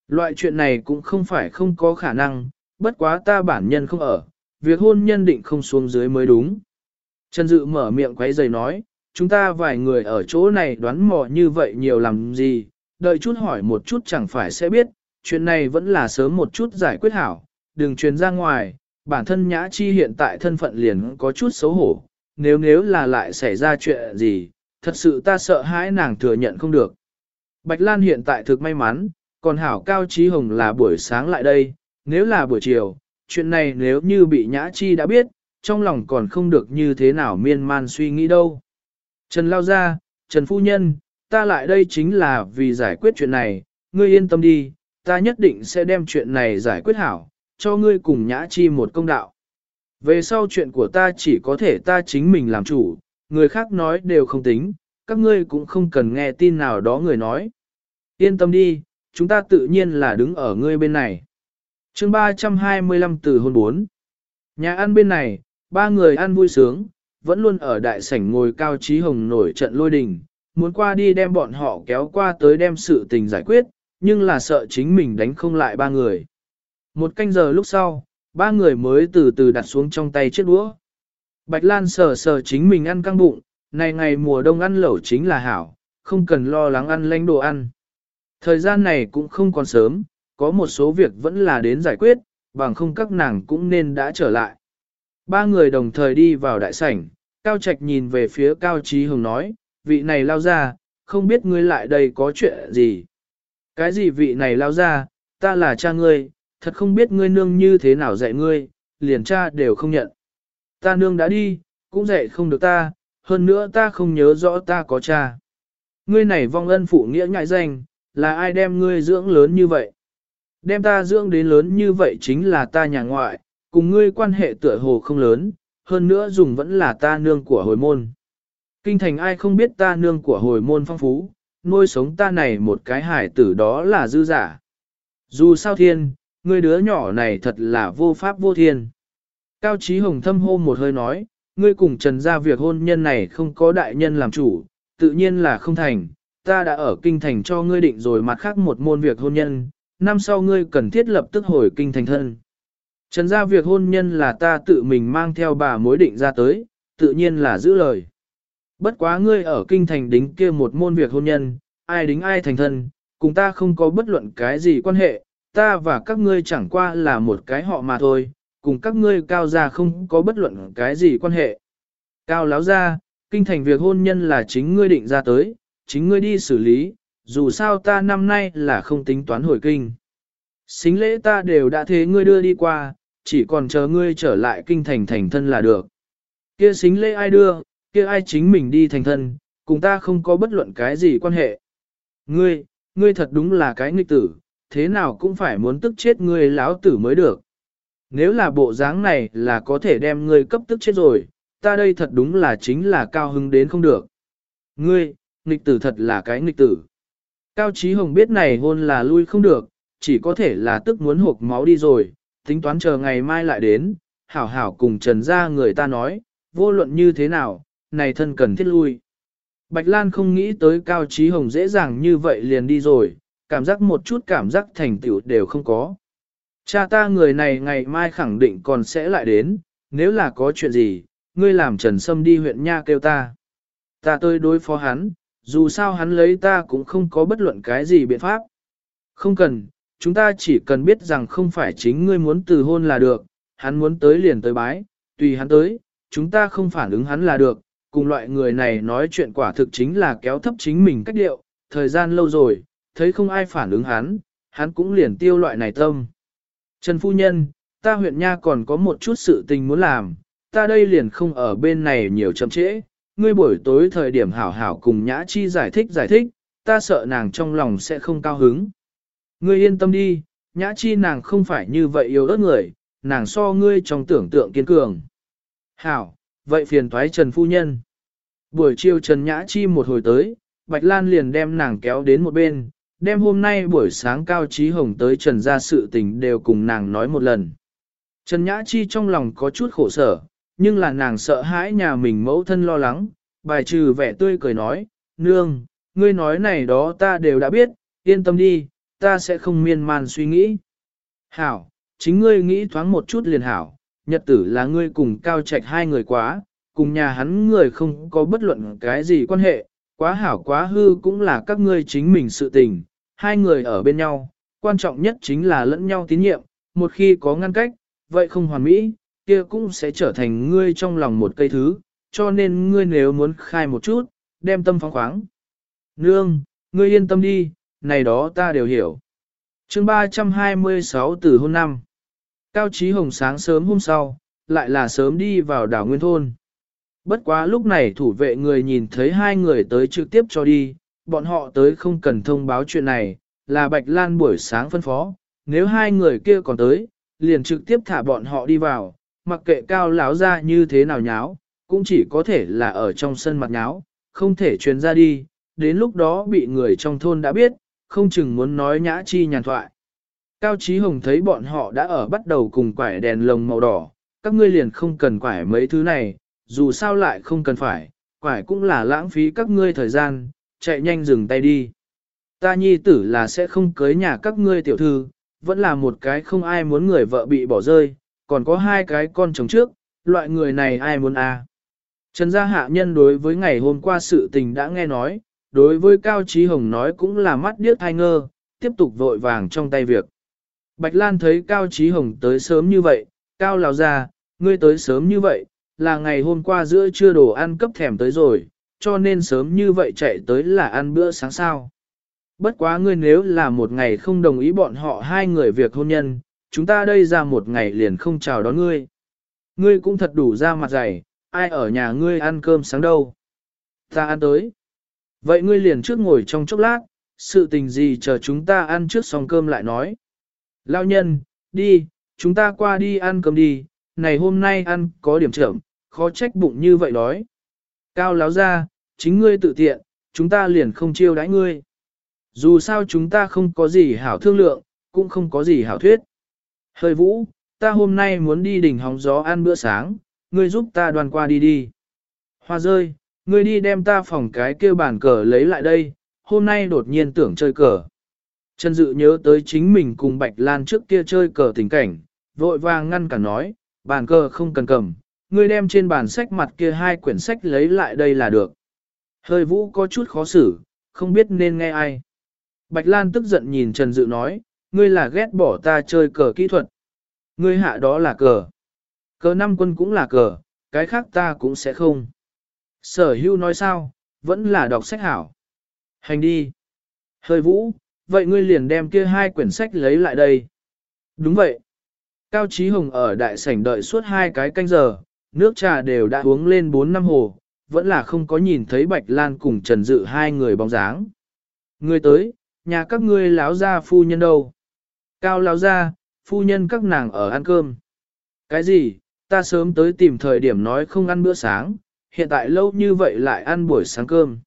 Loại chuyện này cũng không phải không có khả năng, bất quá ta bản nhân không ở, việc hôn nhân định không xuống dưới mới đúng. Trần Dự mở miệng quấy giày nói, chúng ta vài người ở chỗ này đoán mò như vậy nhiều làm gì, đợi chút hỏi một chút chẳng phải sẽ biết, chuyện này vẫn là sớm một chút giải quyết hảo, đừng truyền ra ngoài, bản thân Nhã Chi hiện tại thân phận liền có chút xấu hổ, nếu nếu là lại xảy ra chuyện gì, thật sự ta sợ hãi nàng thừa nhận không được. Bạch Lan hiện tại thực may mắn, còn hảo Cao Trí Hồng là buổi sáng lại đây, nếu là buổi chiều, chuyện này nếu như bị Nhã Chi đã biết, trong lòng còn không được như thế nào miên man suy nghĩ đâu. Trần Lao Gia, Trần Phu Nhân, ta lại đây chính là vì giải quyết chuyện này, ngươi yên tâm đi, ta nhất định sẽ đem chuyện này giải quyết hảo, cho ngươi cùng Nhã Chi một công đạo. Về sau chuyện của ta chỉ có thể ta chính mình làm chủ, người khác nói đều không tính, các ngươi cũng không cần nghe tin nào đó người nói. Yên tâm đi, chúng ta tự nhiên là đứng ở ngươi bên này. chương 325 từ hôn 4. Nhà ăn bên này, ba người ăn vui sướng, vẫn luôn ở đại sảnh ngồi cao trí hồng nổi trận lôi đình, muốn qua đi đem bọn họ kéo qua tới đem sự tình giải quyết, nhưng là sợ chính mình đánh không lại ba người. Một canh giờ lúc sau, ba người mới từ từ đặt xuống trong tay chiếc đũa. Bạch Lan sờ sờ chính mình ăn căng bụng, này ngày mùa đông ăn lẩu chính là hảo, không cần lo lắng ăn lánh đồ ăn. Thời gian này cũng không còn sớm, có một số việc vẫn là đến giải quyết, bằng không các nàng cũng nên đã trở lại. Ba người đồng thời đi vào đại sảnh, Cao Trạch nhìn về phía Cao Trí Hồng nói, vị này lao ra, không biết ngươi lại đây có chuyện gì. Cái gì vị này lao ra, ta là cha ngươi, thật không biết ngươi nương như thế nào dạy ngươi, liền cha đều không nhận. Ta nương đã đi, cũng dạy không được ta, hơn nữa ta không nhớ rõ ta có cha. Ngươi này vong ân phụ nghĩa ngại danh, là ai đem ngươi dưỡng lớn như vậy? Đem ta dưỡng đến lớn như vậy chính là ta nhà ngoại, cùng ngươi quan hệ tựa hồ không lớn, hơn nữa dùng vẫn là ta nương của hồi môn. Kinh thành ai không biết ta nương của hồi môn phong phú, nuôi sống ta này một cái hải tử đó là dư giả. Dù sao thiên, ngươi đứa nhỏ này thật là vô pháp vô thiên. Cao Chí Hồng thâm hô một hơi nói, ngươi cùng trần Gia việc hôn nhân này không có đại nhân làm chủ, tự nhiên là không thành, ta đã ở kinh thành cho ngươi định rồi mặt khác một môn việc hôn nhân, năm sau ngươi cần thiết lập tức hồi kinh thành thân. Trần Gia việc hôn nhân là ta tự mình mang theo bà mối định ra tới, tự nhiên là giữ lời. Bất quá ngươi ở kinh thành đính kia một môn việc hôn nhân, ai đính ai thành thân, cùng ta không có bất luận cái gì quan hệ, ta và các ngươi chẳng qua là một cái họ mà thôi, cùng các ngươi cao gia không có bất luận cái gì quan hệ. Cao láo gia kinh thành việc hôn nhân là chính ngươi định ra tới, chính ngươi đi xử lý, dù sao ta năm nay là không tính toán hồi kinh. Xính lễ ta đều đã thế ngươi đưa đi qua, chỉ còn chờ ngươi trở lại kinh thành thành thân là được. Kia xính lễ ai đưa, kia ai chính mình đi thành thân, cùng ta không có bất luận cái gì quan hệ. Ngươi, ngươi thật đúng là cái nghịch tử, thế nào cũng phải muốn tức chết ngươi láo tử mới được. Nếu là bộ dáng này là có thể đem ngươi cấp tức chết rồi, ta đây thật đúng là chính là cao hứng đến không được. Ngươi, nghịch tử thật là cái nghịch tử. Cao Chí Hồng biết này hôn là lui không được, chỉ có thể là tức muốn hộp máu đi rồi, tính toán chờ ngày mai lại đến, hảo hảo cùng trần ra người ta nói, vô luận như thế nào, này thân cần thiết lui. Bạch Lan không nghĩ tới Cao Chí Hồng dễ dàng như vậy liền đi rồi, cảm giác một chút cảm giác thành tựu đều không có. Cha ta người này ngày mai khẳng định còn sẽ lại đến, nếu là có chuyện gì, ngươi làm Trần Sâm đi huyện Nha kêu ta. Ta tôi đối phó hắn, dù sao hắn lấy ta cũng không có bất luận cái gì biện pháp. Không cần, chúng ta chỉ cần biết rằng không phải chính ngươi muốn từ hôn là được, hắn muốn tới liền tới bái, tùy hắn tới, chúng ta không phản ứng hắn là được, cùng loại người này nói chuyện quả thực chính là kéo thấp chính mình cách điệu, thời gian lâu rồi, thấy không ai phản ứng hắn, hắn cũng liền tiêu loại này tâm. Trần Phu Nhân, ta huyện Nha còn có một chút sự tình muốn làm, ta đây liền không ở bên này nhiều chậm trễ, ngươi buổi tối thời điểm hảo hảo cùng Nhã Chi giải thích giải thích, ta sợ nàng trong lòng sẽ không cao hứng. Ngươi yên tâm đi, Nhã Chi nàng không phải như vậy yêu ớt người, nàng so ngươi trong tưởng tượng kiên cường. Hảo, vậy phiền thoái Trần Phu Nhân. Buổi chiều Trần Nhã Chi một hồi tới, Bạch Lan liền đem nàng kéo đến một bên, đem hôm nay buổi sáng Cao Trí Hồng tới Trần gia sự tình đều cùng nàng nói một lần. Trần Nhã Chi trong lòng có chút khổ sở, nhưng là nàng sợ hãi nhà mình mẫu thân lo lắng, bài trừ vẻ tươi cười nói, nương, ngươi nói này đó ta đều đã biết, yên tâm đi, ta sẽ không miên man suy nghĩ. Hảo, chính ngươi nghĩ thoáng một chút liền hảo, nhật tử là ngươi cùng cao trạch hai người quá, cùng nhà hắn người không có bất luận cái gì quan hệ, quá hảo quá hư cũng là các ngươi chính mình sự tình, hai người ở bên nhau, quan trọng nhất chính là lẫn nhau tín nhiệm, một khi có ngăn cách, vậy không hoàn mỹ, kia cũng sẽ trở thành ngươi trong lòng một cây thứ, cho nên ngươi nếu muốn khai một chút, đem tâm phóng khoáng. Nương, ngươi yên tâm đi, này đó ta đều hiểu. chương 326 từ hôm năm. Cao Chí Hồng sáng sớm hôm sau, lại là sớm đi vào đảo Nguyên Thôn. Bất quá lúc này thủ vệ người nhìn thấy hai người tới trực tiếp cho đi, bọn họ tới không cần thông báo chuyện này, là Bạch Lan buổi sáng phân phó, nếu hai người kia còn tới, liền trực tiếp thả bọn họ đi vào, mặc kệ cao lão ra như thế nào nháo, cũng chỉ có thể là ở trong sân mặt nháo, không thể truyền ra đi, đến lúc đó bị người trong thôn đã biết, không chừng muốn nói nhã chi nhàn thoại. Cao Chí Hồng thấy bọn họ đã ở bắt đầu cùng quải đèn lồng màu đỏ, các ngươi liền không cần quải mấy thứ này, dù sao lại không cần phải, quải cũng là lãng phí các ngươi thời gian, chạy nhanh dừng tay đi. Ta nhi tử là sẽ không cưới nhà các ngươi tiểu thư, vẫn là một cái không ai muốn người vợ bị bỏ rơi, còn có hai cái con chồng trước, loại người này ai muốn à. Trần gia hạ nhân đối với ngày hôm qua sự tình đã nghe nói, đối với Cao Trí Hồng nói cũng là mắt điếc thai ngơ, tiếp tục vội vàng trong tay việc. Bạch Lan thấy Cao Trí Hồng tới sớm như vậy, Cao Lào ra, ngươi tới sớm như vậy, là ngày hôm qua giữa trưa đồ ăn cấp thèm tới rồi, cho nên sớm như vậy chạy tới là ăn bữa sáng sao. Bất quá ngươi nếu là một ngày không đồng ý bọn họ hai người việc hôn nhân, chúng ta đây ra một ngày liền không chào đón ngươi. Ngươi cũng thật đủ ra mặt dày, ai ở nhà ngươi ăn cơm sáng đâu. Ta ăn tới. Vậy ngươi liền trước ngồi trong chốc lát, sự tình gì chờ chúng ta ăn trước xong cơm lại nói. Lao nhân, đi, chúng ta qua đi ăn cơm đi, này hôm nay ăn có điểm trưởng, khó trách bụng như vậy đói. Cao láo ra, chính ngươi tự tiện, chúng ta liền không chiêu đãi ngươi. Dù sao chúng ta không có gì hảo thương lượng, cũng không có gì hảo thuyết. Hơi vũ, ta hôm nay muốn đi đỉnh hóng gió ăn bữa sáng, ngươi giúp ta đoàn qua đi đi. Hoa rơi, ngươi đi đem ta phòng cái kêu bàn cờ lấy lại đây, hôm nay đột nhiên tưởng chơi cờ. Trần Dự nhớ tới chính mình cùng Bạch Lan trước kia chơi cờ tình cảnh, vội vàng ngăn cả nói, bàn cờ không cần cầm, ngươi đem trên bàn sách mặt kia hai quyển sách lấy lại đây là được. Hơi vũ có chút khó xử, không biết nên nghe ai. Bạch Lan tức giận nhìn Trần Dự nói, ngươi là ghét bỏ ta chơi cờ kỹ thuật. Ngươi hạ đó là cờ. Cờ năm quân cũng là cờ, cái khác ta cũng sẽ không. Sở hưu nói sao, vẫn là đọc sách hảo. Hành đi. Hơi vũ, vậy ngươi liền đem kia hai quyển sách lấy lại đây. Đúng vậy. Cao Chí Hồng ở đại sảnh đợi suốt hai cái canh giờ, nước trà đều đã uống lên bốn năm hồ, vẫn là không có nhìn thấy Bạch Lan cùng Trần Dự hai người bóng dáng. người tới, nhà các ngươi láo ra phu nhân đâu? Cao láo ra, phu nhân các nàng ở ăn cơm. Cái gì, ta sớm tới tìm thời điểm nói không ăn bữa sáng, hiện tại lâu như vậy lại ăn buổi sáng cơm.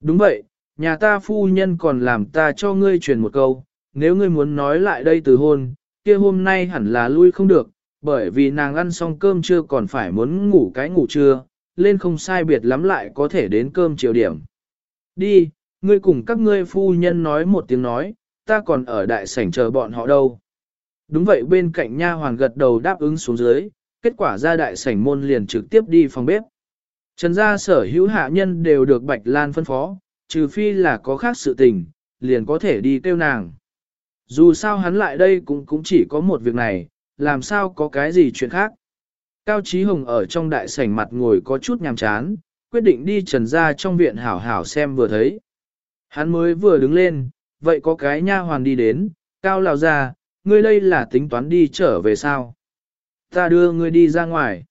Đúng vậy, nhà ta phu nhân còn làm ta cho ngươi truyền một câu, nếu ngươi muốn nói lại đây từ hôn, kia hôm nay hẳn là lui không được, bởi vì nàng ăn xong cơm chưa còn phải muốn ngủ cái ngủ trưa, lên không sai biệt lắm lại có thể đến cơm chiều điểm. Đi, ngươi cùng các ngươi phu nhân nói một tiếng nói, ta còn ở đại sảnh chờ bọn họ đâu. Đúng vậy bên cạnh nha hoàng gật đầu đáp ứng xuống dưới, kết quả ra đại sảnh môn liền trực tiếp đi phòng bếp. Trần gia sở hữu hạ nhân đều được Bạch Lan phân phó, trừ phi là có khác sự tình, liền có thể đi kêu nàng. Dù sao hắn lại đây cũng cũng chỉ có một việc này, làm sao có cái gì chuyện khác. Cao Chí Hồng ở trong đại sảnh mặt ngồi có chút nhàm chán, quyết định đi trần ra trong viện hảo hảo xem vừa thấy. Hắn mới vừa đứng lên, vậy có cái nha hoàn đi đến, Cao Lào ra, ngươi đây là tính toán đi trở về sao? Ta đưa ngươi đi ra ngoài.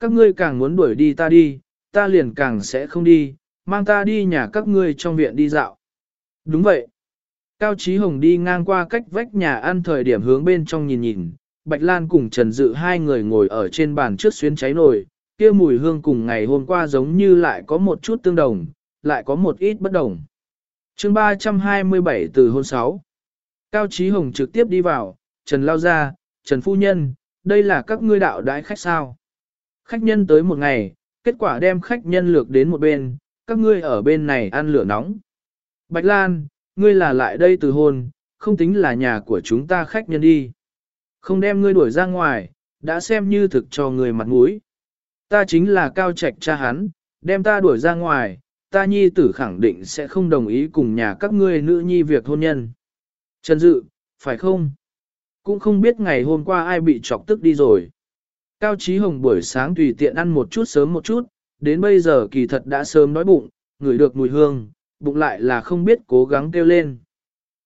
Các ngươi càng muốn đuổi đi ta đi, ta liền càng sẽ không đi, mang ta đi nhà các ngươi trong viện đi dạo. Đúng vậy. Cao Chí Hồng đi ngang qua cách vách nhà ăn thời điểm hướng bên trong nhìn nhìn, Bạch Lan cùng Trần Dự hai người ngồi ở trên bàn trước xuyến cháy nồi, kia mùi hương cùng ngày hôm qua giống như lại có một chút tương đồng, lại có một ít bất đồng. chương 327 từ hôn 6 Cao Chí Hồng trực tiếp đi vào, Trần Lao ra, Trần Phu Nhân, đây là các ngươi đạo đãi khách sao. Khách nhân tới một ngày, kết quả đem khách nhân lược đến một bên, các ngươi ở bên này ăn lửa nóng. Bạch Lan, ngươi là lại đây từ hôn, không tính là nhà của chúng ta khách nhân đi. Không đem ngươi đuổi ra ngoài, đã xem như thực cho người mặt mũi. Ta chính là cao trạch cha hắn, đem ta đuổi ra ngoài, ta nhi tử khẳng định sẽ không đồng ý cùng nhà các ngươi nữ nhi việc hôn nhân. Trần Dự, phải không? Cũng không biết ngày hôm qua ai bị chọc tức đi rồi. Cao Chí Hồng buổi sáng tùy tiện ăn một chút sớm một chút, đến bây giờ kỳ thật đã sớm đói bụng, ngửi được mùi hương, bụng lại là không biết cố gắng kêu lên.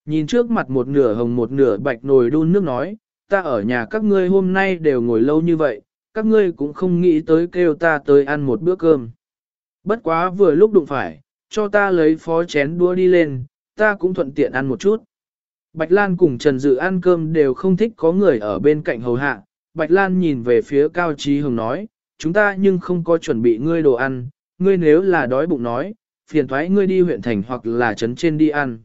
Nhìn trước mặt một nửa hồng một nửa bạch nồi đun nước nói, ta ở nhà các ngươi hôm nay đều ngồi lâu như vậy, các ngươi cũng không nghĩ tới kêu ta tới ăn một bữa cơm. Bất quá vừa lúc đụng phải, cho ta lấy phó chén đua đi lên, ta cũng thuận tiện ăn một chút. Bạch Lan cùng Trần Dự ăn cơm đều không thích có người ở bên cạnh hầu hạ. Bạch Lan nhìn về phía Cao Trí Hồng nói, chúng ta nhưng không có chuẩn bị ngươi đồ ăn, ngươi nếu là đói bụng nói, phiền thoái ngươi đi huyện thành hoặc là trấn trên đi ăn.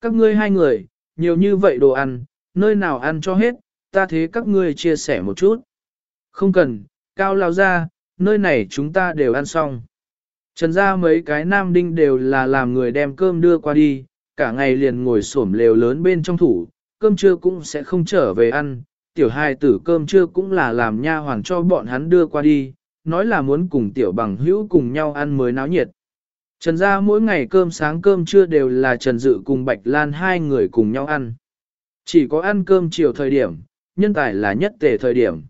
Các ngươi hai người, nhiều như vậy đồ ăn, nơi nào ăn cho hết, ta thế các ngươi chia sẻ một chút. Không cần, Cao lao ra, nơi này chúng ta đều ăn xong. Trần ra mấy cái nam đinh đều là làm người đem cơm đưa qua đi, cả ngày liền ngồi xổm lều lớn bên trong thủ, cơm trưa cũng sẽ không trở về ăn, tiểu hai tử cơm trưa cũng là làm nha hoàng cho bọn hắn đưa qua đi, nói là muốn cùng tiểu bằng hữu cùng nhau ăn mới náo nhiệt. Trần ra mỗi ngày cơm sáng cơm trưa đều là Trần Dự cùng Bạch Lan hai người cùng nhau ăn. Chỉ có ăn cơm chiều thời điểm, nhân tài là nhất tề thời điểm.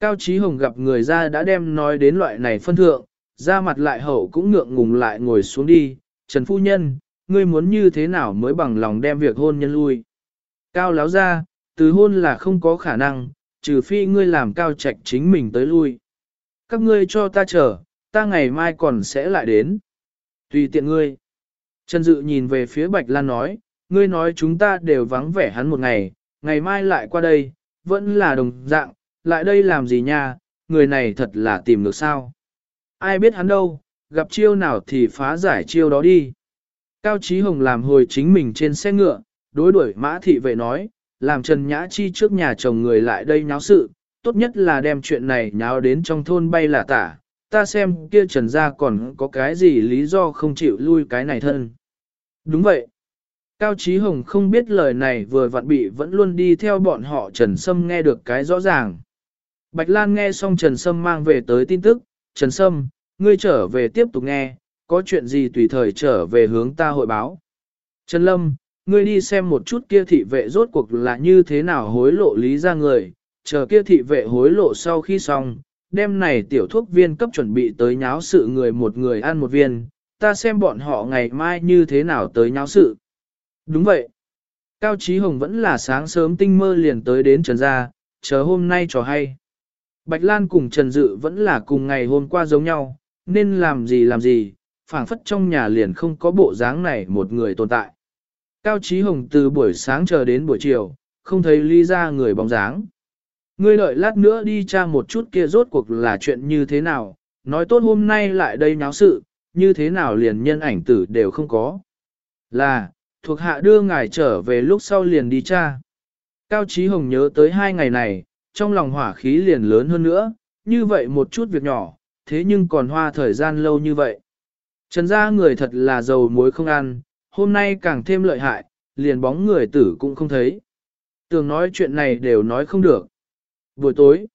Cao Chí Hồng gặp người ra đã đem nói đến loại này phân thượng, ra mặt lại hậu cũng ngượng ngùng lại ngồi xuống đi, Trần Phu Nhân, ngươi muốn như thế nào mới bằng lòng đem việc hôn nhân lui. Cao láo ra, từ hôn là không có khả năng, trừ phi ngươi làm cao trạch chính mình tới lui. Các ngươi cho ta chờ, ta ngày mai còn sẽ lại đến. Tùy tiện ngươi. Trần Dự nhìn về phía Bạch Lan nói, ngươi nói chúng ta đều vắng vẻ hắn một ngày, ngày mai lại qua đây, vẫn là đồng dạng, lại đây làm gì nha, người này thật là tìm được sao. Ai biết hắn đâu, gặp chiêu nào thì phá giải chiêu đó đi. Cao Chí Hồng làm hồi chính mình trên xe ngựa, đối đuổi mã thị vệ nói, làm Trần Nhã Chi trước nhà chồng người lại đây nháo sự, tốt nhất là đem chuyện này nháo đến trong thôn bay là tả, ta xem kia Trần gia còn có cái gì lý do không chịu lui cái này thân. Đúng vậy. Cao Chí Hồng không biết lời này vừa vặn bị vẫn luôn đi theo bọn họ Trần Sâm nghe được cái rõ ràng. Bạch Lan nghe xong Trần Sâm mang về tới tin tức, Trần Sâm, ngươi trở về tiếp tục nghe, có chuyện gì tùy thời trở về hướng ta hội báo. Trần Lâm, ngươi đi xem một chút kia thị vệ rốt cuộc là như thế nào hối lộ lý ra người, chờ kia thị vệ hối lộ sau khi xong, đêm này tiểu thuốc viên cấp chuẩn bị tới nháo sự người một người ăn một viên, ta xem bọn họ ngày mai như thế nào tới nháo sự. Đúng vậy. Cao Chí Hồng vẫn là sáng sớm tinh mơ liền tới đến Trần Gia, chờ hôm nay trò hay. Bạch Lan cùng Trần Dự vẫn là cùng ngày hôm qua giống nhau, nên làm gì làm gì, phảng phất trong nhà liền không có bộ dáng này một người tồn tại. Cao Chí Hồng từ buổi sáng chờ đến buổi chiều, không thấy ly ra người bóng dáng. Ngươi đợi lát nữa đi tra một chút kia rốt cuộc là chuyện như thế nào, nói tốt hôm nay lại đây náo sự, như thế nào liền nhân ảnh tử đều không có. Là, thuộc hạ đưa ngài trở về lúc sau liền đi tra. Cao Chí Hồng nhớ tới hai ngày này, trong lòng hỏa khí liền lớn hơn nữa, như vậy một chút việc nhỏ, thế nhưng còn hoa thời gian lâu như vậy. Trần gia người thật là dầu muối không ăn, hôm nay càng thêm lợi hại, liền bóng người tử cũng không thấy. Tường nói chuyện này đều nói không được. Buổi tối,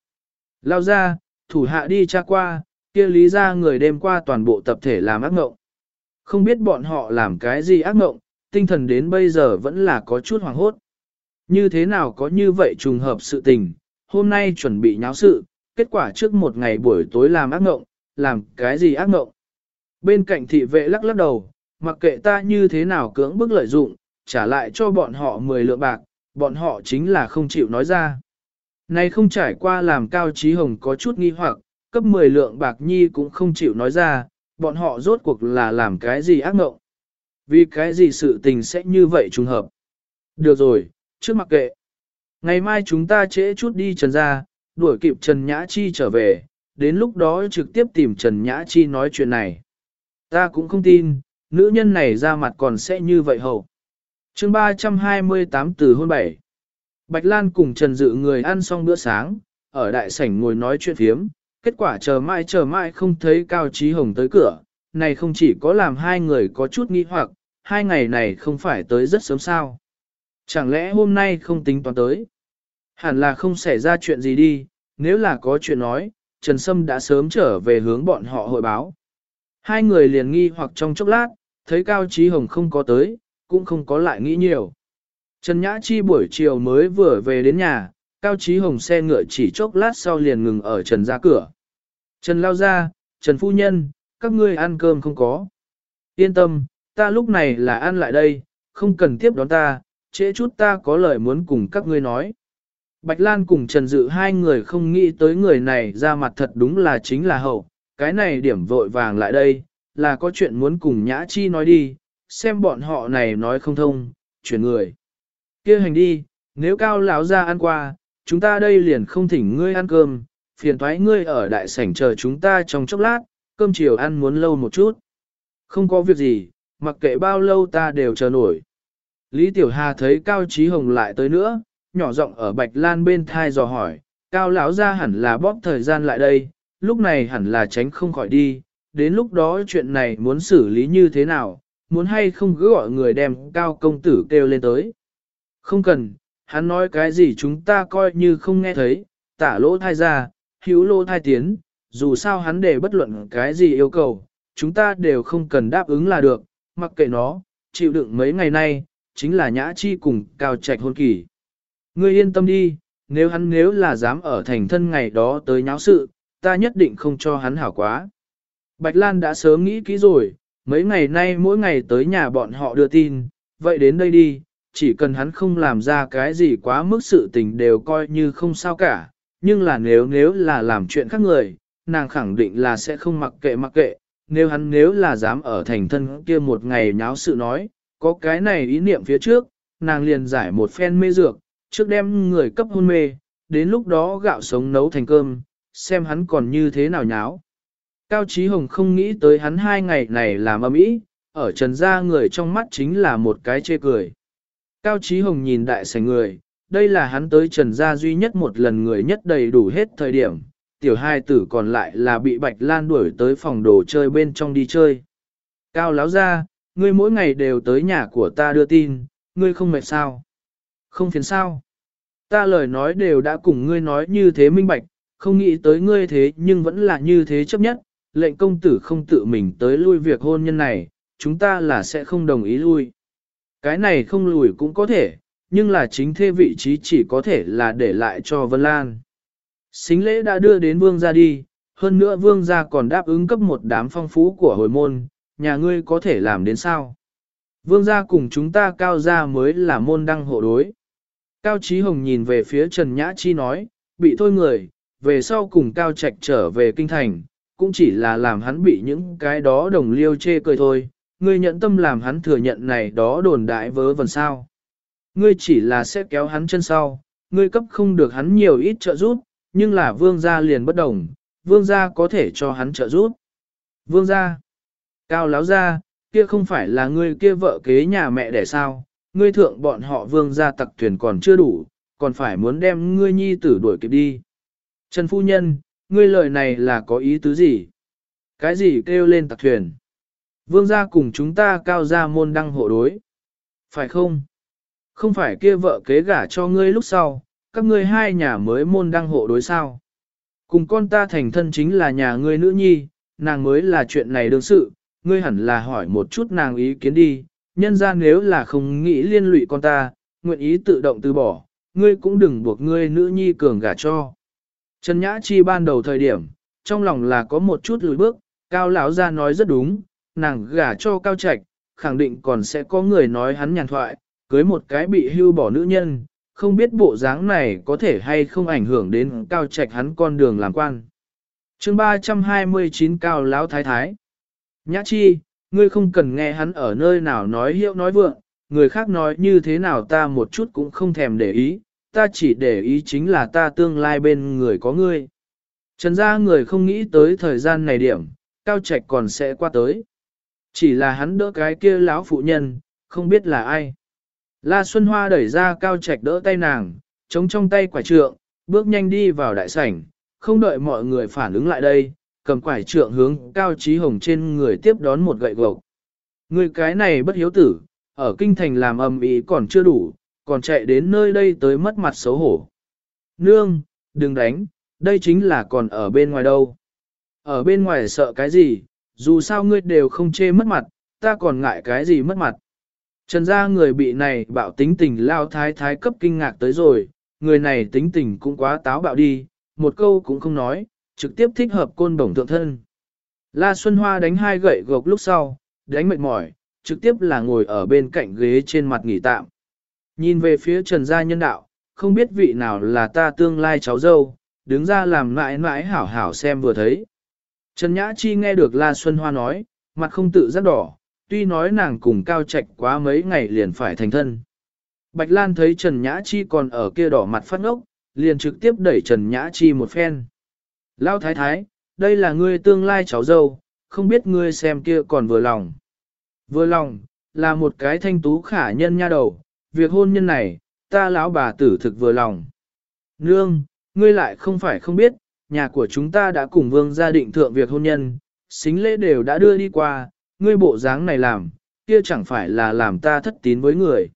lao ra, thủ hạ đi tra qua, kia lý ra người đêm qua toàn bộ tập thể làm ác mộng. Không biết bọn họ làm cái gì ác mộng, tinh thần đến bây giờ vẫn là có chút hoàng hốt. Như thế nào có như vậy trùng hợp sự tình, hôm nay chuẩn bị nháo sự, kết quả trước một ngày buổi tối làm ác ngộng làm cái gì ác ngộng Bên cạnh thị vệ lắc lắc đầu, mặc kệ ta như thế nào cưỡng bức lợi dụng, trả lại cho bọn họ 10 lượng bạc, bọn họ chính là không chịu nói ra. Này không trải qua làm cao trí hồng có chút nghi hoặc, cấp 10 lượng bạc nhi cũng không chịu nói ra, bọn họ rốt cuộc là làm cái gì ác ngộng vì cái gì sự tình sẽ như vậy trùng hợp. Được rồi, trước mặc kệ. Ngày mai chúng ta trễ chút đi Trần ra, đuổi kịp Trần Nhã Chi trở về, đến lúc đó trực tiếp tìm Trần Nhã Chi nói chuyện này. Ta cũng không tin, nữ nhân này ra mặt còn sẽ như vậy hầu. chương 328 từ hôn bảy. Bạch Lan cùng Trần Dự người ăn xong bữa sáng, ở đại sảnh ngồi nói chuyện phiếm, kết quả chờ mãi chờ mãi không thấy Cao Trí Hồng tới cửa, này không chỉ có làm hai người có chút nghi hoặc, hai ngày này không phải tới rất sớm sao. Chẳng lẽ hôm nay không tính toán tới? Hẳn là không xảy ra chuyện gì đi, nếu là có chuyện nói, Trần Sâm đã sớm trở về hướng bọn họ hội báo. Hai người liền nghi hoặc trong chốc lát, thấy Cao Trí Hồng không có tới, cũng không có lại nghĩ nhiều. Trần Nhã Chi buổi chiều mới vừa về đến nhà, Cao Trí Hồng xe ngựa chỉ chốc lát sau liền ngừng ở Trần ra cửa. Trần lao ra, Trần Phu Nhân, các ngươi ăn cơm không có. Yên tâm, ta lúc này là ăn lại đây, không cần tiếp đón ta, trễ chút ta có lời muốn cùng các ngươi nói. Bạch Lan cùng Trần Dự hai người không nghĩ tới người này ra mặt thật đúng là chính là hậu, cái này điểm vội vàng lại đây, là có chuyện muốn cùng Nhã Chi nói đi, xem bọn họ này nói không thông, chuyển người. kia hành đi, nếu cao lão ra ăn qua, chúng ta đây liền không thỉnh ngươi ăn cơm, phiền thoái ngươi ở đại sảnh chờ chúng ta trong chốc lát, cơm chiều ăn muốn lâu một chút. Không có việc gì, mặc kệ bao lâu ta đều chờ nổi. Lý Tiểu Hà thấy Cao Trí Hồng lại tới nữa, nhỏ giọng ở Bạch Lan bên thai dò hỏi, Cao lão ra hẳn là bóp thời gian lại đây, lúc này hẳn là tránh không khỏi đi, đến lúc đó chuyện này muốn xử lý như thế nào, muốn hay không cứ gọi người đem cao công tử kêu lên tới. Không cần, hắn nói cái gì chúng ta coi như không nghe thấy, tả lỗ thai ra, hữu lỗ thai tiến, dù sao hắn để bất luận cái gì yêu cầu, chúng ta đều không cần đáp ứng là được, mặc kệ nó, chịu đựng mấy ngày nay, chính là nhã chi cùng cao trạch hôn kỳ. Ngươi yên tâm đi, nếu hắn nếu là dám ở thành thân ngày đó tới nháo sự, ta nhất định không cho hắn hảo quá. Bạch Lan đã sớm nghĩ kỹ rồi, mấy ngày nay mỗi ngày tới nhà bọn họ đưa tin, vậy đến đây đi, chỉ cần hắn không làm ra cái gì quá mức sự tình đều coi như không sao cả, nhưng là nếu nếu là làm chuyện khác người, nàng khẳng định là sẽ không mặc kệ mặc kệ, nếu hắn nếu là dám ở thành thân kia một ngày nháo sự nói, có cái này ý niệm phía trước, nàng liền giải một phen mê dược, trước đem người cấp hôn mê, đến lúc đó gạo sống nấu thành cơm, xem hắn còn như thế nào nháo. Cao Chí Hồng không nghĩ tới hắn hai ngày này làm âm ý, ở trần gia người trong mắt chính là một cái chê cười. Cao Chí Hồng nhìn đại sảnh người, đây là hắn tới trần gia duy nhất một lần người nhất đầy đủ hết thời điểm, tiểu hai tử còn lại là bị Bạch Lan đuổi tới phòng đồ chơi bên trong đi chơi. Cao láo ra, ngươi mỗi ngày đều tới nhà của ta đưa tin, ngươi không mệt sao? Không phiền sao? Ta lời nói đều đã cùng ngươi nói như thế minh bạch, không nghĩ tới ngươi thế nhưng vẫn là như thế chấp nhất, lệnh công tử không tự mình tới lui việc hôn nhân này, chúng ta là sẽ không đồng ý lui. Cái này không lùi cũng có thể, nhưng là chính thế vị trí chỉ có thể là để lại cho Vân Lan. Xính lễ đã đưa đến vương gia đi, hơn nữa vương gia còn đáp ứng cấp một đám phong phú của hồi môn, nhà ngươi có thể làm đến sao? Vương gia cùng chúng ta cao gia mới là môn đăng hộ đối. Cao Chí Hồng nhìn về phía Trần Nhã Chi nói, bị thôi người, về sau cùng Cao Trạch trở về kinh thành, cũng chỉ là làm hắn bị những cái đó đồng liêu chê cười thôi, ngươi nhận tâm làm hắn thừa nhận này đó đồn đại vớ vẩn sao. Ngươi chỉ là sẽ kéo hắn chân sau, ngươi cấp không được hắn nhiều ít trợ giúp, nhưng là vương gia liền bất đồng, vương gia có thể cho hắn trợ giúp. Vương gia, cao láo gia, kia không phải là ngươi kia vợ kế nhà mẹ đẻ sao, ngươi thượng bọn họ vương gia tặc thuyền còn chưa đủ, còn phải muốn đem ngươi nhi tử đuổi kịp đi. Trần Phu Nhân, ngươi lời này là có ý tứ gì? Cái gì kêu lên tặc thuyền? Vương gia cùng chúng ta cao gia môn đăng hộ đối. Phải không? Không phải kia vợ kế gả cho ngươi lúc sau, các ngươi hai nhà mới môn đăng hộ đối sao? Cùng con ta thành thân chính là nhà ngươi nữ nhi, nàng mới là chuyện này đương sự, ngươi hẳn là hỏi một chút nàng ý kiến đi, nhân ra nếu là không nghĩ liên lụy con ta, nguyện ý tự động từ bỏ, ngươi cũng đừng buộc ngươi nữ nhi cường gả cho. Trần Nhã Chi ban đầu thời điểm, trong lòng là có một chút lùi bước, Cao lão ra nói rất đúng, nàng gả cho Cao Trạch, khẳng định còn sẽ có người nói hắn nhàn thoại, cưới một cái bị hưu bỏ nữ nhân, không biết bộ dáng này có thể hay không ảnh hưởng đến Cao Trạch hắn con đường làm quan. chương 329 Cao lão Thái Thái Nhã Chi, ngươi không cần nghe hắn ở nơi nào nói hiệu nói vượng, người khác nói như thế nào ta một chút cũng không thèm để ý, ta chỉ để ý chính là ta tương lai bên người có ngươi. Trần gia người không nghĩ tới thời gian này điểm, cao trạch còn sẽ qua tới. Chỉ là hắn đỡ cái kia lão phụ nhân, không biết là ai. La Xuân Hoa đẩy ra cao trạch đỡ tay nàng, chống trong tay quả trượng, bước nhanh đi vào đại sảnh, không đợi mọi người phản ứng lại đây, cầm quải trượng hướng cao trí hồng trên người tiếp đón một gậy gộc. Người cái này bất hiếu tử, ở kinh thành làm ầm ĩ còn chưa đủ, còn chạy đến nơi đây tới mất mặt xấu hổ. Nương, đừng đánh, đây chính là còn ở bên ngoài đâu. Ở bên ngoài sợ cái gì, dù sao ngươi đều không chê mất mặt, ta còn ngại cái gì mất mặt. Trần gia người bị này bạo tính tình lao thái thái cấp kinh ngạc tới rồi, người này tính tình cũng quá táo bạo đi, một câu cũng không nói, trực tiếp thích hợp côn bổng thượng thân. La Xuân Hoa đánh hai gậy gộc lúc sau, đánh mệt mỏi, trực tiếp là ngồi ở bên cạnh ghế trên mặt nghỉ tạm. Nhìn về phía Trần Gia Nhân Đạo, không biết vị nào là ta tương lai cháu dâu, đứng ra làm mãi mãi hảo hảo xem vừa thấy. Trần Nhã Chi nghe được La Xuân Hoa nói, mặt không tự giác đỏ, tuy nói nàng cùng cao trạch quá mấy ngày liền phải thành thân. Bạch Lan thấy Trần Nhã Chi còn ở kia đỏ mặt phát ngốc, liền trực tiếp đẩy Trần Nhã Chi một phen. Lao thái thái, đây là ngươi tương lai cháu dâu, không biết ngươi xem kia còn vừa lòng. Vừa lòng, là một cái thanh tú khả nhân nha đầu, việc hôn nhân này, ta lão bà tử thực vừa lòng. Nương, ngươi lại không phải không biết, nhà của chúng ta đã cùng vương gia định thượng việc hôn nhân, xính lễ đều đã đưa đi qua, ngươi bộ dáng này làm, kia chẳng phải là làm ta thất tín với người.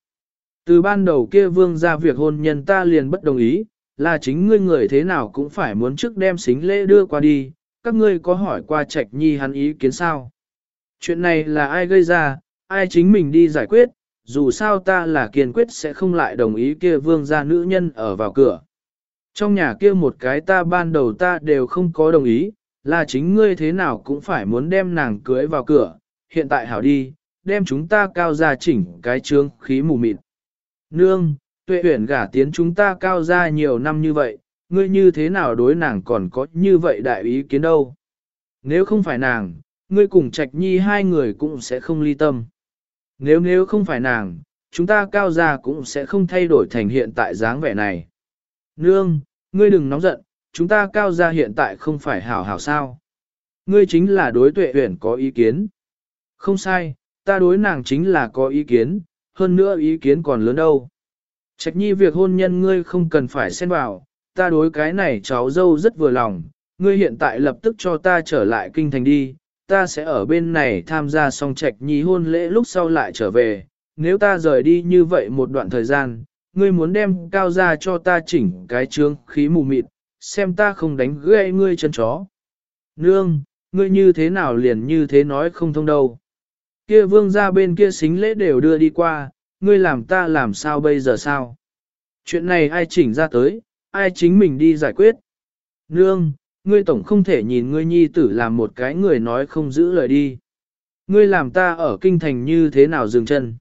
Từ ban đầu kia vương ra việc hôn nhân ta liền bất đồng ý, là chính ngươi người thế nào cũng phải muốn trước đem xính lễ đưa qua đi, các ngươi có hỏi qua trạch nhi hắn ý kiến sao? Chuyện này là ai gây ra, ai chính mình đi giải quyết, dù sao ta là kiên quyết sẽ không lại đồng ý kia vương gia nữ nhân ở vào cửa. Trong nhà kia một cái ta ban đầu ta đều không có đồng ý, là chính ngươi thế nào cũng phải muốn đem nàng cưới vào cửa, hiện tại hảo đi, đem chúng ta cao ra chỉnh cái trương khí mù mịt. Nương, tuệ huyển gả tiến chúng ta cao ra nhiều năm như vậy, ngươi như thế nào đối nàng còn có như vậy đại ý kiến đâu. Nếu không phải nàng, ngươi cùng trạch nhi hai người cũng sẽ không ly tâm. Nếu nếu không phải nàng, chúng ta cao ra cũng sẽ không thay đổi thành hiện tại dáng vẻ này. Nương, ngươi đừng nóng giận, chúng ta cao ra hiện tại không phải hảo hảo sao. Ngươi chính là đối tuệ huyển có ý kiến. Không sai, ta đối nàng chính là có ý kiến, hơn nữa ý kiến còn lớn đâu. Trạch nhi việc hôn nhân ngươi không cần phải xen vào, ta đối cái này cháu dâu rất vừa lòng, ngươi hiện tại lập tức cho ta trở lại kinh thành đi, ta sẽ ở bên này tham gia xong trạch nhi hôn lễ lúc sau lại trở về, nếu ta rời đi như vậy một đoạn thời gian, ngươi muốn đem cao ra cho ta chỉnh cái trương khí mù mịt, xem ta không đánh gãy ngươi chân chó. Nương, ngươi như thế nào liền như thế nói không thông đâu. Kia vương ra bên kia xính lễ đều đưa đi qua, ngươi làm ta làm sao bây giờ sao? Chuyện này ai chỉnh ra tới, ai chính mình đi giải quyết. Nương, ngươi tổng không thể nhìn ngươi nhi tử làm một cái người nói không giữ lời đi. Ngươi làm ta ở kinh thành như thế nào dừng chân.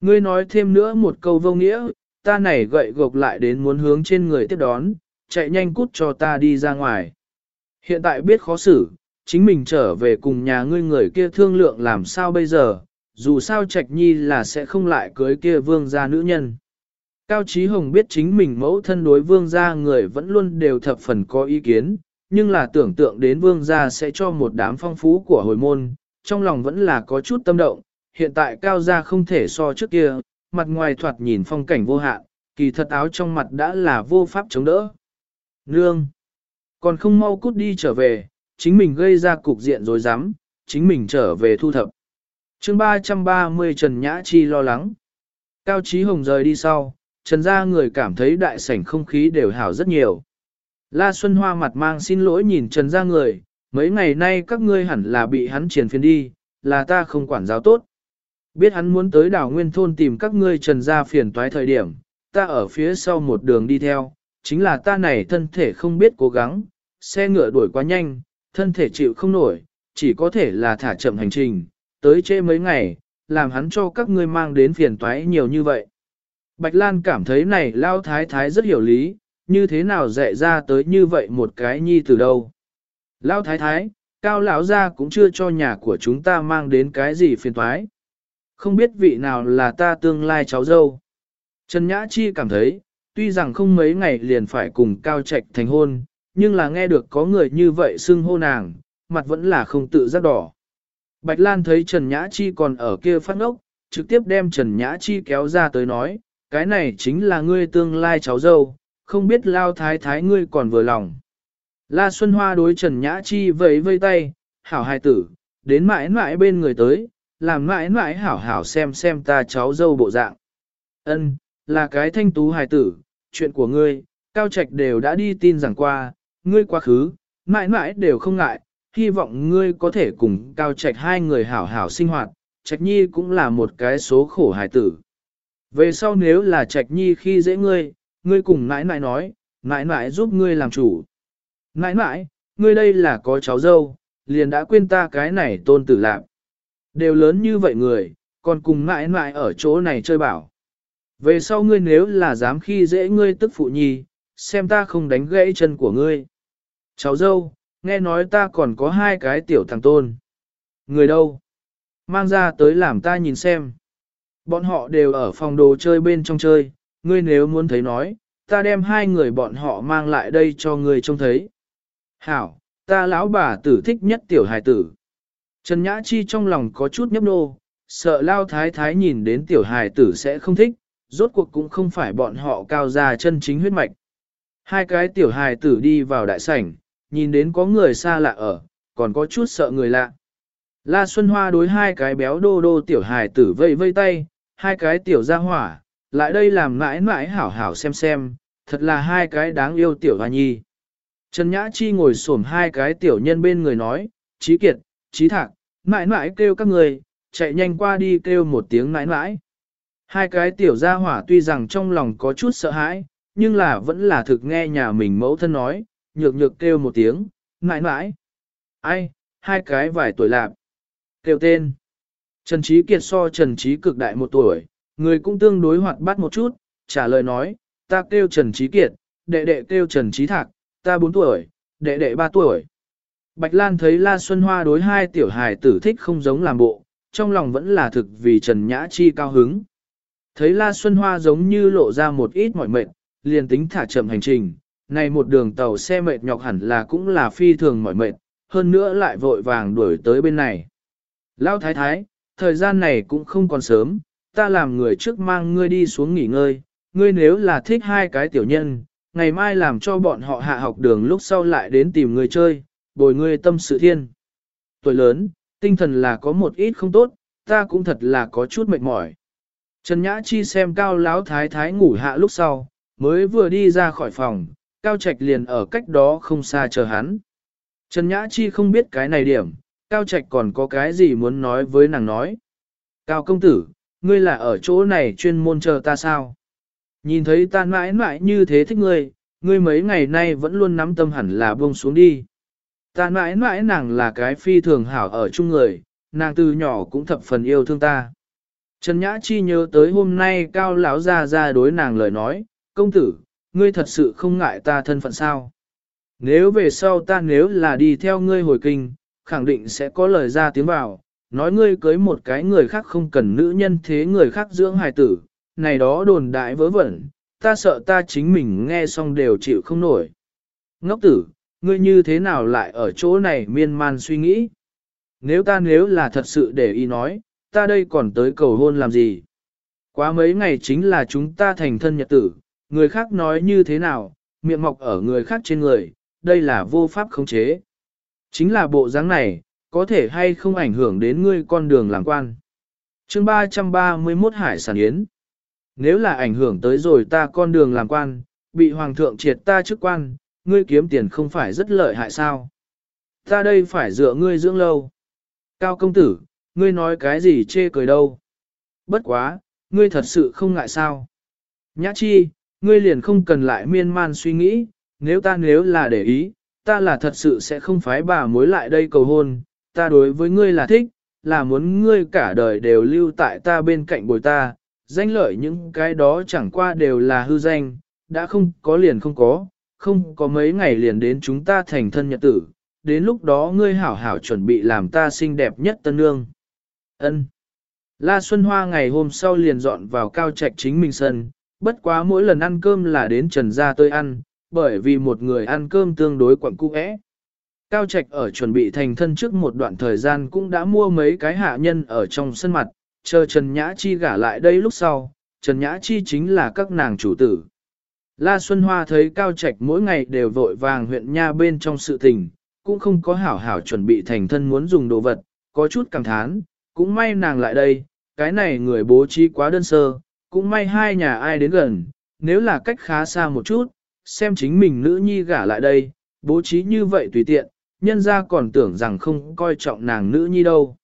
Ngươi nói thêm nữa một câu vô nghĩa, ta này gậy gộc lại đến muốn hướng trên người tiếp đón, chạy nhanh cút cho ta đi ra ngoài. Hiện tại biết khó xử, chính mình trở về cùng nhà ngươi người kia thương lượng làm sao bây giờ, dù sao Trạch Nhi là sẽ không lại cưới kia vương gia nữ nhân. Cao Chí Hồng biết chính mình mẫu thân đối vương gia người vẫn luôn đều thập phần có ý kiến, nhưng là tưởng tượng đến vương gia sẽ cho một đám phong phú của hồi môn, trong lòng vẫn là có chút tâm động, hiện tại cao gia không thể so trước kia, mặt ngoài thoạt nhìn phong cảnh vô hạn, kỳ thật áo trong mặt đã là vô pháp chống đỡ. Nương! Còn không mau cút đi trở về, chính mình gây ra cục diện rồi dám, chính mình trở về thu thập. chương 330 Trần Nhã Chi lo lắng. Cao Chí Hồng rời đi sau, Trần gia người cảm thấy đại sảnh không khí đều hảo rất nhiều. La Xuân Hoa mặt mang xin lỗi nhìn Trần gia người, mấy ngày nay các ngươi hẳn là bị hắn triển phiền đi, là ta không quản giáo tốt. Biết hắn muốn tới đảo Nguyên Thôn tìm các ngươi Trần gia phiền toái thời điểm, ta ở phía sau một đường đi theo, chính là ta này thân thể không biết cố gắng, xe ngựa đuổi quá nhanh, thân thể chịu không nổi, chỉ có thể là thả chậm hành trình, tới trễ mấy ngày, làm hắn cho các ngươi mang đến phiền toái nhiều như vậy. Bạch Lan cảm thấy này lao thái thái rất hiểu lý, như thế nào dạy ra tới như vậy một cái nhi từ đâu. Lao thái thái, cao lão gia cũng chưa cho nhà của chúng ta mang đến cái gì phiền toái. Không biết vị nào là ta tương lai cháu dâu. Trần Nhã Chi cảm thấy, tuy rằng không mấy ngày liền phải cùng cao trạch thành hôn, nhưng là nghe được có người như vậy xưng hô nàng, mặt vẫn là không tự giác đỏ. Bạch Lan thấy Trần Nhã Chi còn ở kia phát ngốc, trực tiếp đem Trần Nhã Chi kéo ra tới nói, cái này chính là ngươi tương lai cháu dâu, không biết lao thái thái ngươi còn vừa lòng. La Xuân Hoa đối Trần Nhã Chi vẫy vây tay, hảo hài tử, đến mãi mãi bên người tới, làm mãi mãi hảo hảo xem xem ta cháu dâu bộ dạng. Ân, là cái thanh tú hài tử, chuyện của ngươi, Cao Trạch đều đã đi tin rằng qua, ngươi quá khứ, mãi mãi đều không ngại, hy vọng ngươi có thể cùng Cao Trạch hai người hảo hảo sinh hoạt, Trạch Nhi cũng là một cái số khổ hài tử. Về sau nếu là Trạch Nhi khi dễ ngươi, ngươi cùng mãi mãi nói, mãi mãi giúp ngươi làm chủ. Mãi mãi, ngươi đây là có cháu dâu, liền đã quên ta cái này tôn tử lạc. Đều lớn như vậy người, còn cùng mãi mãi ở chỗ này chơi bảo. Về sau ngươi nếu là dám khi dễ ngươi tức phụ nhi, xem ta không đánh gãy chân của ngươi. Cháu dâu, nghe nói ta còn có hai cái tiểu thằng tôn. Người đâu? Mang ra tới làm ta nhìn xem. Bọn họ đều ở phòng đồ chơi bên trong chơi, ngươi nếu muốn thấy nói, ta đem hai người bọn họ mang lại đây cho ngươi trông thấy. Hảo, ta lão bà tử thích nhất tiểu hài tử. Trần Nhã Chi trong lòng có chút nhấp nô, sợ lao thái thái nhìn đến tiểu hài tử sẽ không thích, rốt cuộc cũng không phải bọn họ cao ra chân chính huyết mạch. Hai cái tiểu hài tử đi vào đại sảnh, nhìn đến có người xa lạ ở, còn có chút sợ người lạ. La Xuân Hoa đối hai cái béo đô đô tiểu hài tử vây vây tay, hai cái tiểu ra hỏa, lại đây làm mãi mãi hảo hảo xem xem, thật là hai cái đáng yêu tiểu hoa nhi. Trần Nhã Chi ngồi xổm hai cái tiểu nhân bên người nói, Trí Kiệt, Trí Thạc, mãi mãi kêu các người, chạy nhanh qua đi kêu một tiếng mãi mãi. Hai cái tiểu gia hỏa tuy rằng trong lòng có chút sợ hãi, nhưng là vẫn là thực nghe nhà mình mẫu thân nói, nhược nhược kêu một tiếng, mãi mãi. Ai, hai cái vài tuổi lạc. Kêu tên. Trần Trí Kiệt so Trần Trí cực đại một tuổi, người cũng tương đối hoạt bát một chút, trả lời nói, ta kêu Trần Trí Kiệt, đệ đệ kêu Trần Trí Thạc, ta 4 tuổi, đệ đệ 3 tuổi. Bạch Lan thấy La Xuân Hoa đối hai tiểu hài tử thích không giống làm bộ, trong lòng vẫn là thực vì Trần Nhã Chi cao hứng. Thấy La Xuân Hoa giống như lộ ra một ít mỏi mệt, liền tính thả chậm hành trình, này một đường tàu xe mệt nhọc hẳn là cũng là phi thường mỏi mệt, hơn nữa lại vội vàng đuổi tới bên này. Lão thái thái, thời gian này cũng không còn sớm, ta làm người trước mang ngươi đi xuống nghỉ ngơi, ngươi nếu là thích hai cái tiểu nhân, ngày mai làm cho bọn họ hạ học đường lúc sau lại đến tìm ngươi chơi, bồi ngươi tâm sự thiên. Tuổi lớn, tinh thần là có một ít không tốt, ta cũng thật là có chút mệt mỏi. Trần Nhã Chi xem cao lão thái thái ngủ hạ lúc sau, mới vừa đi ra khỏi phòng, cao trạch liền ở cách đó không xa chờ hắn. Trần Nhã Chi không biết cái này điểm, cao trạch còn có cái gì muốn nói với nàng nói. Cao công tử, ngươi là ở chỗ này chuyên môn chờ ta sao? Nhìn thấy ta mãi mãi như thế thích ngươi, ngươi mấy ngày nay vẫn luôn nắm tâm hẳn là buông xuống đi. Ta mãi mãi nàng là cái phi thường hảo ở chung người, nàng từ nhỏ cũng thập phần yêu thương ta. Trần Nhã Chi nhớ tới hôm nay cao lão ra ra đối nàng lời nói, công tử, ngươi thật sự không ngại ta thân phận sao? Nếu về sau ta nếu là đi theo ngươi hồi kinh, khẳng định sẽ có lời ra tiếng vào, nói ngươi cưới một cái người khác không cần nữ nhân thế người khác dưỡng hài tử, này đó đồn đại vớ vẩn, ta sợ ta chính mình nghe xong đều chịu không nổi. Ngốc tử, ngươi như thế nào lại ở chỗ này miên man suy nghĩ? Nếu ta nếu là thật sự để ý nói, ta đây còn tới cầu hôn làm gì? Quá mấy ngày chính là chúng ta thành thân nhật tử, người khác nói như thế nào, miệng mọc ở người khác trên người, đây là vô pháp khống chế. Chính là bộ dáng này, có thể hay không ảnh hưởng đến ngươi con đường làm quan. chương 331 Hải sản Yến Nếu là ảnh hưởng tới rồi ta con đường làm quan, bị hoàng thượng triệt ta chức quan, ngươi kiếm tiền không phải rất lợi hại sao? Ta đây phải dựa ngươi dưỡng lâu. Cao công tử, ngươi nói cái gì chê cười đâu? Bất quá, ngươi thật sự không ngại sao? Nhã chi, ngươi liền không cần lại miên man suy nghĩ, nếu ta nếu là để ý, ta là thật sự sẽ không phái bà mối lại đây cầu hôn, ta đối với ngươi là thích, là muốn ngươi cả đời đều lưu tại ta bên cạnh bồi ta, danh lợi những cái đó chẳng qua đều là hư danh, đã không có liền không có, không có mấy ngày liền đến chúng ta thành thân nhật tử, đến lúc đó ngươi hảo hảo chuẩn bị làm ta xinh đẹp nhất tân nương. Ân. La Xuân Hoa ngày hôm sau liền dọn vào cao trạch chính mình sân, bất quá mỗi lần ăn cơm là đến trần gia tôi ăn, bởi vì một người ăn cơm tương đối quặng cung ẽ. Cao Trạch ở chuẩn bị thành thân trước một đoạn thời gian cũng đã mua mấy cái hạ nhân ở trong sân mặt, chờ Trần Nhã Chi gả lại đây lúc sau, Trần Nhã Chi chính là các nàng chủ tử. La Xuân Hoa thấy Cao Trạch mỗi ngày đều vội vàng huyện nha bên trong sự tình, cũng không có hảo hảo chuẩn bị thành thân muốn dùng đồ vật, có chút cảm thán, cũng may nàng lại đây, cái này người bố trí quá đơn sơ, cũng may hai nhà ai đến gần, nếu là cách khá xa một chút, xem chính mình nữ nhi gả lại đây, bố trí như vậy tùy tiện, nhân ra còn tưởng rằng không coi trọng nàng nữ nhi đâu.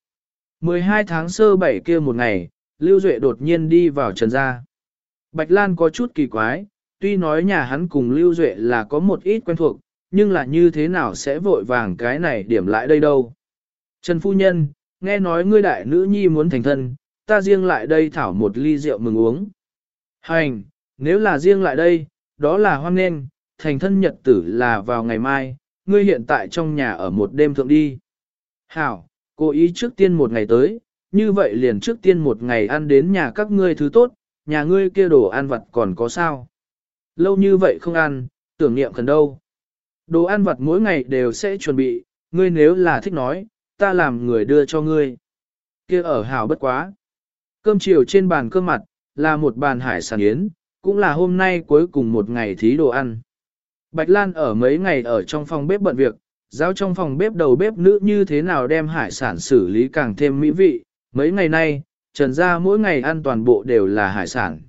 12 tháng sơ bảy kia một ngày, Lưu Duệ đột nhiên đi vào trần gia. Bạch Lan có chút kỳ quái, tuy nói nhà hắn cùng Lưu Duệ là có một ít quen thuộc, nhưng là như thế nào sẽ vội vàng cái này điểm lại đây đâu. Trần Phu Nhân, nghe nói ngươi đại nữ nhi muốn thành thân, ta riêng lại đây thảo một ly rượu mừng uống. Hành, nếu là riêng lại đây, đó là hoan nghênh, thành thân nhật tử là vào ngày mai, ngươi hiện tại trong nhà ở một đêm thượng đi. Hảo, cố ý trước tiên một ngày tới, như vậy liền trước tiên một ngày ăn đến nhà các ngươi thứ tốt, nhà ngươi kia đồ ăn vặt còn có sao. Lâu như vậy không ăn, tưởng niệm cần đâu. Đồ ăn vặt mỗi ngày đều sẽ chuẩn bị, ngươi nếu là thích nói, ta làm người đưa cho ngươi. Kia ở hảo bất quá. Cơm chiều trên bàn cơm mặt, là một bàn hải sản yến, cũng là hôm nay cuối cùng một ngày thí đồ ăn. Bạch Lan ở mấy ngày ở trong phòng bếp bận việc, Giáo trong phòng bếp đầu bếp nữ như thế nào đem hải sản xử lý càng thêm mỹ vị, mấy ngày nay, trần gia mỗi ngày ăn toàn bộ đều là hải sản.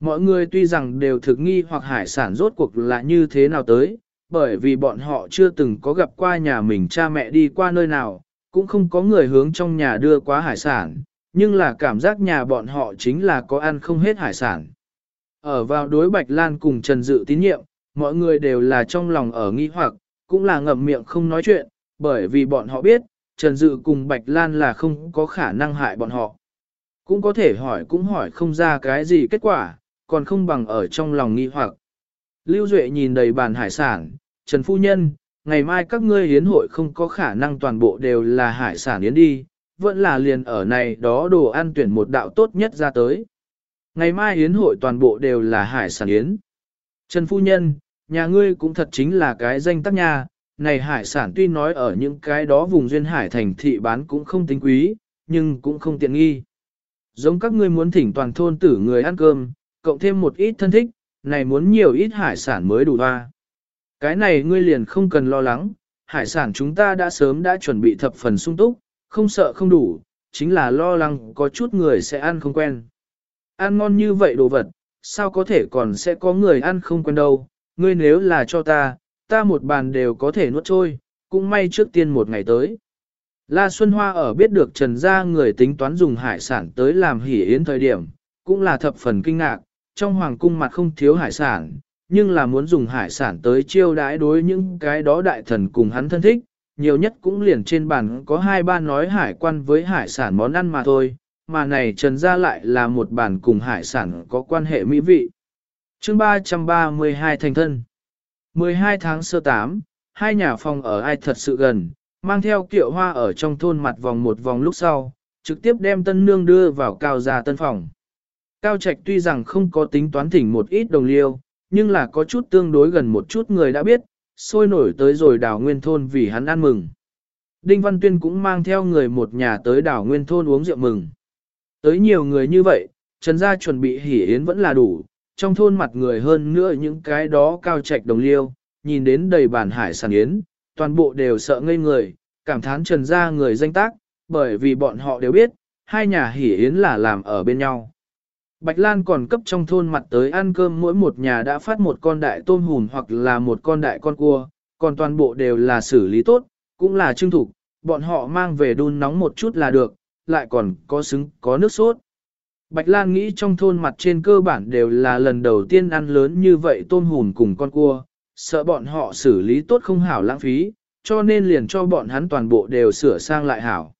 Mọi người tuy rằng đều thực nghi hoặc hải sản rốt cuộc là như thế nào tới, bởi vì bọn họ chưa từng có gặp qua nhà mình cha mẹ đi qua nơi nào, cũng không có người hướng trong nhà đưa quá hải sản, nhưng là cảm giác nhà bọn họ chính là có ăn không hết hải sản. Ở vào đối Bạch Lan cùng Trần Dự tín nhiệm, mọi người đều là trong lòng ở nghi hoặc, cũng là ngậm miệng không nói chuyện, bởi vì bọn họ biết, Trần Dự cùng Bạch Lan là không có khả năng hại bọn họ. Cũng có thể hỏi cũng hỏi không ra cái gì kết quả, còn không bằng ở trong lòng nghi hoặc. Lưu Duệ nhìn đầy bàn hải sản, Trần Phu Nhân, ngày mai các ngươi hiến hội không có khả năng toàn bộ đều là hải sản yến đi, vẫn là liền ở này đó đồ ăn tuyển một đạo tốt nhất ra tới. Ngày mai hiến hội toàn bộ đều là hải sản yến. Trần Phu Nhân, nhà ngươi cũng thật chính là cái danh tác nhà này hải sản tuy nói ở những cái đó vùng duyên hải thành thị bán cũng không tính quý, nhưng cũng không tiện nghi. Giống các ngươi muốn thỉnh toàn thôn tử người ăn cơm, cộng thêm một ít thân thích, này muốn nhiều ít hải sản mới đủ hoa. Cái này ngươi liền không cần lo lắng, hải sản chúng ta đã sớm đã chuẩn bị thập phần sung túc, không sợ không đủ, chính là lo lắng có chút người sẽ ăn không quen. Ăn ngon như vậy đồ vật, sao có thể còn sẽ có người ăn không quen đâu, ngươi nếu là cho ta, ta một bàn đều có thể nuốt trôi, cũng may trước tiên một ngày tới. La Xuân Hoa ở biết được Trần gia người tính toán dùng hải sản tới làm hỉ yến thời điểm, cũng là thập phần kinh ngạc, trong hoàng cung mặt không thiếu hải sản, nhưng là muốn dùng hải sản tới chiêu đãi đối những cái đó đại thần cùng hắn thân thích, nhiều nhất cũng liền trên bàn có hai ba nói hải quan với hải sản món ăn mà thôi, mà này Trần gia lại là một bàn cùng hải sản có quan hệ mỹ vị. Chương 332 thành thân 12 tháng sơ 8, hai nhà phòng ở ai thật sự gần, mang theo kiệu hoa ở trong thôn mặt vòng một vòng lúc sau, trực tiếp đem tân nương đưa vào cao gia tân phòng. Cao Trạch tuy rằng không có tính toán thỉnh một ít đồng liêu, nhưng là có chút tương đối gần một chút người đã biết, sôi nổi tới rồi đảo nguyên thôn vì hắn ăn mừng. Đinh Văn Tuyên cũng mang theo người một nhà tới đảo nguyên thôn uống rượu mừng. Tới nhiều người như vậy, Trần Gia chuẩn bị hỉ yến vẫn là đủ, trong thôn mặt người hơn nữa những cái đó cao trạch đồng liêu, nhìn đến đầy bản hải sản yến, toàn bộ đều sợ ngây người, cảm thán Trần Gia người danh tác, bởi vì bọn họ đều biết, hai nhà hỉ yến là làm ở bên nhau. Bạch Lan còn cấp trong thôn mặt tới ăn cơm mỗi một nhà đã phát một con đại tôm hùm hoặc là một con đại con cua, còn toàn bộ đều là xử lý tốt, cũng là trưng thủ, bọn họ mang về đun nóng một chút là được, lại còn có xứng, có nước sốt. Bạch Lan nghĩ trong thôn mặt trên cơ bản đều là lần đầu tiên ăn lớn như vậy tôm hùm cùng con cua, sợ bọn họ xử lý tốt không hảo lãng phí, cho nên liền cho bọn hắn toàn bộ đều sửa sang lại hảo.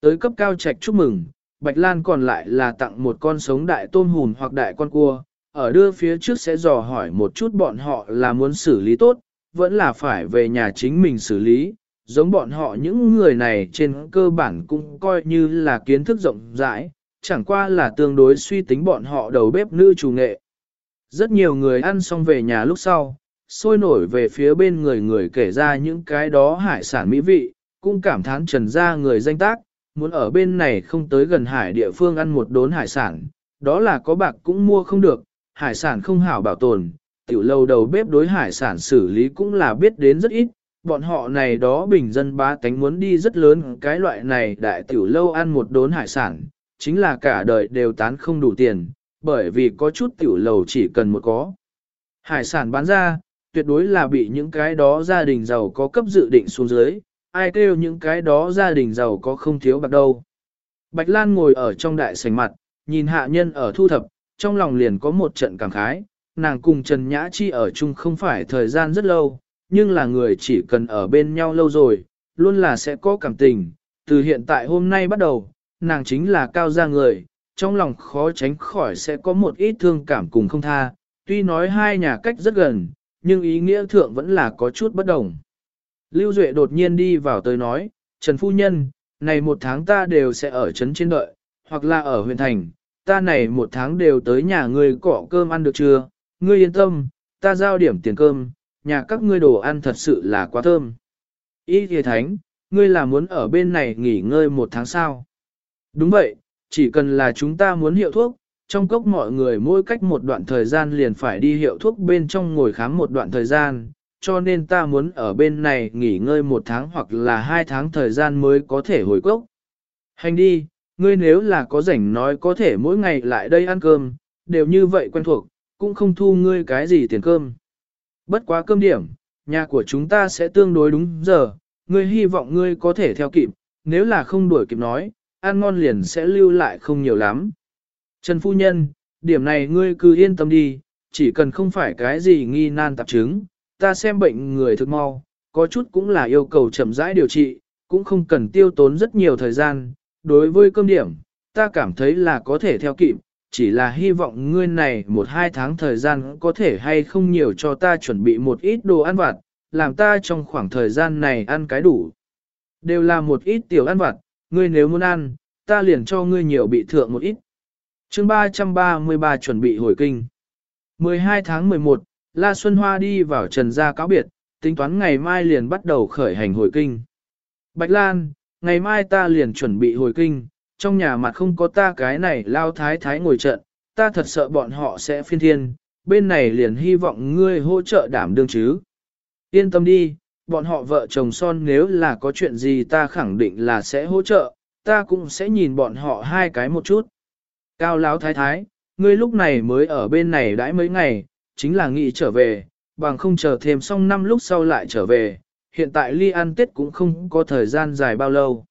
Tới cấp cao trạch chúc mừng, Bạch Lan còn lại là tặng một con sống đại tôm hùm hoặc đại con cua, ở đưa phía trước sẽ dò hỏi một chút bọn họ là muốn xử lý tốt, vẫn là phải về nhà chính mình xử lý, giống bọn họ những người này trên cơ bản cũng coi như là kiến thức rộng rãi, chẳng qua là tương đối suy tính bọn họ đầu bếp nữ chủ nghệ. Rất nhiều người ăn xong về nhà lúc sau, sôi nổi về phía bên người người kể ra những cái đó hải sản mỹ vị, cũng cảm thán trần ra người danh tác, muốn ở bên này không tới gần hải địa phương ăn một đốn hải sản, đó là có bạc cũng mua không được, hải sản không hảo bảo tồn, tiểu lâu đầu bếp đối hải sản xử lý cũng là biết đến rất ít, bọn họ này đó bình dân ba tánh muốn đi rất lớn cái loại này đại tiểu lâu ăn một đốn hải sản, chính là cả đời đều tán không đủ tiền, bởi vì có chút tiểu lầu chỉ cần một có. Hải sản bán ra, tuyệt đối là bị những cái đó gia đình giàu có cấp dự định xuống dưới, ai kêu những cái đó gia đình giàu có không thiếu bạc đâu. Bạch Lan ngồi ở trong đại sảnh mặt, nhìn hạ nhân ở thu thập, trong lòng liền có một trận cảm khái, nàng cùng Trần Nhã Chi ở chung không phải thời gian rất lâu, nhưng là người chỉ cần ở bên nhau lâu rồi, luôn là sẽ có cảm tình. Từ hiện tại hôm nay bắt đầu, nàng chính là cao gia người, trong lòng khó tránh khỏi sẽ có một ít thương cảm cùng không tha, tuy nói hai nhà cách rất gần, nhưng ý nghĩa thượng vẫn là có chút bất đồng. Lưu Duệ đột nhiên đi vào tới nói, Trần Phu Nhân, này một tháng ta đều sẽ ở trấn trên đợi, hoặc là ở huyện thành, ta này một tháng đều tới nhà ngươi cỏ cơm ăn được chưa, ngươi yên tâm, ta giao điểm tiền cơm, nhà các ngươi đồ ăn thật sự là quá thơm. Ý thì thánh, ngươi là muốn ở bên này nghỉ ngơi một tháng sao? Đúng vậy, chỉ cần là chúng ta muốn hiệu thuốc, trong cốc mọi người mỗi cách một đoạn thời gian liền phải đi hiệu thuốc bên trong ngồi khám một đoạn thời gian, cho nên ta muốn ở bên này nghỉ ngơi một tháng hoặc là hai tháng thời gian mới có thể hồi cốc. Hành đi, ngươi nếu là có rảnh nói có thể mỗi ngày lại đây ăn cơm, đều như vậy quen thuộc, cũng không thu ngươi cái gì tiền cơm. Bất quá cơm điểm, nhà của chúng ta sẽ tương đối đúng giờ, ngươi hy vọng ngươi có thể theo kịp, nếu là không đuổi kịp nói, ăn ngon liền sẽ lưu lại không nhiều lắm. Trần Phu Nhân, điểm này ngươi cứ yên tâm đi, chỉ cần không phải cái gì nghi nan tạp chứng, ta xem bệnh người thực mau, có chút cũng là yêu cầu chậm rãi điều trị, cũng không cần tiêu tốn rất nhiều thời gian. Đối với cơm điểm, ta cảm thấy là có thể theo kịp, chỉ là hy vọng ngươi này một hai tháng thời gian có thể hay không nhiều cho ta chuẩn bị một ít đồ ăn vặt, làm ta trong khoảng thời gian này ăn cái đủ. Đều là một ít tiểu ăn vặt, ngươi nếu muốn ăn, ta liền cho ngươi nhiều bị thượng một ít. chương 333 chuẩn bị hồi kinh. 12 tháng 11, La Xuân Hoa đi vào trần gia cáo biệt, tính toán ngày mai liền bắt đầu khởi hành hồi kinh. Bạch Lan, ngày mai ta liền chuẩn bị hồi kinh, trong nhà mặt không có ta cái này lao thái thái ngồi trận, ta thật sợ bọn họ sẽ phiên thiên, bên này liền hy vọng ngươi hỗ trợ đảm đương chứ. Yên tâm đi, bọn họ vợ chồng son nếu là có chuyện gì ta khẳng định là sẽ hỗ trợ, ta cũng sẽ nhìn bọn họ hai cái một chút. Cao Lão thái thái, ngươi lúc này mới ở bên này đãi mấy ngày, chính là nghĩ trở về, bằng không chờ thêm xong năm lúc sau lại trở về, hiện tại ly ăn tết cũng không có thời gian dài bao lâu.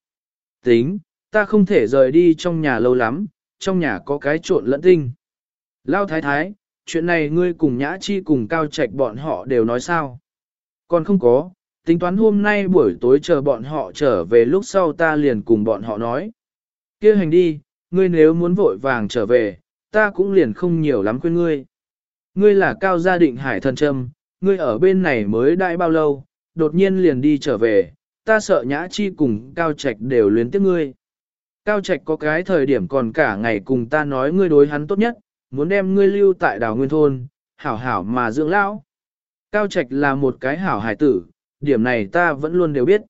Tính, ta không thể rời đi trong nhà lâu lắm, trong nhà có cái trộn lẫn tinh. Lao thái thái, chuyện này ngươi cùng nhã chi cùng cao trạch bọn họ đều nói sao? Còn không có, tính toán hôm nay buổi tối chờ bọn họ trở về lúc sau ta liền cùng bọn họ nói. kia hành đi, ngươi nếu muốn vội vàng trở về, ta cũng liền không nhiều lắm quên ngươi. Ngươi là cao gia định hải thần trâm, ngươi ở bên này mới đại bao lâu, đột nhiên liền đi trở về, ta sợ nhã chi cùng cao trạch đều luyến tiếc ngươi. Cao trạch có cái thời điểm còn cả ngày cùng ta nói ngươi đối hắn tốt nhất, muốn đem ngươi lưu tại đảo nguyên thôn, hảo hảo mà dưỡng lão. Cao trạch là một cái hảo hải tử, điểm này ta vẫn luôn đều biết.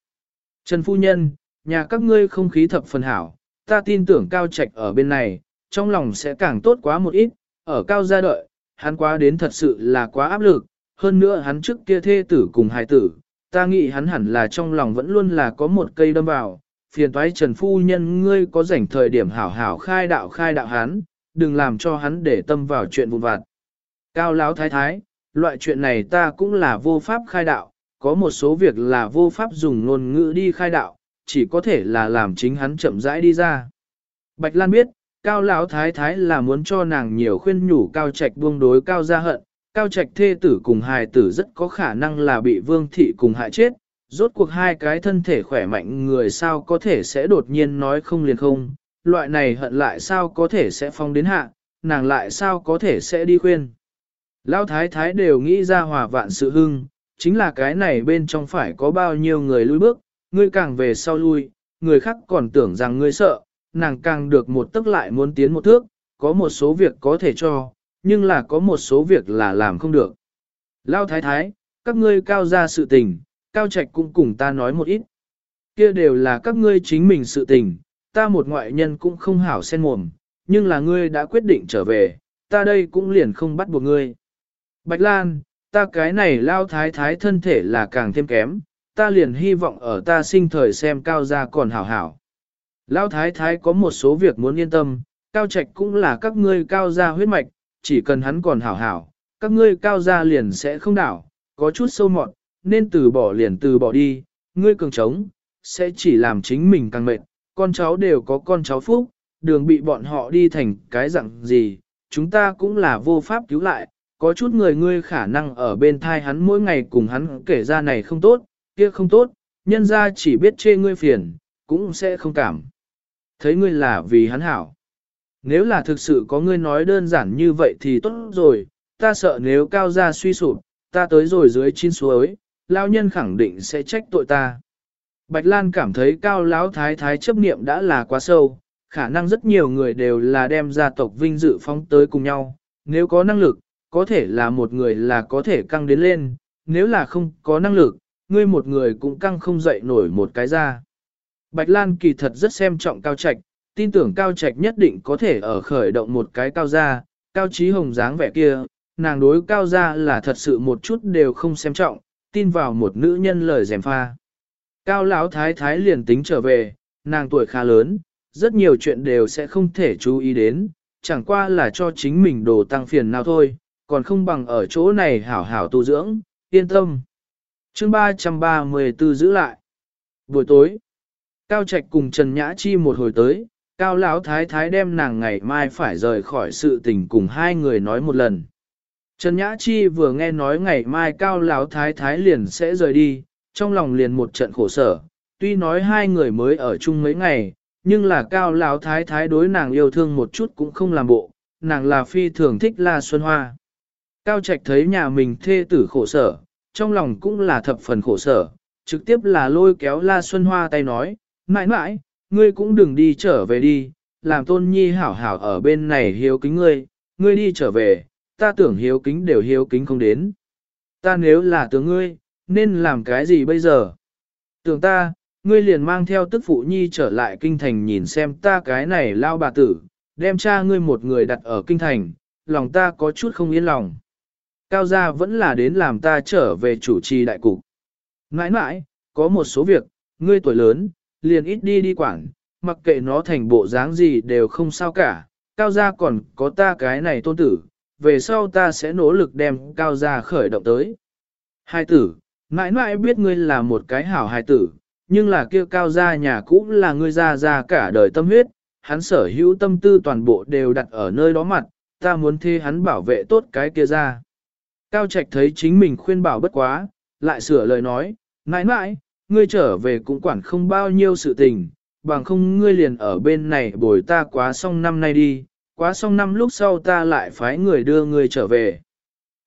Trần Phu Nhân, nhà các ngươi không khí thập phần hảo, ta tin tưởng Cao Trạch ở bên này, trong lòng sẽ càng tốt quá một ít, ở Cao gia đợi, hắn quá đến thật sự là quá áp lực, hơn nữa hắn trước kia thê tử cùng hài tử, ta nghĩ hắn hẳn là trong lòng vẫn luôn là có một cây đâm vào, phiền toái Trần Phu Nhân ngươi có rảnh thời điểm hảo hảo khai đạo khai đạo hắn, đừng làm cho hắn để tâm vào chuyện vụn vặt. Cao Lão Thái Thái, loại chuyện này ta cũng là vô pháp khai đạo, có một số việc là vô pháp dùng ngôn ngữ đi khai đạo, chỉ có thể là làm chính hắn chậm rãi đi ra. Bạch Lan biết, Cao Lão Thái Thái là muốn cho nàng nhiều khuyên nhủ Cao Trạch buông đối Cao gia hận, Cao Trạch thê tử cùng hài tử rất có khả năng là bị Vương Thị cùng hại chết, rốt cuộc hai cái thân thể khỏe mạnh người sao có thể sẽ đột nhiên nói không liền không, loại này hận lại sao có thể sẽ phong đến hạ, nàng lại sao có thể sẽ đi khuyên. Lão Thái Thái đều nghĩ ra hòa vạn sự hưng, chính là cái này bên trong phải có bao nhiêu người lui bước, ngươi càng về sau lui, người khác còn tưởng rằng ngươi sợ, nàng càng được một tức lại muốn tiến một thước, có một số việc có thể cho, nhưng là có một số việc là làm không được. Lao thái thái, các ngươi cao ra sự tình, cao trạch cũng cùng ta nói một ít. Kia đều là các ngươi chính mình sự tình, ta một ngoại nhân cũng không hảo xen mồm, nhưng là ngươi đã quyết định trở về, ta đây cũng liền không bắt buộc ngươi. Bạch Lan, ta cái này lao thái thái thân thể là càng thêm kém, ta liền hy vọng ở ta sinh thời xem cao gia còn hảo hảo. Lao thái thái có một số việc muốn yên tâm, cao trạch cũng là các ngươi cao gia huyết mạch, chỉ cần hắn còn hảo hảo, các ngươi cao gia liền sẽ không đảo, có chút sâu mọt, nên từ bỏ liền từ bỏ đi, ngươi cường trống, sẽ chỉ làm chính mình càng mệt, con cháu đều có con cháu phúc, đường bị bọn họ đi thành cái dạng gì, chúng ta cũng là vô pháp cứu lại, có chút người ngươi khả năng ở bên thai hắn mỗi ngày cùng hắn kể ra này không tốt, kia không tốt, nhân ra chỉ biết chê ngươi phiền, cũng sẽ không cảm. Thấy ngươi là vì hắn hảo. Nếu là thực sự có ngươi nói đơn giản như vậy thì tốt rồi, ta sợ nếu cao gia suy sụp, ta tới rồi dưới chín suối, lao nhân khẳng định sẽ trách tội ta. Bạch Lan cảm thấy cao lão thái thái chấp niệm đã là quá sâu, khả năng rất nhiều người đều là đem gia tộc vinh dự phóng tới cùng nhau, nếu có năng lực, có thể là một người là có thể căng đến lên, nếu là không có năng lực, ngươi một người cũng căng không dậy nổi một cái ra. Bạch Lan kỳ thật rất xem trọng Cao Trạch, tin tưởng Cao Trạch nhất định có thể ở khởi động một cái cao gia, Cao Chí Hồng dáng vẻ kia, nàng đối Cao gia là thật sự một chút đều không xem trọng, tin vào một nữ nhân lời dèm pha. Cao lão thái thái liền tính trở về, nàng tuổi khá lớn, rất nhiều chuyện đều sẽ không thể chú ý đến, chẳng qua là cho chính mình đồ tăng phiền nào thôi, còn không bằng ở chỗ này hảo hảo tu dưỡng, yên tâm. chương 334 giữ lại. Buổi tối, Cao Trạch cùng Trần Nhã Chi một hồi tới, Cao Lão Thái Thái đem nàng ngày mai phải rời khỏi sự tình cùng hai người nói một lần. Trần Nhã Chi vừa nghe nói ngày mai Cao Lão Thái Thái liền sẽ rời đi, trong lòng liền một trận khổ sở, tuy nói hai người mới ở chung mấy ngày, nhưng là Cao Lão Thái Thái đối nàng yêu thương một chút cũng không làm bộ, nàng là phi thường thích La Xuân Hoa. Cao Trạch thấy nhà mình thê tử khổ sở, trong lòng cũng là thập phần khổ sở, trực tiếp là lôi kéo La Xuân Hoa tay nói, mãi mãi, ngươi cũng đừng đi trở về đi, làm tôn nhi hảo hảo ở bên này hiếu kính ngươi, ngươi đi trở về, ta tưởng hiếu kính đều hiếu kính không đến. Ta nếu là tướng ngươi, nên làm cái gì bây giờ? Tưởng ta, ngươi liền mang theo tức phụ nhi trở lại kinh thành nhìn xem ta cái này lao bà tử, đem cha ngươi một người đặt ở kinh thành, lòng ta có chút không yên lòng. Cao gia vẫn là đến làm ta trở về chủ trì đại cục. Nãi nãi, có một số việc, ngươi tuổi lớn, liền ít đi đi quảng, mặc kệ nó thành bộ dáng gì đều không sao cả, cao gia còn có ta cái này tôn tử, về sau ta sẽ nỗ lực đem cao gia khởi động tới. Hai tử, mãi mãi biết ngươi là một cái hảo hài tử, nhưng là kia cao gia nhà cũ là ngươi gia gia cả đời tâm huyết, hắn sở hữu tâm tư toàn bộ đều đặt ở nơi đó mặt, ta muốn thế hắn bảo vệ tốt cái kia ra. Cao Trạch thấy chính mình khuyên bảo bất quá, lại sửa lời nói, mãi mãi, ngươi trở về cũng quản không bao nhiêu sự tình, bằng không ngươi liền ở bên này bồi ta quá xong năm nay đi, quá xong năm lúc sau ta lại phái người đưa ngươi trở về.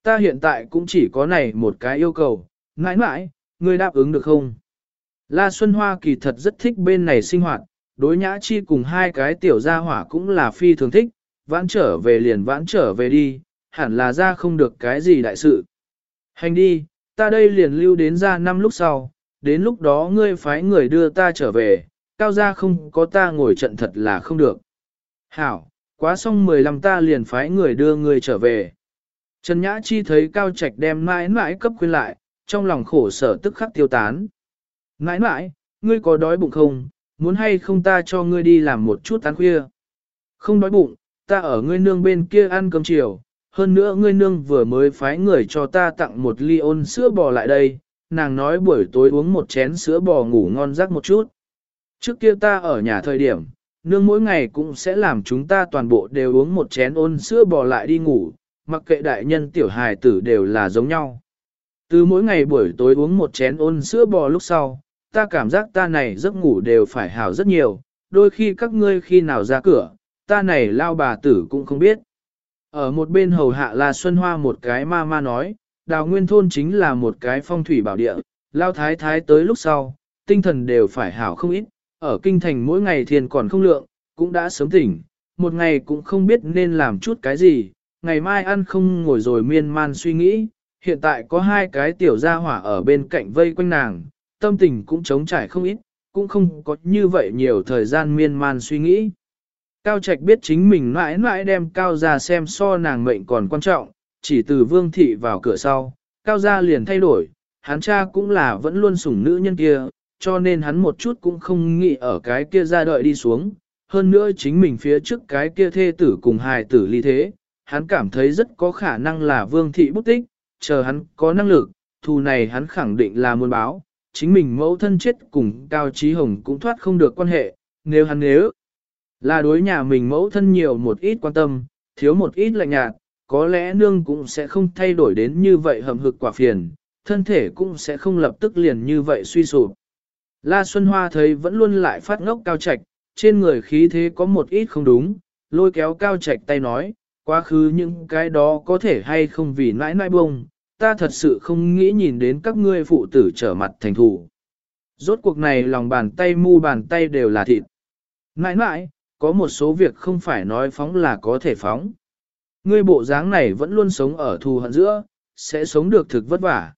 Ta hiện tại cũng chỉ có này một cái yêu cầu, mãi mãi, ngươi đáp ứng được không? La Xuân Hoa kỳ thật rất thích bên này sinh hoạt, đối nhã chi cùng hai cái tiểu gia hỏa cũng là phi thường thích, vãn trở về liền vãn trở về đi, hẳn là ra không được cái gì đại sự. Hành đi, ta đây liền lưu đến ra năm lúc sau, đến lúc đó ngươi phái người đưa ta trở về, cao gia không có ta ngồi trận thật là không được. Hảo, quá xong 15 ta liền phái người đưa ngươi trở về. Trần Nhã Chi thấy Cao Trạch đem mãi mãi cấp khuyên lại, trong lòng khổ sở tức khắc tiêu tán. Mãi mãi, ngươi có đói bụng không, muốn hay không ta cho ngươi đi làm một chút tán khuya. Không đói bụng, ta ở ngươi nương bên kia ăn cơm chiều, hơn nữa ngươi nương vừa mới phái người cho ta tặng một ly ôn sữa bò lại đây, nàng nói buổi tối uống một chén sữa bò ngủ ngon giấc một chút. Trước kia ta ở nhà thời điểm, nương mỗi ngày cũng sẽ làm chúng ta toàn bộ đều uống một chén ôn sữa bò lại đi ngủ, mặc kệ đại nhân tiểu hài tử đều là giống nhau. Từ mỗi ngày buổi tối uống một chén ôn sữa bò lúc sau, ta cảm giác ta này giấc ngủ đều phải hào rất nhiều, đôi khi các ngươi khi nào ra cửa, ta này lao bà tử cũng không biết. Ở một bên hầu hạ là Xuân Hoa một cái ma ma nói, đào nguyên thôn chính là một cái phong thủy bảo địa, lao thái thái tới lúc sau, tinh thần đều phải hảo không ít, ở kinh thành mỗi ngày thiền còn không lượng, cũng đã sớm tỉnh, một ngày cũng không biết nên làm chút cái gì, ngày mai ăn không ngồi rồi miên man suy nghĩ, hiện tại có hai cái tiểu gia hỏa ở bên cạnh vây quanh nàng, tâm tình cũng trống trải không ít, cũng không có như vậy nhiều thời gian miên man suy nghĩ. Cao Trạch biết chính mình mãi mãi đem Cao ra xem so nàng mệnh còn quan trọng, chỉ từ vương thị vào cửa sau, Cao gia liền thay đổi, hắn cha cũng là vẫn luôn sủng nữ nhân kia, cho nên hắn một chút cũng không nghĩ ở cái kia ra đợi đi xuống. Hơn nữa chính mình phía trước cái kia thê tử cùng hài tử ly thế, hắn cảm thấy rất có khả năng là vương thị bút tích, chờ hắn có năng lực, thù này hắn khẳng định là muôn báo, chính mình mẫu thân chết cùng Cao Trí Hồng cũng thoát không được quan hệ, nếu hắn nếu là đối nhà mình mẫu thân nhiều một ít quan tâm, thiếu một ít lạnh nhạt, có lẽ nương cũng sẽ không thay đổi đến như vậy hầm hực quả phiền, thân thể cũng sẽ không lập tức liền như vậy suy sụp. La Xuân Hoa thấy vẫn luôn lại phát ngốc cao trạch, trên người khí thế có một ít không đúng, lôi kéo cao trạch tay nói, quá khứ những cái đó có thể hay không vì nãi nãi bông, ta thật sự không nghĩ nhìn đến các ngươi phụ tử trở mặt thành thủ. Rốt cuộc này lòng bàn tay mu bàn tay đều là thịt. Nãi nãi, có một số việc không phải nói phóng là có thể phóng. Ngươi bộ dáng này vẫn luôn sống ở thù hận giữa, sẽ sống được thực vất vả.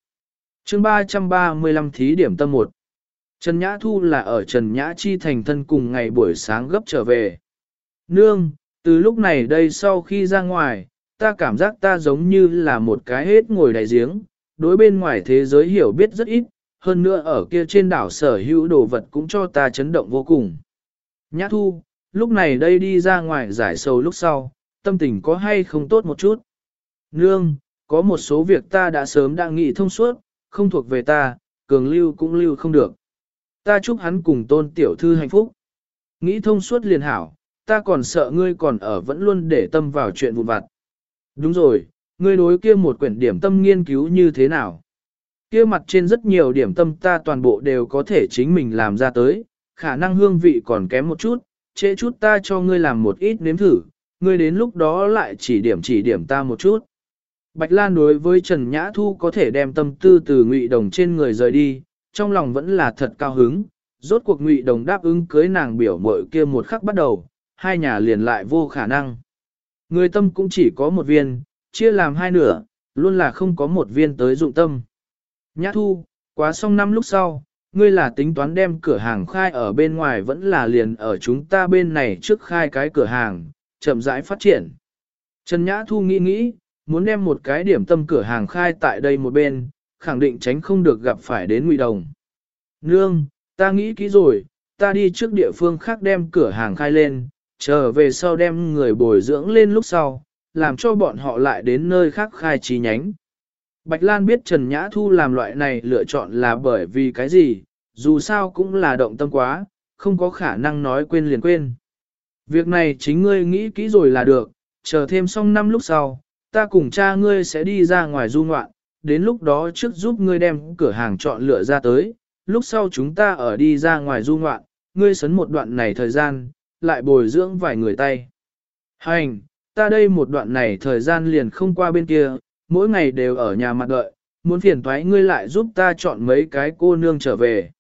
chương 335 thí điểm tâm 1 Trần Nhã Thu là ở Trần Nhã Chi thành thân cùng ngày buổi sáng gấp trở về. Nương, từ lúc này đây sau khi ra ngoài, ta cảm giác ta giống như là một cái hết ngồi đại giếng, đối bên ngoài thế giới hiểu biết rất ít, hơn nữa ở kia trên đảo sở hữu đồ vật cũng cho ta chấn động vô cùng. Nhã thu, lúc này đây đi ra ngoài giải sầu lúc sau, tâm tình có hay không tốt một chút. Nương, có một số việc ta đã sớm đã nghĩ thông suốt, không thuộc về ta, cường lưu cũng lưu không được. Ta chúc hắn cùng tôn tiểu thư hạnh phúc. Nghĩ thông suốt liền hảo, ta còn sợ ngươi còn ở vẫn luôn để tâm vào chuyện vụn vặt. Đúng rồi, ngươi đối kia một quyển điểm tâm nghiên cứu như thế nào? Kia mặt trên rất nhiều điểm tâm ta toàn bộ đều có thể chính mình làm ra tới, khả năng hương vị còn kém một chút, trễ chút ta cho ngươi làm một ít nếm thử, ngươi đến lúc đó lại chỉ điểm chỉ điểm ta một chút. Bạch Lan đối với Trần Nhã Thu có thể đem tâm tư từ Ngụy Đồng trên người rời đi, trong lòng vẫn là thật cao hứng, rốt cuộc Ngụy Đồng đáp ứng cưới nàng biểu muội kia một khắc bắt đầu, hai nhà liền lại vô khả năng. Người tâm cũng chỉ có một viên, chia làm hai nửa, luôn là không có một viên tới dụng tâm. Nhã Thu, quá xong năm lúc sau, ngươi là tính toán đem cửa hàng khai ở bên ngoài vẫn là liền ở chúng ta bên này trước khai cái cửa hàng, chậm rãi phát triển. Trần Nhã Thu nghĩ nghĩ, muốn đem một cái điểm tâm cửa hàng khai tại đây một bên, khẳng định tránh không được gặp phải đến nguy đồng. Nương, ta nghĩ kỹ rồi, ta đi trước địa phương khác đem cửa hàng khai lên, trở về sau đem người bồi dưỡng lên lúc sau, làm cho bọn họ lại đến nơi khác khai chi nhánh. Bạch Lan biết Trần Nhã Thu làm loại này lựa chọn là bởi vì cái gì, dù sao cũng là động tâm quá, không có khả năng nói quên liền quên. Việc này chính ngươi nghĩ kỹ rồi là được, chờ thêm xong năm lúc sau, ta cùng cha ngươi sẽ đi ra ngoài du ngoạn, đến lúc đó trước giúp ngươi đem cửa hàng chọn lựa ra tới, lúc sau chúng ta ở đi ra ngoài du ngoạn, ngươi sấn một đoạn này thời gian, lại bồi dưỡng vài người tay. Hành, ta đây một đoạn này thời gian liền không qua bên kia, mỗi ngày đều ở nhà mặt đợi, muốn phiền thoái ngươi lại giúp ta chọn mấy cái cô nương trở về.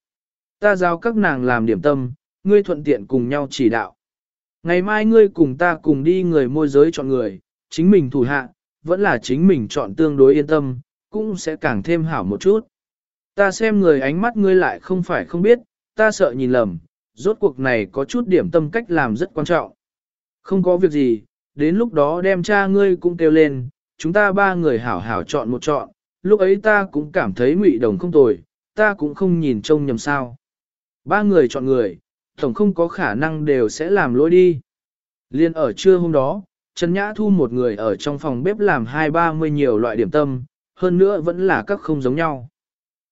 Ta giao các nàng làm điểm tâm, ngươi thuận tiện cùng nhau chỉ đạo. Ngày mai ngươi cùng ta cùng đi người môi giới chọn người, chính mình thủ hạ, vẫn là chính mình chọn tương đối yên tâm, cũng sẽ càng thêm hảo một chút. Ta xem người ánh mắt ngươi lại không phải không biết, ta sợ nhìn lầm, rốt cuộc này có chút điểm tâm cách làm rất quan trọng. Không có việc gì, đến lúc đó đem cha ngươi cũng kêu lên, chúng ta ba người hảo hảo chọn một chọn, lúc ấy ta cũng cảm thấy ngụy đồng không tồi, ta cũng không nhìn trông nhầm sao. Ba người chọn người, tổng không có khả năng đều sẽ làm lỗi đi. Liên ở trưa hôm đó, Trần Nhã Thu một người ở trong phòng bếp làm hai ba mươi nhiều loại điểm tâm, hơn nữa vẫn là các không giống nhau.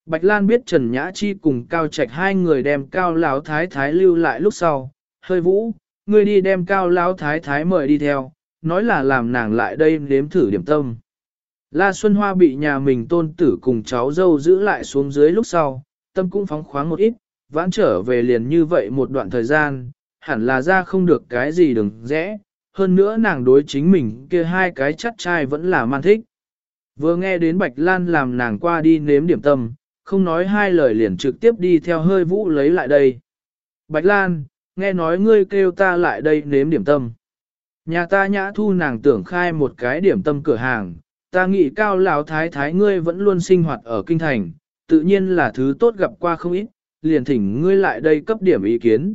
Bạch Lan biết Trần Nhã Chi cùng Cao Trạch hai người đem Cao Lão Thái Thái lưu lại lúc sau, hơi vũ, người đi đem Cao Lão Thái Thái mời đi theo, nói là làm nàng lại đây nếm thử điểm tâm. La Xuân Hoa bị nhà mình tôn tử cùng cháu dâu giữ lại xuống dưới lúc sau, tâm cũng phóng khoáng một ít, vãn trở về liền như vậy một đoạn thời gian, hẳn là ra không được cái gì đừng rẽ, hơn nữa nàng đối chính mình kia hai cái chắt trai vẫn là man thích. Vừa nghe đến Bạch Lan làm nàng qua đi nếm điểm tâm, không nói hai lời liền trực tiếp đi theo hơi vũ lấy lại đây. Bạch Lan, nghe nói ngươi kêu ta lại đây nếm điểm tâm. Nhà ta nhã thu nàng tưởng khai một cái điểm tâm cửa hàng, ta nghĩ cao lão thái thái ngươi vẫn luôn sinh hoạt ở kinh thành, tự nhiên là thứ tốt gặp qua không ít, liền thỉnh ngươi lại đây cấp điểm ý kiến.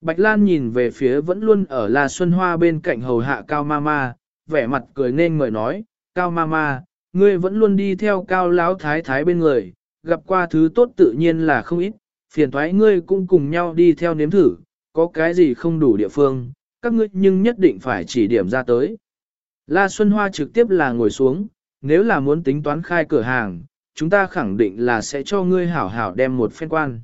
Bạch Lan nhìn về phía vẫn luôn ở La Xuân Hoa bên cạnh hầu hạ Cao Mama, vẻ mặt cười nên người nói, Cao Mama, ngươi vẫn luôn đi theo Cao Lão Thái Thái bên người, gặp qua thứ tốt tự nhiên là không ít, phiền thoái ngươi cũng cùng nhau đi theo nếm thử, có cái gì không đủ địa phương, các ngươi nhưng nhất định phải chỉ điểm ra tới. La Xuân Hoa trực tiếp là ngồi xuống, nếu là muốn tính toán khai cửa hàng, chúng ta khẳng định là sẽ cho ngươi hảo hảo đem một phen quan.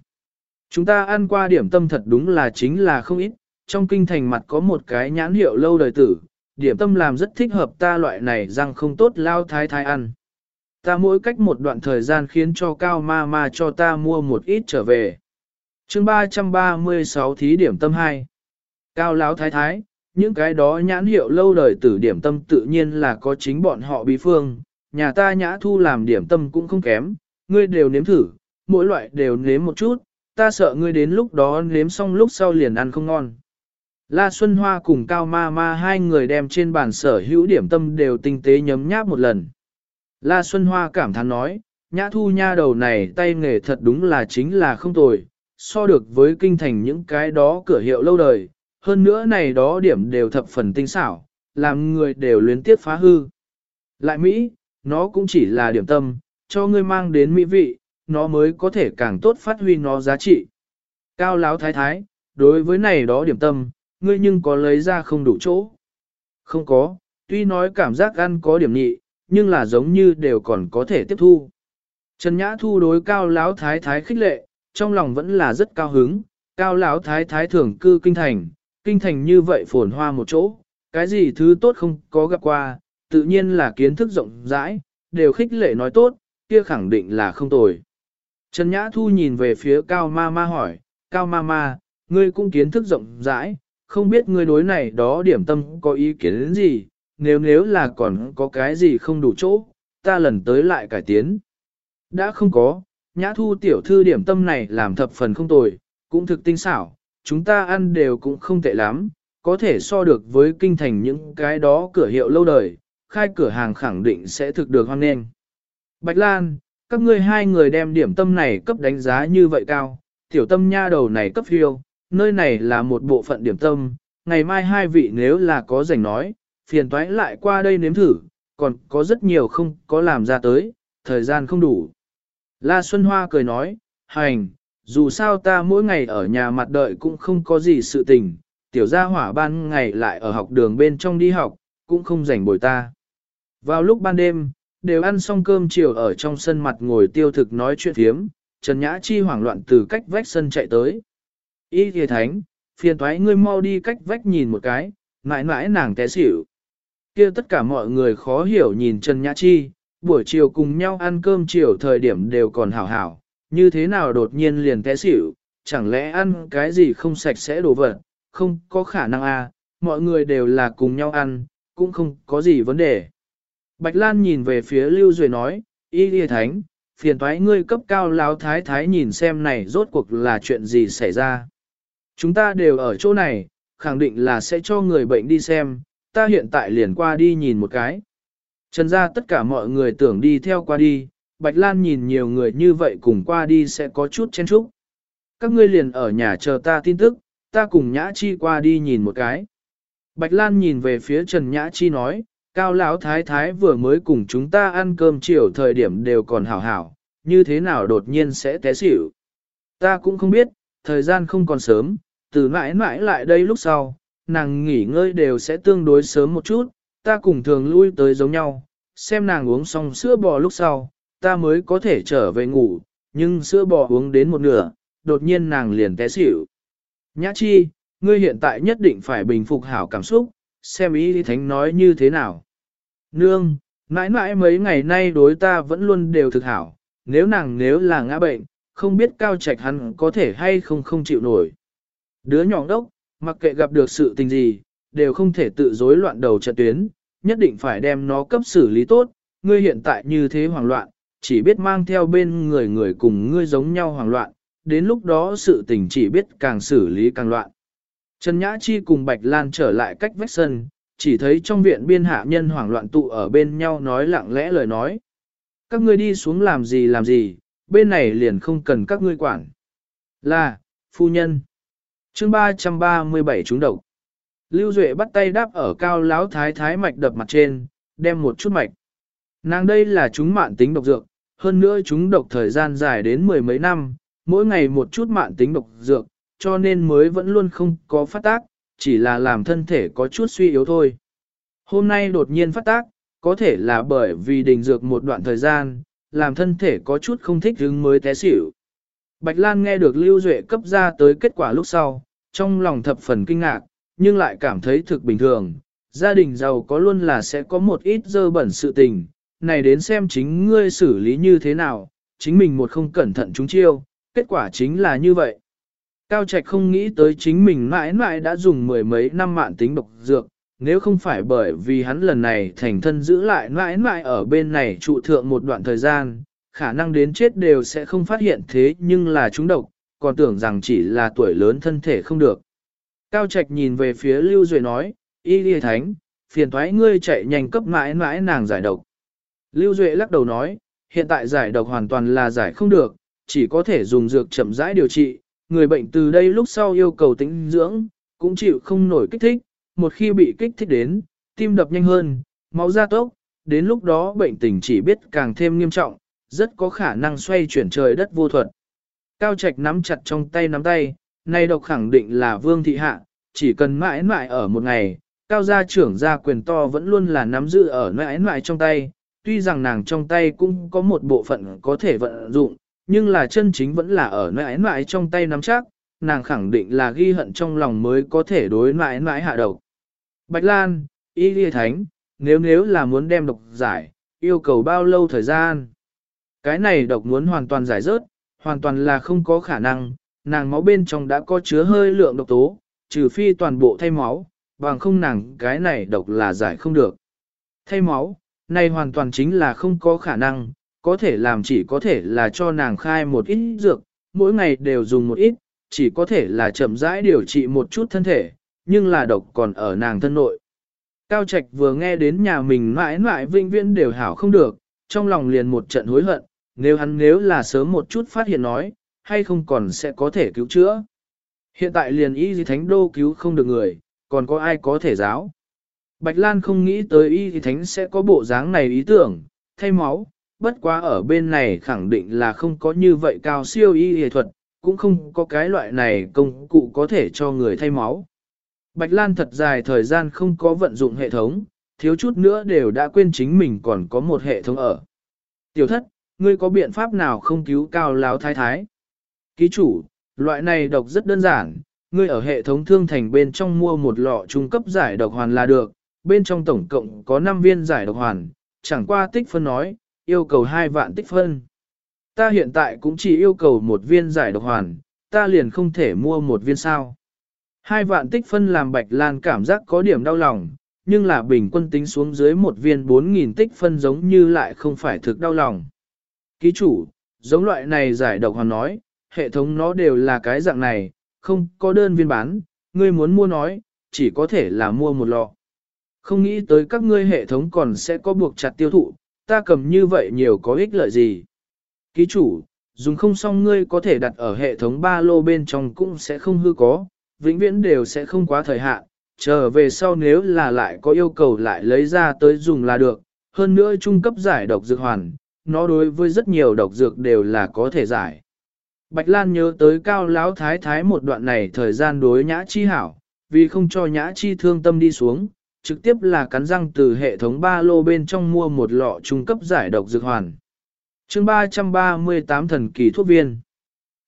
Chúng ta ăn qua điểm tâm thật đúng là chính là không ít, trong kinh thành mặt có một cái nhãn hiệu lâu đời tử, điểm tâm làm rất thích hợp ta loại này rằng không tốt lao thái thái ăn. Ta mỗi cách một đoạn thời gian khiến cho cao ma ma cho ta mua một ít trở về. chương 336 thí điểm tâm 2. Cao lão thái thái, những cái đó nhãn hiệu lâu đời tử điểm tâm tự nhiên là có chính bọn họ bí phương, nhà ta nhã thu làm điểm tâm cũng không kém, ngươi đều nếm thử, mỗi loại đều nếm một chút, ta sợ ngươi đến lúc đó nếm xong lúc sau liền ăn không ngon. La Xuân Hoa cùng Cao Ma Ma hai người đem trên bàn sở hữu điểm tâm đều tinh tế nhấm nháp một lần. La Xuân Hoa cảm thán nói, nhã thu nha đầu này tay nghề thật đúng là chính là không tồi, so được với kinh thành những cái đó cửa hiệu lâu đời, hơn nữa này đó điểm đều thập phần tinh xảo, làm người đều luyến tiếp phá hư. Lại Mỹ, nó cũng chỉ là điểm tâm, cho ngươi mang đến mỹ vị, nó mới có thể càng tốt phát huy nó giá trị. Cao láo thái thái, đối với này đó điểm tâm, ngươi nhưng có lấy ra không đủ chỗ. Không có, tuy nói cảm giác ăn có điểm nhị, nhưng là giống như đều còn có thể tiếp thu. Trần Nhã Thu đối cao Láo thái thái khích lệ, trong lòng vẫn là rất cao hứng, cao lão thái thái thường cư kinh thành, kinh thành như vậy phồn hoa một chỗ, cái gì thứ tốt không có gặp qua, tự nhiên là kiến thức rộng rãi, đều khích lệ nói tốt, kia khẳng định là không tồi. Trần Nhã Thu nhìn về phía Cao Ma Ma hỏi, Cao Ma Ma, ngươi cũng kiến thức rộng rãi, không biết ngươi đối này đó điểm tâm có ý kiến đến gì, nếu nếu là còn có cái gì không đủ chỗ, ta lần tới lại cải tiến. Đã không có, Nhã Thu tiểu thư điểm tâm này làm thập phần không tồi, cũng thực tinh xảo, chúng ta ăn đều cũng không tệ lắm, có thể so được với kinh thành những cái đó cửa hiệu lâu đời, khai cửa hàng khẳng định sẽ thực được hoan nghênh. Bạch Lan, các ngươi hai người đem điểm tâm này cấp đánh giá như vậy cao, tiểu tâm nha đầu này cấp phiêu, nơi này là một bộ phận điểm tâm, ngày mai hai vị nếu là có rảnh nói, phiền toái lại qua đây nếm thử, còn có rất nhiều không có làm ra tới, thời gian không đủ. La Xuân Hoa cười nói, hành, dù sao ta mỗi ngày ở nhà mặt đợi cũng không có gì sự tình, tiểu gia hỏa ban ngày lại ở học đường bên trong đi học, cũng không rảnh bồi ta. Vào lúc ban đêm, đều ăn xong cơm chiều ở trong sân mặt ngồi tiêu thực nói chuyện thiếm, Trần Nhã Chi hoảng loạn từ cách vách sân chạy tới. Ý thề thánh, phiền thoái ngươi mau đi cách vách nhìn một cái, mãi mãi nàng té xỉu. kia tất cả mọi người khó hiểu nhìn Trần Nhã Chi, buổi chiều cùng nhau ăn cơm chiều thời điểm đều còn hảo hảo, như thế nào đột nhiên liền té xỉu, chẳng lẽ ăn cái gì không sạch sẽ đồ vật, không có khả năng à, mọi người đều là cùng nhau ăn, cũng không có gì vấn đề. Bạch Lan nhìn về phía Lưu Duệ nói, y lìa thánh, phiền thoái ngươi cấp cao lão thái thái nhìn xem này rốt cuộc là chuyện gì xảy ra. Chúng ta đều ở chỗ này, khẳng định là sẽ cho người bệnh đi xem, ta hiện tại liền qua đi nhìn một cái. Trần ra tất cả mọi người tưởng đi theo qua đi, Bạch Lan nhìn nhiều người như vậy cùng qua đi sẽ có chút chen chúc. Các ngươi liền ở nhà chờ ta tin tức, ta cùng Nhã Chi qua đi nhìn một cái. Bạch Lan nhìn về phía Trần Nhã Chi nói, Cao Lão Thái Thái vừa mới cùng chúng ta ăn cơm chiều thời điểm đều còn hảo hảo, như thế nào đột nhiên sẽ té xỉu. Ta cũng không biết, thời gian không còn sớm, từ mãi mãi lại đây lúc sau, nàng nghỉ ngơi đều sẽ tương đối sớm một chút, ta cùng thường lui tới giống nhau, xem nàng uống xong sữa bò lúc sau, ta mới có thể trở về ngủ, nhưng sữa bò uống đến một nửa, đột nhiên nàng liền té xỉu. Nhã chi, ngươi hiện tại nhất định phải bình phục hảo cảm xúc, xem ý lý thánh nói như thế nào. Nương, mãi mãi mấy ngày nay đối ta vẫn luôn đều thực hảo, nếu nàng nếu là ngã bệnh, không biết cao trạch hắn có thể hay không không chịu nổi. Đứa nhỏ đốc, mặc kệ gặp được sự tình gì, đều không thể tự rối loạn đầu trận tuyến, nhất định phải đem nó cấp xử lý tốt, ngươi hiện tại như thế hoảng loạn, chỉ biết mang theo bên người người cùng ngươi giống nhau hoảng loạn, đến lúc đó sự tình chỉ biết càng xử lý càng loạn. Trần Nhã Chi cùng Bạch Lan trở lại cách vách sân, chỉ thấy trong viện biên hạ nhân hoảng loạn tụ ở bên nhau nói lặng lẽ lời nói. Các ngươi đi xuống làm gì làm gì, bên này liền không cần các ngươi quản. Là, phu nhân. chương 337 chúng độc. Lưu Duệ bắt tay đáp ở cao láo thái thái mạch đập mặt trên, đem một chút mạch. Nàng đây là chúng mạn tính độc dược, hơn nữa chúng độc thời gian dài đến mười mấy năm, mỗi ngày một chút mạn tính độc dược, cho nên mới vẫn luôn không có phát tác, chỉ là làm thân thể có chút suy yếu thôi. Hôm nay đột nhiên phát tác, có thể là bởi vì đình dược một đoạn thời gian, làm thân thể có chút không thích hứng mới té xỉu. Bạch Lan nghe được Lưu Duệ cấp ra tới kết quả lúc sau, trong lòng thập phần kinh ngạc, nhưng lại cảm thấy thực bình thường. Gia đình giàu có luôn là sẽ có một ít dơ bẩn sự tình, này đến xem chính ngươi xử lý như thế nào, chính mình một không cẩn thận chúng chiêu, kết quả chính là như vậy. Cao Trạch không nghĩ tới chính mình mãi mãi đã dùng mười mấy năm mạng tính độc dược, nếu không phải bởi vì hắn lần này thành thân giữ lại mãi mãi ở bên này trụ thượng một đoạn thời gian, khả năng đến chết đều sẽ không phát hiện thế nhưng là chúng độc, còn tưởng rằng chỉ là tuổi lớn thân thể không được. Cao Trạch nhìn về phía Lưu Duệ nói, Y Lê Thánh, phiền thoái ngươi chạy nhanh cấp mãi mãi nàng giải độc. Lưu Duệ lắc đầu nói, hiện tại giải độc hoàn toàn là giải không được, chỉ có thể dùng dược chậm rãi điều trị, người bệnh từ đây lúc sau yêu cầu tĩnh dưỡng, cũng chịu không nổi kích thích, một khi bị kích thích đến, tim đập nhanh hơn, máu ra tốc, đến lúc đó bệnh tình chỉ biết càng thêm nghiêm trọng, rất có khả năng xoay chuyển trời đất vô thuật. Cao Trạch nắm chặt trong tay nắm tay, nay độc khẳng định là vương thị hạ, chỉ cần mãi mãi ở một ngày, cao gia trưởng gia quyền to vẫn luôn là nắm giữ ở mãi mãi trong tay, tuy rằng nàng trong tay cũng có một bộ phận có thể vận dụng, nhưng là chân chính vẫn là ở nãi nãi trong tay nắm chắc, nàng khẳng định là ghi hận trong lòng mới có thể đối nãi nãi hạ độc. Bạch Lan, Y Lìa Thánh, nếu nếu là muốn đem độc giải, yêu cầu bao lâu thời gian? Cái này độc muốn hoàn toàn giải rớt, hoàn toàn là không có khả năng, nàng máu bên trong đã có chứa hơi lượng độc tố, trừ phi toàn bộ thay máu, bằng không nàng cái này độc là giải không được. Thay máu, này hoàn toàn chính là không có khả năng, có thể làm chỉ có thể là cho nàng khai một ít dược, mỗi ngày đều dùng một ít, chỉ có thể là chậm rãi điều trị một chút thân thể, nhưng là độc còn ở nàng thân nội. Cao Trạch vừa nghe đến nhà mình mãi mãi vinh viễn đều hảo không được, trong lòng liền một trận hối hận, nếu hắn nếu là sớm một chút phát hiện nói, hay không còn sẽ có thể cứu chữa. Hiện tại liền y gì thánh đô cứu không được người, còn có ai có thể giáo. Bạch Lan không nghĩ tới y thì thánh sẽ có bộ dáng này ý tưởng, thay máu, bất quá ở bên này khẳng định là không có như vậy cao siêu y y thuật, cũng không có cái loại này công cụ có thể cho người thay máu. Bạch Lan thật dài thời gian không có vận dụng hệ thống, thiếu chút nữa đều đã quên chính mình còn có một hệ thống ở. Tiểu thất, ngươi có biện pháp nào không cứu cao lão thái thái? Ký chủ, loại này độc rất đơn giản, ngươi ở hệ thống thương thành bên trong mua một lọ trung cấp giải độc hoàn là được, bên trong tổng cộng có 5 viên giải độc hoàn, chẳng qua tích phân nói, yêu cầu 2 vạn tích phân. Ta hiện tại cũng chỉ yêu cầu một viên giải độc hoàn, ta liền không thể mua một viên sao. Hai vạn tích phân làm Bạch Lan cảm giác có điểm đau lòng, nhưng là bình quân tính xuống dưới một viên 4.000 tích phân giống như lại không phải thực đau lòng. Ký chủ, giống loại này giải độc hoàn nói, hệ thống nó đều là cái dạng này, không có đơn viên bán, ngươi muốn mua nói, chỉ có thể là mua một lọ. Không nghĩ tới các ngươi hệ thống còn sẽ có buộc chặt tiêu thụ, ta cầm như vậy nhiều có ích lợi gì. Ký chủ, dùng không xong ngươi có thể đặt ở hệ thống ba lô bên trong cũng sẽ không hư có, vĩnh viễn đều sẽ không quá thời hạn, Trở về sau nếu là lại có yêu cầu lại lấy ra tới dùng là được, hơn nữa trung cấp giải độc dược hoàn, nó đối với rất nhiều độc dược đều là có thể giải. Bạch Lan nhớ tới cao lão thái thái một đoạn này thời gian đối nhã chi hảo, vì không cho nhã chi thương tâm đi xuống, trực tiếp là cắn răng từ hệ thống ba lô bên trong mua một lọ trung cấp giải độc dược hoàn. chương 338 thần kỳ thuốc viên.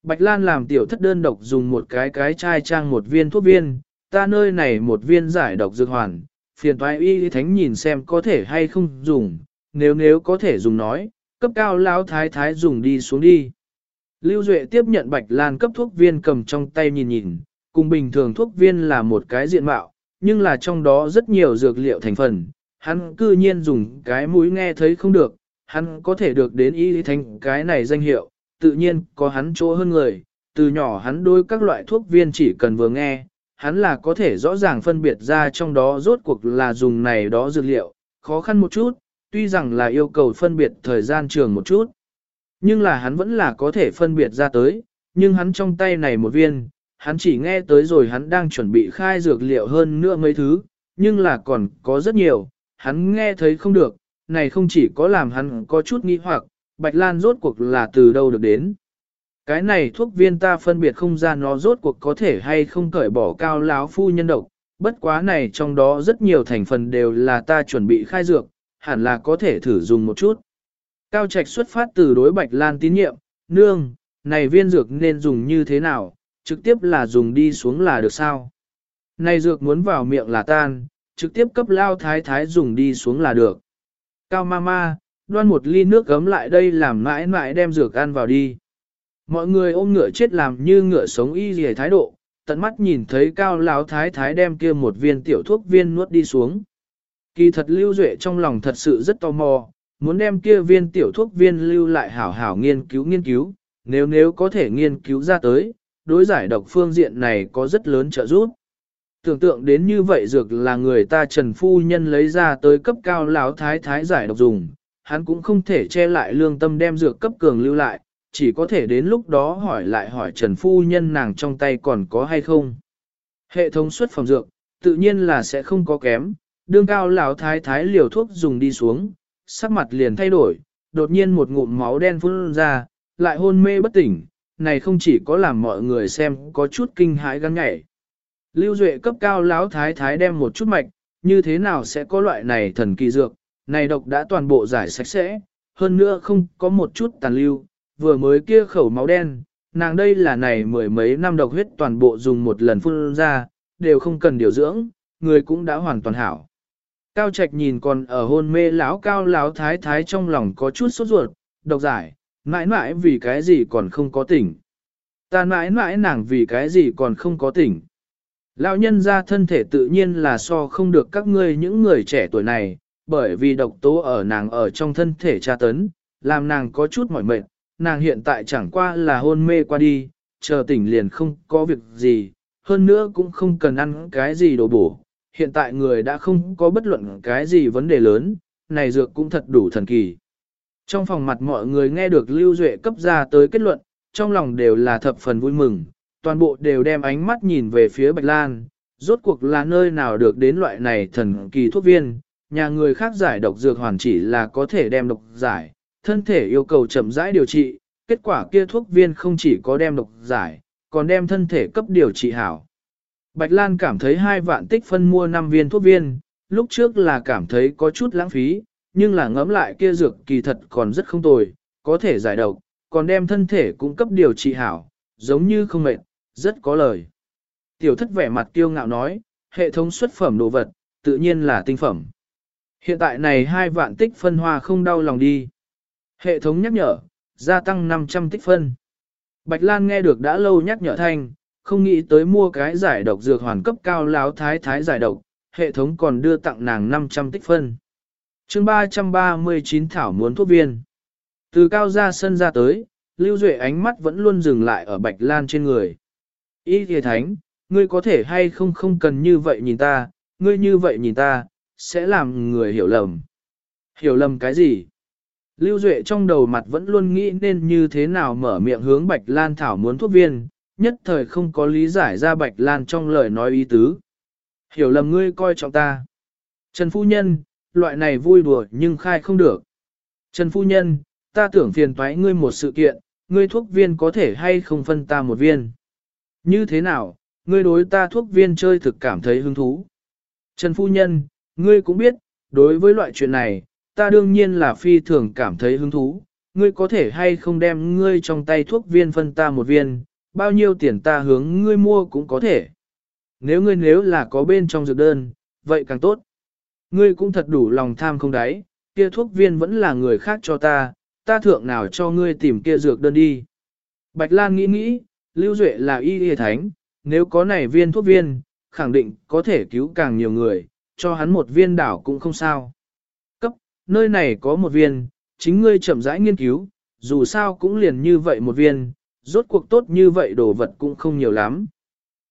Bạch Lan làm tiểu thất đơn độc dùng một cái cái chai trang một viên thuốc viên, ta nơi này một viên giải độc dược hoàn, phiền toái y thánh nhìn xem có thể hay không dùng, nếu nếu có thể dùng nói, cấp cao lão thái thái dùng đi xuống đi. Lưu Duệ tiếp nhận Bạch Lan cấp thuốc viên cầm trong tay nhìn nhìn, cùng bình thường thuốc viên là một cái diện mạo, nhưng là trong đó rất nhiều dược liệu thành phần, hắn cư nhiên dùng cái mũi nghe thấy không được, hắn có thể được đến y thành cái này danh hiệu, tự nhiên có hắn chỗ hơn người, từ nhỏ hắn đối các loại thuốc viên chỉ cần vừa nghe, hắn là có thể rõ ràng phân biệt ra trong đó rốt cuộc là dùng này đó dược liệu, khó khăn một chút, tuy rằng là yêu cầu phân biệt thời gian trường một chút. Nhưng là hắn vẫn là có thể phân biệt ra tới, nhưng hắn trong tay này một viên, hắn chỉ nghe tới rồi hắn đang chuẩn bị khai dược liệu hơn nữa mấy thứ, nhưng là còn có rất nhiều, hắn nghe thấy không được, này không chỉ có làm hắn có chút nghi hoặc, Bạch Lan rốt cuộc là từ đâu được đến. Cái này thuốc viên ta phân biệt không ra nó rốt cuộc có thể hay không cởi bỏ cao láo phu nhân độc, bất quá này trong đó rất nhiều thành phần đều là ta chuẩn bị khai dược, hẳn là có thể thử dùng một chút. Cao Trạch xuất phát từ đối Bạch Lan tín nhiệm, nương, này viên dược nên dùng như thế nào, trực tiếp là dùng đi xuống là được sao. Này dược muốn vào miệng là tan, trực tiếp cấp lao thái thái dùng đi xuống là được. Cao Mama, đoan một ly nước gấm lại đây làm mãi mãi đem dược ăn vào đi. Mọi người ôm ngựa chết làm như ngựa sống y gì thái độ, tận mắt nhìn thấy cao lão thái thái đem kia một viên tiểu thuốc viên nuốt đi xuống. Kỳ thật lưu duệ trong lòng thật sự rất tò mò, muốn đem kia viên tiểu thuốc viên lưu lại hảo hảo nghiên cứu nghiên cứu, nếu nếu có thể nghiên cứu ra tới, đối giải độc phương diện này có rất lớn trợ giúp. Tưởng tượng đến như vậy dược là người ta Trần Phu Nhân lấy ra tới cấp cao lão thái thái giải độc dùng, hắn cũng không thể che lại lương tâm đem dược cấp cường lưu lại, chỉ có thể đến lúc đó hỏi lại hỏi Trần Phu Nhân nàng trong tay còn có hay không. Hệ thống xuất phẩm dược, tự nhiên là sẽ không có kém, đương cao lão thái thái liều thuốc dùng đi xuống, sắc mặt liền thay đổi, đột nhiên một ngụm máu đen phun ra, lại hôn mê bất tỉnh, này không chỉ có làm mọi người xem có chút kinh hãi gắn nhảy. Lưu Duệ cấp cao lão thái thái đem một chút mạch, như thế nào sẽ có loại này thần kỳ dược, này độc đã toàn bộ giải sạch sẽ, hơn nữa không có một chút tàn lưu, vừa mới kia khẩu máu đen, nàng đây là này mười mấy năm độc huyết toàn bộ dùng một lần phun ra, đều không cần điều dưỡng, người cũng đã hoàn toàn hảo. Cao Trạch nhìn còn ở hôn mê lão cao lão thái thái trong lòng có chút sốt ruột, độc giải, mãi mãi vì cái gì còn không có tỉnh. Ta mãi mãi nàng vì cái gì còn không có tỉnh. Lão nhân ra thân thể tự nhiên là so không được các ngươi những người trẻ tuổi này, bởi vì độc tố ở nàng ở trong thân thể tra tấn, làm nàng có chút mỏi mệt, nàng hiện tại chẳng qua là hôn mê qua đi, chờ tỉnh liền không có việc gì, hơn nữa cũng không cần ăn cái gì đồ bổ. Hiện tại người đã không có bất luận cái gì vấn đề lớn, này dược cũng thật đủ thần kỳ. Trong phòng mặt mọi người nghe được Lưu Duệ cấp ra tới kết luận, trong lòng đều là thập phần vui mừng, toàn bộ đều đem ánh mắt nhìn về phía Bạch Lan, rốt cuộc là nơi nào được đến loại này thần kỳ thuốc viên, nhà người khác giải độc dược hoàn chỉ là có thể đem độc giải, thân thể yêu cầu chậm rãi điều trị, kết quả kia thuốc viên không chỉ có đem độc giải, còn đem thân thể cấp điều trị hảo. Bạch Lan cảm thấy hai vạn tích phân mua 5 viên thuốc viên, lúc trước là cảm thấy có chút lãng phí, nhưng là ngẫm lại kia dược kỳ thật còn rất không tồi, có thể giải độc, còn đem thân thể cung cấp điều trị hảo, giống như không mệt, rất có lời. Tiểu thất vẻ mặt kiêu ngạo nói, hệ thống xuất phẩm đồ vật, tự nhiên là tinh phẩm. Hiện tại này hai vạn tích phân hoa không đau lòng đi. Hệ thống nhắc nhở, gia tăng 500 tích phân. Bạch Lan nghe được đã lâu nhắc nhở thanh, không nghĩ tới mua cái giải độc dược hoàn cấp cao láo thái thái giải độc, hệ thống còn đưa tặng nàng 500 tích phân chương 339 thảo muốn thuốc viên. Từ cao ra sân ra tới, Lưu Duệ ánh mắt vẫn luôn dừng lại ở Bạch Lan trên người. Ý thề thánh, ngươi có thể hay không không cần như vậy nhìn ta, ngươi như vậy nhìn ta, sẽ làm người hiểu lầm. Hiểu lầm cái gì? Lưu Duệ trong đầu mặt vẫn luôn nghĩ nên như thế nào mở miệng hướng Bạch Lan Thảo muốn thuốc viên, nhất thời không có lý giải ra Bạch Lan trong lời nói ý tứ. Hiểu lầm ngươi coi trọng ta. Trần Phu Nhân, loại này vui đùa nhưng khai không được. Trần Phu Nhân, ta tưởng phiền toái ngươi một sự kiện, ngươi thuốc viên có thể hay không phân ta một viên. Như thế nào, ngươi đối ta thuốc viên chơi thực cảm thấy hứng thú. Trần Phu Nhân, ngươi cũng biết, đối với loại chuyện này, ta đương nhiên là phi thường cảm thấy hứng thú. Ngươi có thể hay không đem ngươi trong tay thuốc viên phân ta một viên, bao nhiêu tiền ta hướng ngươi mua cũng có thể. Nếu ngươi nếu là có bên trong dược đơn, vậy càng tốt. Ngươi cũng thật đủ lòng tham không đáy, kia thuốc viên vẫn là người khác cho ta, ta thượng nào cho ngươi tìm kia dược đơn đi. Bạch Lan nghĩ nghĩ, Lưu Duệ là y y thánh, nếu có này viên thuốc viên, khẳng định có thể cứu càng nhiều người, cho hắn một viên đảo cũng không sao. Cấp, nơi này có một viên, chính ngươi chậm rãi nghiên cứu, dù sao cũng liền như vậy một viên, rốt cuộc tốt như vậy đồ vật cũng không nhiều lắm.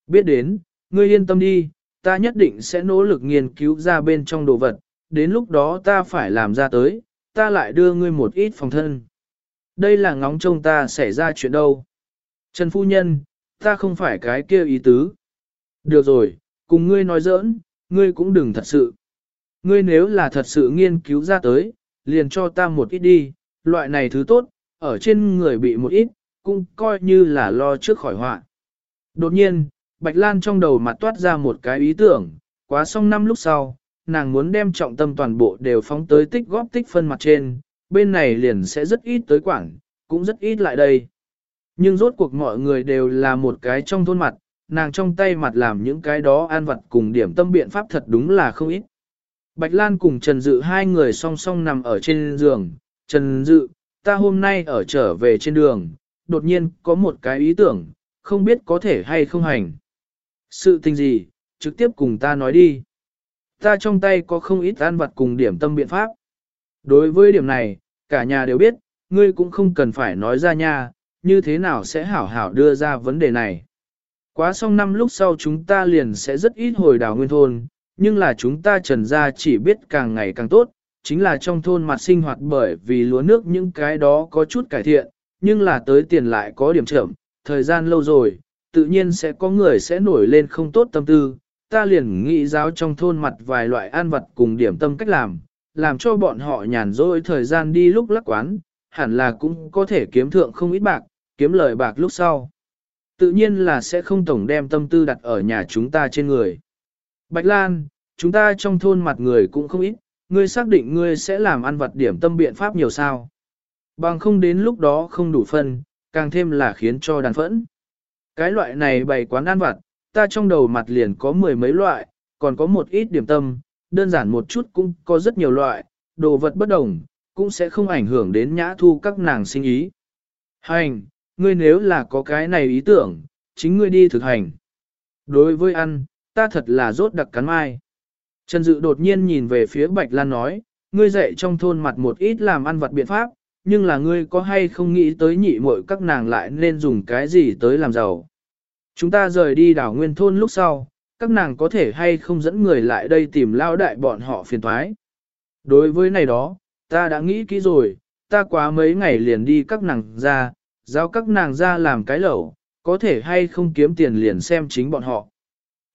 Biết đến, ngươi yên tâm đi, ta nhất định sẽ nỗ lực nghiên cứu ra bên trong đồ vật, đến lúc đó ta phải làm ra tới, ta lại đưa ngươi một ít phòng thân. Đây là ngóng trông ta xảy ra chuyện đâu. Trần Phu Nhân, ta không phải cái kia ý tứ. Được rồi, cùng ngươi nói giỡn, ngươi cũng đừng thật sự. Ngươi nếu là thật sự nghiên cứu ra tới, liền cho ta một ít đi, loại này thứ tốt, ở trên người bị một ít, cũng coi như là lo trước khỏi họa. Đột nhiên, Bạch Lan trong đầu mặt toát ra một cái ý tưởng, quá xong năm lúc sau, nàng muốn đem trọng tâm toàn bộ đều phóng tới tích góp tích phân mặt trên, bên này liền sẽ rất ít tới quảng, cũng rất ít lại đây. Nhưng rốt cuộc mọi người đều là một cái trong thôn mặt, nàng trong tay mặt làm những cái đó an vật cùng điểm tâm biện pháp thật đúng là không ít. Bạch Lan cùng Trần Dự hai người song song nằm ở trên giường. Trần Dự, ta hôm nay ở trở về trên đường, đột nhiên có một cái ý tưởng, không biết có thể hay không hành. Sự tình gì, trực tiếp cùng ta nói đi. Ta trong tay có không ít ăn vật cùng điểm tâm biện pháp. Đối với điểm này, cả nhà đều biết, ngươi cũng không cần phải nói ra nha, như thế nào sẽ hảo hảo đưa ra vấn đề này. Quá xong năm lúc sau chúng ta liền sẽ rất ít hồi đảo nguyên thôn, nhưng là chúng ta trần ra chỉ biết càng ngày càng tốt, chính là trong thôn mặt sinh hoạt bởi vì lúa nước những cái đó có chút cải thiện, nhưng là tới tiền lại có điểm chậm, thời gian lâu rồi, tự nhiên sẽ có người sẽ nổi lên không tốt tâm tư, ta liền nghĩ giáo trong thôn mặt vài loại an vật cùng điểm tâm cách làm, làm cho bọn họ nhàn rỗi thời gian đi lúc lắc quán, hẳn là cũng có thể kiếm thượng không ít bạc, kiếm lời bạc lúc sau. Tự nhiên là sẽ không tổng đem tâm tư đặt ở nhà chúng ta trên người. Bạch Lan, chúng ta trong thôn mặt người cũng không ít, ngươi xác định ngươi sẽ làm ăn vật điểm tâm biện pháp nhiều sao. Bằng không đến lúc đó không đủ phân, càng thêm là khiến cho đàn phẫn. Cái loại này bày quán ăn vặt, ta trong đầu mặt liền có mười mấy loại, còn có một ít điểm tâm, đơn giản một chút cũng có rất nhiều loại, đồ vật bất đồng, cũng sẽ không ảnh hưởng đến nhã thu các nàng sinh ý. Hành, ngươi nếu là có cái này ý tưởng, chính ngươi đi thực hành. Đối với ăn, ta thật là rốt đặc cắn mai. Trần Dự đột nhiên nhìn về phía Bạch Lan nói, ngươi dạy trong thôn mặt một ít làm ăn vật biện pháp, nhưng là ngươi có hay không nghĩ tới nhị muội các nàng lại nên dùng cái gì tới làm giàu. Chúng ta rời đi đảo nguyên thôn lúc sau, các nàng có thể hay không dẫn người lại đây tìm lao đại bọn họ phiền thoái. Đối với này đó, ta đã nghĩ kỹ rồi, ta quá mấy ngày liền đi các nàng ra, giao các nàng ra làm cái lẩu, có thể hay không kiếm tiền liền xem chính bọn họ.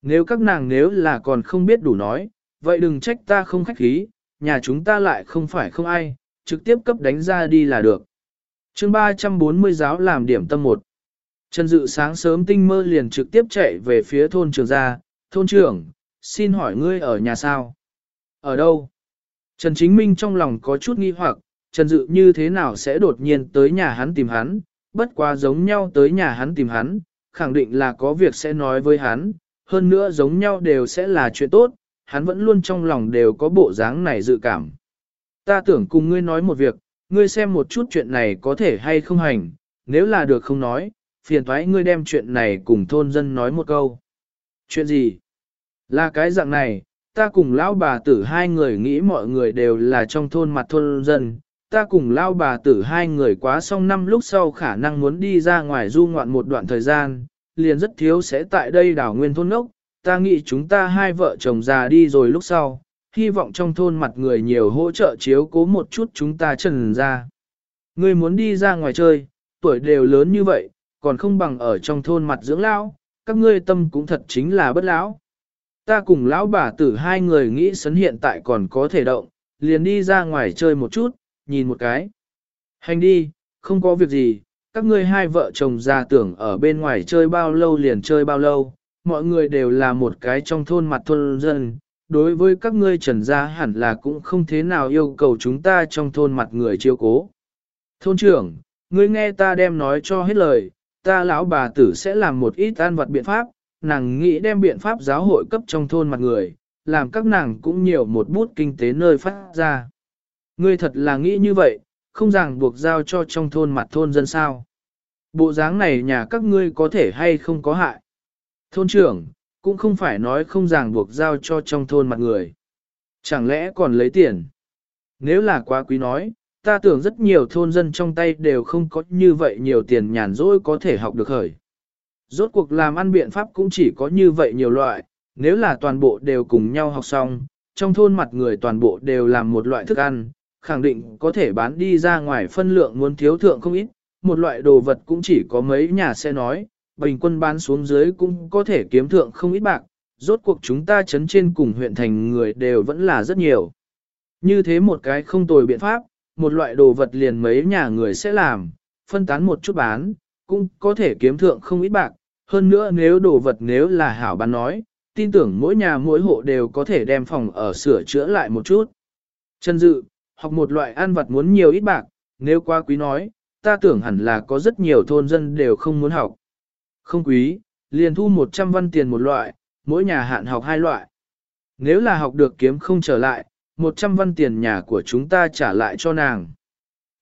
Nếu các nàng nếu là còn không biết đủ nói, vậy đừng trách ta không khách khí, nhà chúng ta lại không phải không ai, trực tiếp cấp đánh ra đi là được. chương 340 giáo làm điểm tâm 1. Trần Dự sáng sớm tinh mơ liền trực tiếp chạy về phía thôn trường gia, thôn trưởng, xin hỏi ngươi ở nhà sao? Ở đâu? Trần Chính Minh trong lòng có chút nghi hoặc, Trần Dự như thế nào sẽ đột nhiên tới nhà hắn tìm hắn, bất quá giống nhau tới nhà hắn tìm hắn, khẳng định là có việc sẽ nói với hắn, hơn nữa giống nhau đều sẽ là chuyện tốt, hắn vẫn luôn trong lòng đều có bộ dáng này dự cảm. Ta tưởng cùng ngươi nói một việc, ngươi xem một chút chuyện này có thể hay không hành, nếu là được không nói, phiền thoái ngươi đem chuyện này cùng thôn dân nói một câu. Chuyện gì? Là cái dạng này, ta cùng lão bà tử hai người nghĩ mọi người đều là trong thôn mặt thôn dân, ta cùng lão bà tử hai người quá xong năm lúc sau khả năng muốn đi ra ngoài du ngoạn một đoạn thời gian, liền rất thiếu sẽ tại đây đảo nguyên thôn ốc, ta nghĩ chúng ta hai vợ chồng già đi rồi lúc sau, hy vọng trong thôn mặt người nhiều hỗ trợ chiếu cố một chút chúng ta trần ra. Người muốn đi ra ngoài chơi, tuổi đều lớn như vậy, còn không bằng ở trong thôn mặt dưỡng lão, các ngươi tâm cũng thật chính là bất lão. Ta cùng lão bà tử hai người nghĩ sấn hiện tại còn có thể động, liền đi ra ngoài chơi một chút, nhìn một cái. Hành đi, không có việc gì, các ngươi hai vợ chồng già tưởng ở bên ngoài chơi bao lâu liền chơi bao lâu, mọi người đều là một cái trong thôn mặt thôn dân, đối với các ngươi trần gia hẳn là cũng không thế nào yêu cầu chúng ta trong thôn mặt người chiêu cố. Thôn trưởng, ngươi nghe ta đem nói cho hết lời, ta lão bà tử sẽ làm một ít an vật biện pháp, nàng nghĩ đem biện pháp giáo hội cấp trong thôn mặt người, làm các nàng cũng nhiều một bút kinh tế nơi phát ra. Ngươi thật là nghĩ như vậy, không ràng buộc giao cho trong thôn mặt thôn dân sao. Bộ dáng này nhà các ngươi có thể hay không có hại. Thôn trưởng, cũng không phải nói không ràng buộc giao cho trong thôn mặt người. Chẳng lẽ còn lấy tiền? Nếu là quá quý nói, ta tưởng rất nhiều thôn dân trong tay đều không có như vậy nhiều tiền nhàn rỗi có thể học được khởi. Rốt cuộc làm ăn biện pháp cũng chỉ có như vậy nhiều loại, nếu là toàn bộ đều cùng nhau học xong, trong thôn mặt người toàn bộ đều làm một loại thức ăn, khẳng định có thể bán đi ra ngoài phân lượng muốn thiếu thượng không ít, một loại đồ vật cũng chỉ có mấy nhà sẽ nói, bình quân bán xuống dưới cũng có thể kiếm thượng không ít bạc, rốt cuộc chúng ta chấn trên cùng huyện thành người đều vẫn là rất nhiều. Như thế một cái không tồi biện pháp, một loại đồ vật liền mấy nhà người sẽ làm, phân tán một chút bán, cũng có thể kiếm thượng không ít bạc, hơn nữa nếu đồ vật nếu là hảo bán nói, tin tưởng mỗi nhà mỗi hộ đều có thể đem phòng ở sửa chữa lại một chút. Chân dự, học một loại ăn vật muốn nhiều ít bạc, nếu qua quý nói, ta tưởng hẳn là có rất nhiều thôn dân đều không muốn học. Không quý, liền thu 100 văn tiền một loại, mỗi nhà hạn học hai loại. Nếu là học được kiếm không trở lại, 100 văn tiền nhà của chúng ta trả lại cho nàng.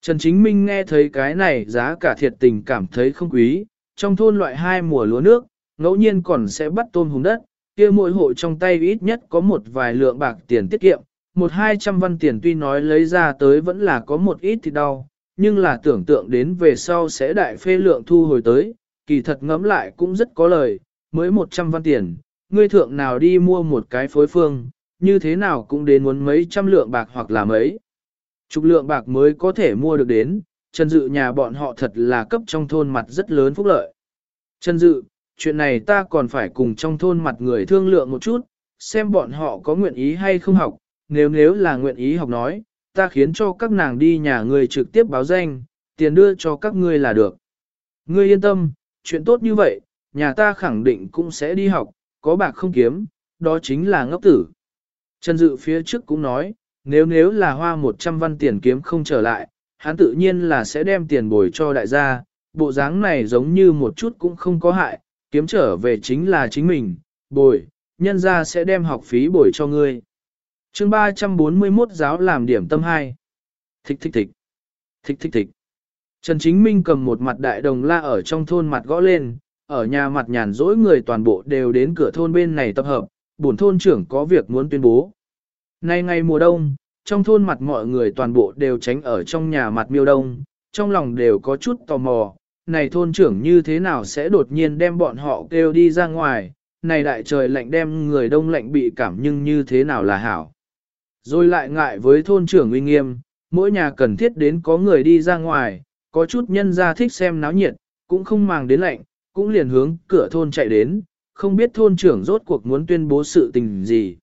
Trần Chính Minh nghe thấy cái này giá cả thiệt tình cảm thấy không quý, trong thôn loại hai mùa lúa nước, ngẫu nhiên còn sẽ bắt tôm hùng đất, kia mỗi hộ trong tay ít nhất có một vài lượng bạc tiền tiết kiệm, một hai trăm văn tiền tuy nói lấy ra tới vẫn là có một ít thì đau, nhưng là tưởng tượng đến về sau sẽ đại phê lượng thu hồi tới, kỳ thật ngẫm lại cũng rất có lời, mới 100 văn tiền, ngươi thượng nào đi mua một cái phối phương, như thế nào cũng đến muốn mấy trăm lượng bạc hoặc là mấy. Chục lượng bạc mới có thể mua được đến, Trần Dự nhà bọn họ thật là cấp trong thôn mặt rất lớn phúc lợi. Trần Dự, chuyện này ta còn phải cùng trong thôn mặt người thương lượng một chút, xem bọn họ có nguyện ý hay không học, nếu nếu là nguyện ý học nói, ta khiến cho các nàng đi nhà người trực tiếp báo danh, tiền đưa cho các ngươi là được. Ngươi yên tâm, chuyện tốt như vậy, nhà ta khẳng định cũng sẽ đi học, có bạc không kiếm, đó chính là ngốc tử. Trần Dự phía trước cũng nói, nếu nếu là hoa 100 văn tiền kiếm không trở lại, hắn tự nhiên là sẽ đem tiền bồi cho đại gia, bộ dáng này giống như một chút cũng không có hại, kiếm trở về chính là chính mình, bồi, nhân gia sẽ đem học phí bồi cho ngươi. chương 341 giáo làm điểm tâm 2. Thích thích thích. Thích thích thích. Trần Chính Minh cầm một mặt đại đồng la ở trong thôn mặt gõ lên, ở nhà mặt nhàn rỗi người toàn bộ đều đến cửa thôn bên này tập hợp, bổn thôn trưởng có việc muốn tuyên bố. Nay ngày mùa đông, trong thôn mặt mọi người toàn bộ đều tránh ở trong nhà mặt miêu đông, trong lòng đều có chút tò mò, này thôn trưởng như thế nào sẽ đột nhiên đem bọn họ kêu đi ra ngoài, này đại trời lạnh đem người đông lạnh bị cảm nhưng như thế nào là hảo. Rồi lại ngại với thôn trưởng uy nghiêm, mỗi nhà cần thiết đến có người đi ra ngoài, có chút nhân ra thích xem náo nhiệt, cũng không màng đến lạnh, cũng liền hướng cửa thôn chạy đến, không biết thôn trưởng rốt cuộc muốn tuyên bố sự tình gì.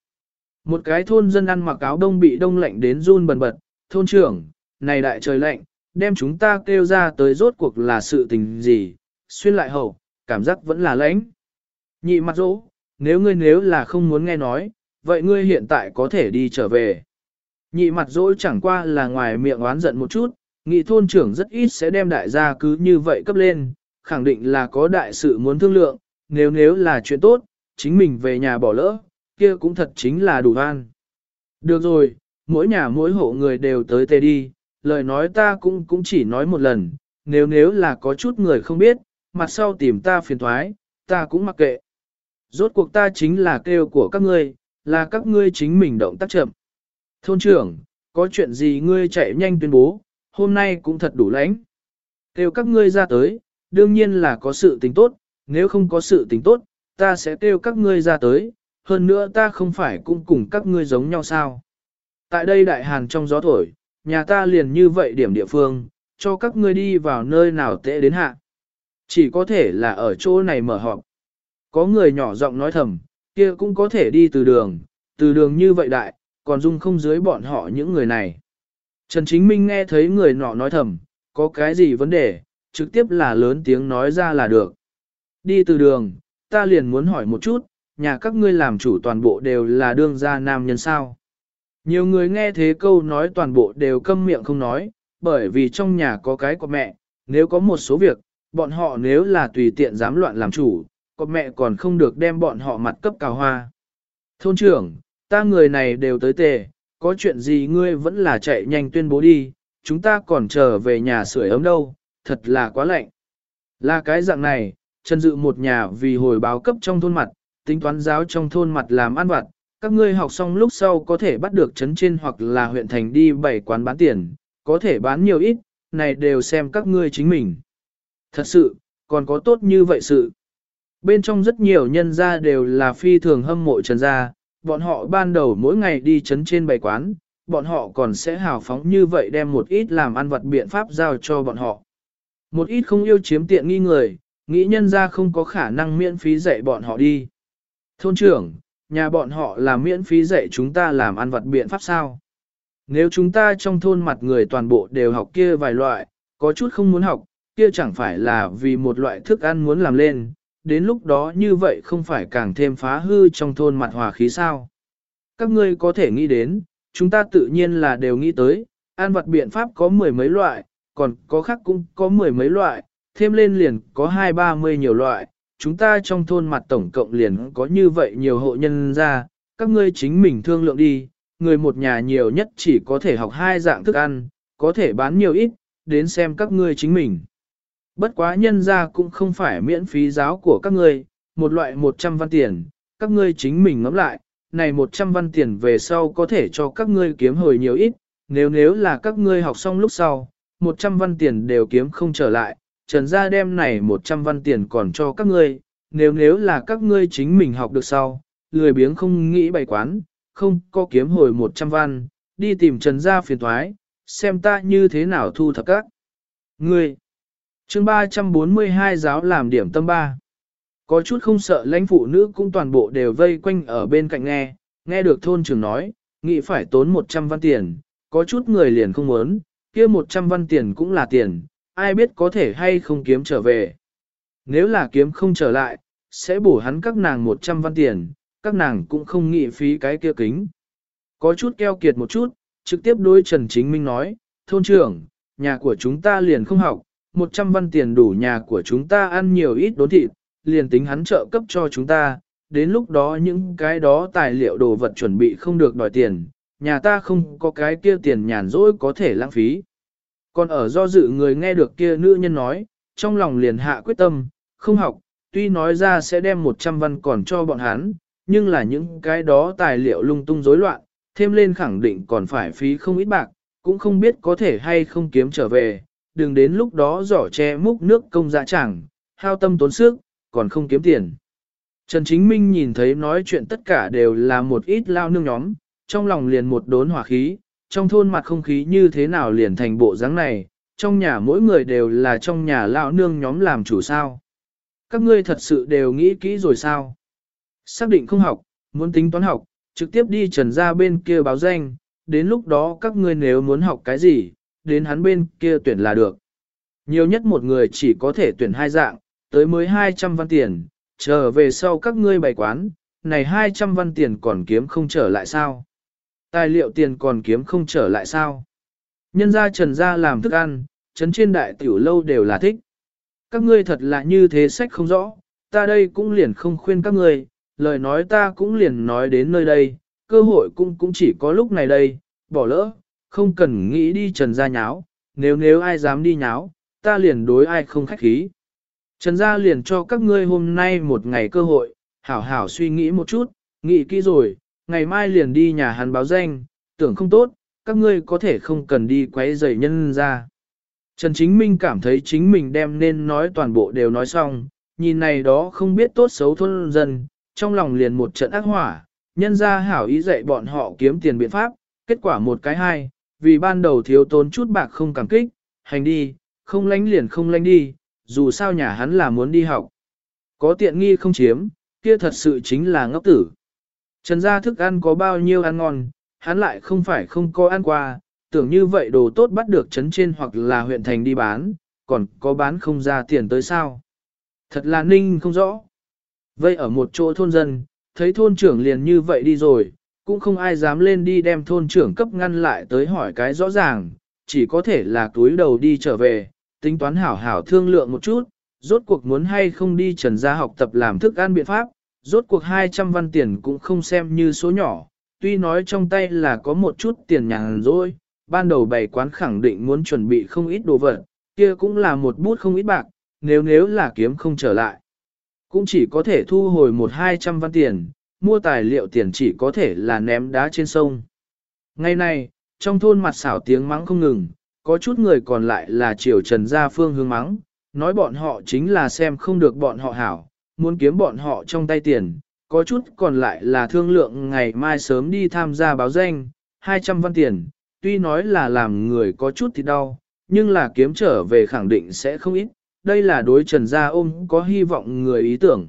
Một cái thôn dân ăn mặc áo đông bị đông lạnh đến run bần bật, thôn trưởng, này đại trời lạnh, đem chúng ta kêu ra tới rốt cuộc là sự tình gì, xuyên lại hậu, cảm giác vẫn là lãnh. Nhị mặt dỗ, nếu ngươi nếu là không muốn nghe nói, vậy ngươi hiện tại có thể đi trở về. Nhị mặt dỗ chẳng qua là ngoài miệng oán giận một chút, nghị thôn trưởng rất ít sẽ đem đại gia cứ như vậy cấp lên, khẳng định là có đại sự muốn thương lượng, nếu nếu là chuyện tốt, chính mình về nhà bỏ lỡ, kia cũng thật chính là đủ an. Được rồi, mỗi nhà mỗi hộ người đều tới tề đi, lời nói ta cũng cũng chỉ nói một lần, nếu nếu là có chút người không biết, mặt sau tìm ta phiền thoái, ta cũng mặc kệ. Rốt cuộc ta chính là kêu của các ngươi, là các ngươi chính mình động tác chậm. Thôn trưởng, có chuyện gì ngươi chạy nhanh tuyên bố, hôm nay cũng thật đủ lãnh. Kêu các ngươi ra tới, đương nhiên là có sự tình tốt, nếu không có sự tình tốt, ta sẽ kêu các ngươi ra tới, hơn nữa ta không phải cũng cùng các ngươi giống nhau sao. Tại đây đại hàn trong gió thổi, nhà ta liền như vậy điểm địa phương, cho các ngươi đi vào nơi nào tệ đến hạ. Chỉ có thể là ở chỗ này mở họp. Có người nhỏ giọng nói thầm, kia cũng có thể đi từ đường, từ đường như vậy đại, còn dung không dưới bọn họ những người này. Trần Chính Minh nghe thấy người nọ nói thầm, có cái gì vấn đề, trực tiếp là lớn tiếng nói ra là được. Đi từ đường, ta liền muốn hỏi một chút, nhà các ngươi làm chủ toàn bộ đều là đương gia nam nhân sao. Nhiều người nghe thế câu nói toàn bộ đều câm miệng không nói, bởi vì trong nhà có cái của mẹ, nếu có một số việc, bọn họ nếu là tùy tiện dám loạn làm chủ, có mẹ còn không được đem bọn họ mặt cấp cào hoa. Thôn trưởng, ta người này đều tới tề, có chuyện gì ngươi vẫn là chạy nhanh tuyên bố đi, chúng ta còn chờ về nhà sưởi ấm đâu, thật là quá lạnh. Là cái dạng này, Trần Dự một nhà vì hồi báo cấp trong thôn mặt, tính toán giáo trong thôn mặt làm ăn vặt, các ngươi học xong lúc sau có thể bắt được trấn trên hoặc là huyện thành đi bảy quán bán tiền, có thể bán nhiều ít, này đều xem các ngươi chính mình. Thật sự, còn có tốt như vậy sự. Bên trong rất nhiều nhân gia đều là phi thường hâm mộ trần gia, bọn họ ban đầu mỗi ngày đi chấn trên bảy quán, bọn họ còn sẽ hào phóng như vậy đem một ít làm ăn vật biện pháp giao cho bọn họ. Một ít không yêu chiếm tiện nghi người, nghĩ nhân gia không có khả năng miễn phí dạy bọn họ đi. Thôn trưởng, nhà bọn họ là miễn phí dạy chúng ta làm ăn vật biện pháp sao? Nếu chúng ta trong thôn mặt người toàn bộ đều học kia vài loại, có chút không muốn học, kia chẳng phải là vì một loại thức ăn muốn làm lên, đến lúc đó như vậy không phải càng thêm phá hư trong thôn mặt hòa khí sao? Các ngươi có thể nghĩ đến, chúng ta tự nhiên là đều nghĩ tới, An vật biện pháp có mười mấy loại, còn có khác cũng có mười mấy loại, thêm lên liền có hai ba mươi nhiều loại, chúng ta trong thôn mặt tổng cộng liền có như vậy nhiều hộ nhân ra, các ngươi chính mình thương lượng đi, người một nhà nhiều nhất chỉ có thể học hai dạng thức ăn, có thể bán nhiều ít, đến xem các ngươi chính mình. Bất quá nhân ra cũng không phải miễn phí giáo của các ngươi, một loại 100 văn tiền, các ngươi chính mình ngẫm lại, này 100 văn tiền về sau có thể cho các ngươi kiếm hồi nhiều ít, nếu nếu là các ngươi học xong lúc sau, 100 văn tiền đều kiếm không trở lại, trần gia đem này 100 văn tiền còn cho các ngươi, nếu nếu là các ngươi chính mình học được sau, lười biếng không nghĩ bày quán, không có kiếm hồi 100 văn, đi tìm trần gia phiền thoái, xem ta như thế nào thu thập các. Ngươi, chương 342 giáo làm điểm tâm ba. Có chút không sợ lãnh phụ nữ cũng toàn bộ đều vây quanh ở bên cạnh nghe, nghe được thôn trưởng nói, nghĩ phải tốn 100 văn tiền, có chút người liền không muốn, kia 100 văn tiền cũng là tiền, ai biết có thể hay không kiếm trở về. Nếu là kiếm không trở lại, sẽ bổ hắn các nàng 100 văn tiền, các nàng cũng không nghĩ phí cái kia kính. Có chút keo kiệt một chút, trực tiếp đối Trần Chính Minh nói, thôn trưởng, nhà của chúng ta liền không học, 100 văn tiền đủ nhà của chúng ta ăn nhiều ít đốn thịt, liền tính hắn trợ cấp cho chúng ta, đến lúc đó những cái đó tài liệu đồ vật chuẩn bị không được đòi tiền, nhà ta không có cái kia tiền nhàn rỗi có thể lãng phí. Còn ở do dự người nghe được kia nữ nhân nói, trong lòng liền hạ quyết tâm, không học, tuy nói ra sẽ đem 100 văn còn cho bọn hắn, nhưng là những cái đó tài liệu lung tung rối loạn, thêm lên khẳng định còn phải phí không ít bạc, cũng không biết có thể hay không kiếm trở về, đừng đến lúc đó giỏ che múc nước công dạ chẳng, hao tâm tốn sức, còn không kiếm tiền. Trần Chính Minh nhìn thấy nói chuyện tất cả đều là một ít lao nương nhóm, trong lòng liền một đốn hỏa khí, trong thôn mặt không khí như thế nào liền thành bộ dáng này, trong nhà mỗi người đều là trong nhà lao nương nhóm làm chủ sao. Các ngươi thật sự đều nghĩ kỹ rồi sao? Xác định không học, muốn tính toán học, trực tiếp đi trần ra bên kia báo danh, đến lúc đó các ngươi nếu muốn học cái gì, đến hắn bên kia tuyển là được. Nhiều nhất một người chỉ có thể tuyển hai dạng, tới mới 200 văn tiền, trở về sau các ngươi bày quán, này 200 văn tiền còn kiếm không trở lại sao? Tài liệu tiền còn kiếm không trở lại sao? Nhân gia trần gia làm thức ăn, trấn trên đại tiểu lâu đều là thích. Các ngươi thật là như thế sách không rõ, ta đây cũng liền không khuyên các ngươi, lời nói ta cũng liền nói đến nơi đây, cơ hội cũng cũng chỉ có lúc này đây, bỏ lỡ, không cần nghĩ đi trần gia nháo, nếu nếu ai dám đi nháo, ta liền đối ai không khách khí. Trần gia liền cho các ngươi hôm nay một ngày cơ hội, hảo hảo suy nghĩ một chút, nghĩ kỹ rồi, ngày mai liền đi nhà hắn báo danh, tưởng không tốt, các ngươi có thể không cần đi quấy rầy nhân ra. Trần Chính Minh cảm thấy chính mình đem nên nói toàn bộ đều nói xong, nhìn này đó không biết tốt xấu thôn dân, trong lòng liền một trận ác hỏa, nhân ra hảo ý dạy bọn họ kiếm tiền biện pháp, kết quả một cái hai, vì ban đầu thiếu tốn chút bạc không cảm kích, hành đi, không lánh liền không lánh đi, dù sao nhà hắn là muốn đi học. Có tiện nghi không chiếm, kia thật sự chính là ngốc tử. Trần gia thức ăn có bao nhiêu ăn ngon, hắn lại không phải không có ăn qua, tưởng như vậy đồ tốt bắt được trấn trên hoặc là huyện thành đi bán, còn có bán không ra tiền tới sao. Thật là ninh không rõ. Vậy ở một chỗ thôn dân, thấy thôn trưởng liền như vậy đi rồi, cũng không ai dám lên đi đem thôn trưởng cấp ngăn lại tới hỏi cái rõ ràng, chỉ có thể là túi đầu đi trở về, tính toán hảo hảo thương lượng một chút, rốt cuộc muốn hay không đi trần gia học tập làm thức ăn biện pháp, rốt cuộc 200 văn tiền cũng không xem như số nhỏ, tuy nói trong tay là có một chút tiền nhàn rồi, ban đầu bày quán khẳng định muốn chuẩn bị không ít đồ vật, kia cũng là một bút không ít bạc, nếu nếu là kiếm không trở lại. Cũng chỉ có thể thu hồi một hai trăm văn tiền, mua tài liệu tiền chỉ có thể là ném đá trên sông. Ngày nay, trong thôn mặt xảo tiếng mắng không ngừng, có chút người còn lại là triều trần gia phương hướng mắng, nói bọn họ chính là xem không được bọn họ hảo, muốn kiếm bọn họ trong tay tiền, có chút còn lại là thương lượng ngày mai sớm đi tham gia báo danh, 200 văn tiền, tuy nói là làm người có chút thì đau, nhưng là kiếm trở về khẳng định sẽ không ít, đây là đối Trần Gia ôm có hy vọng người ý tưởng.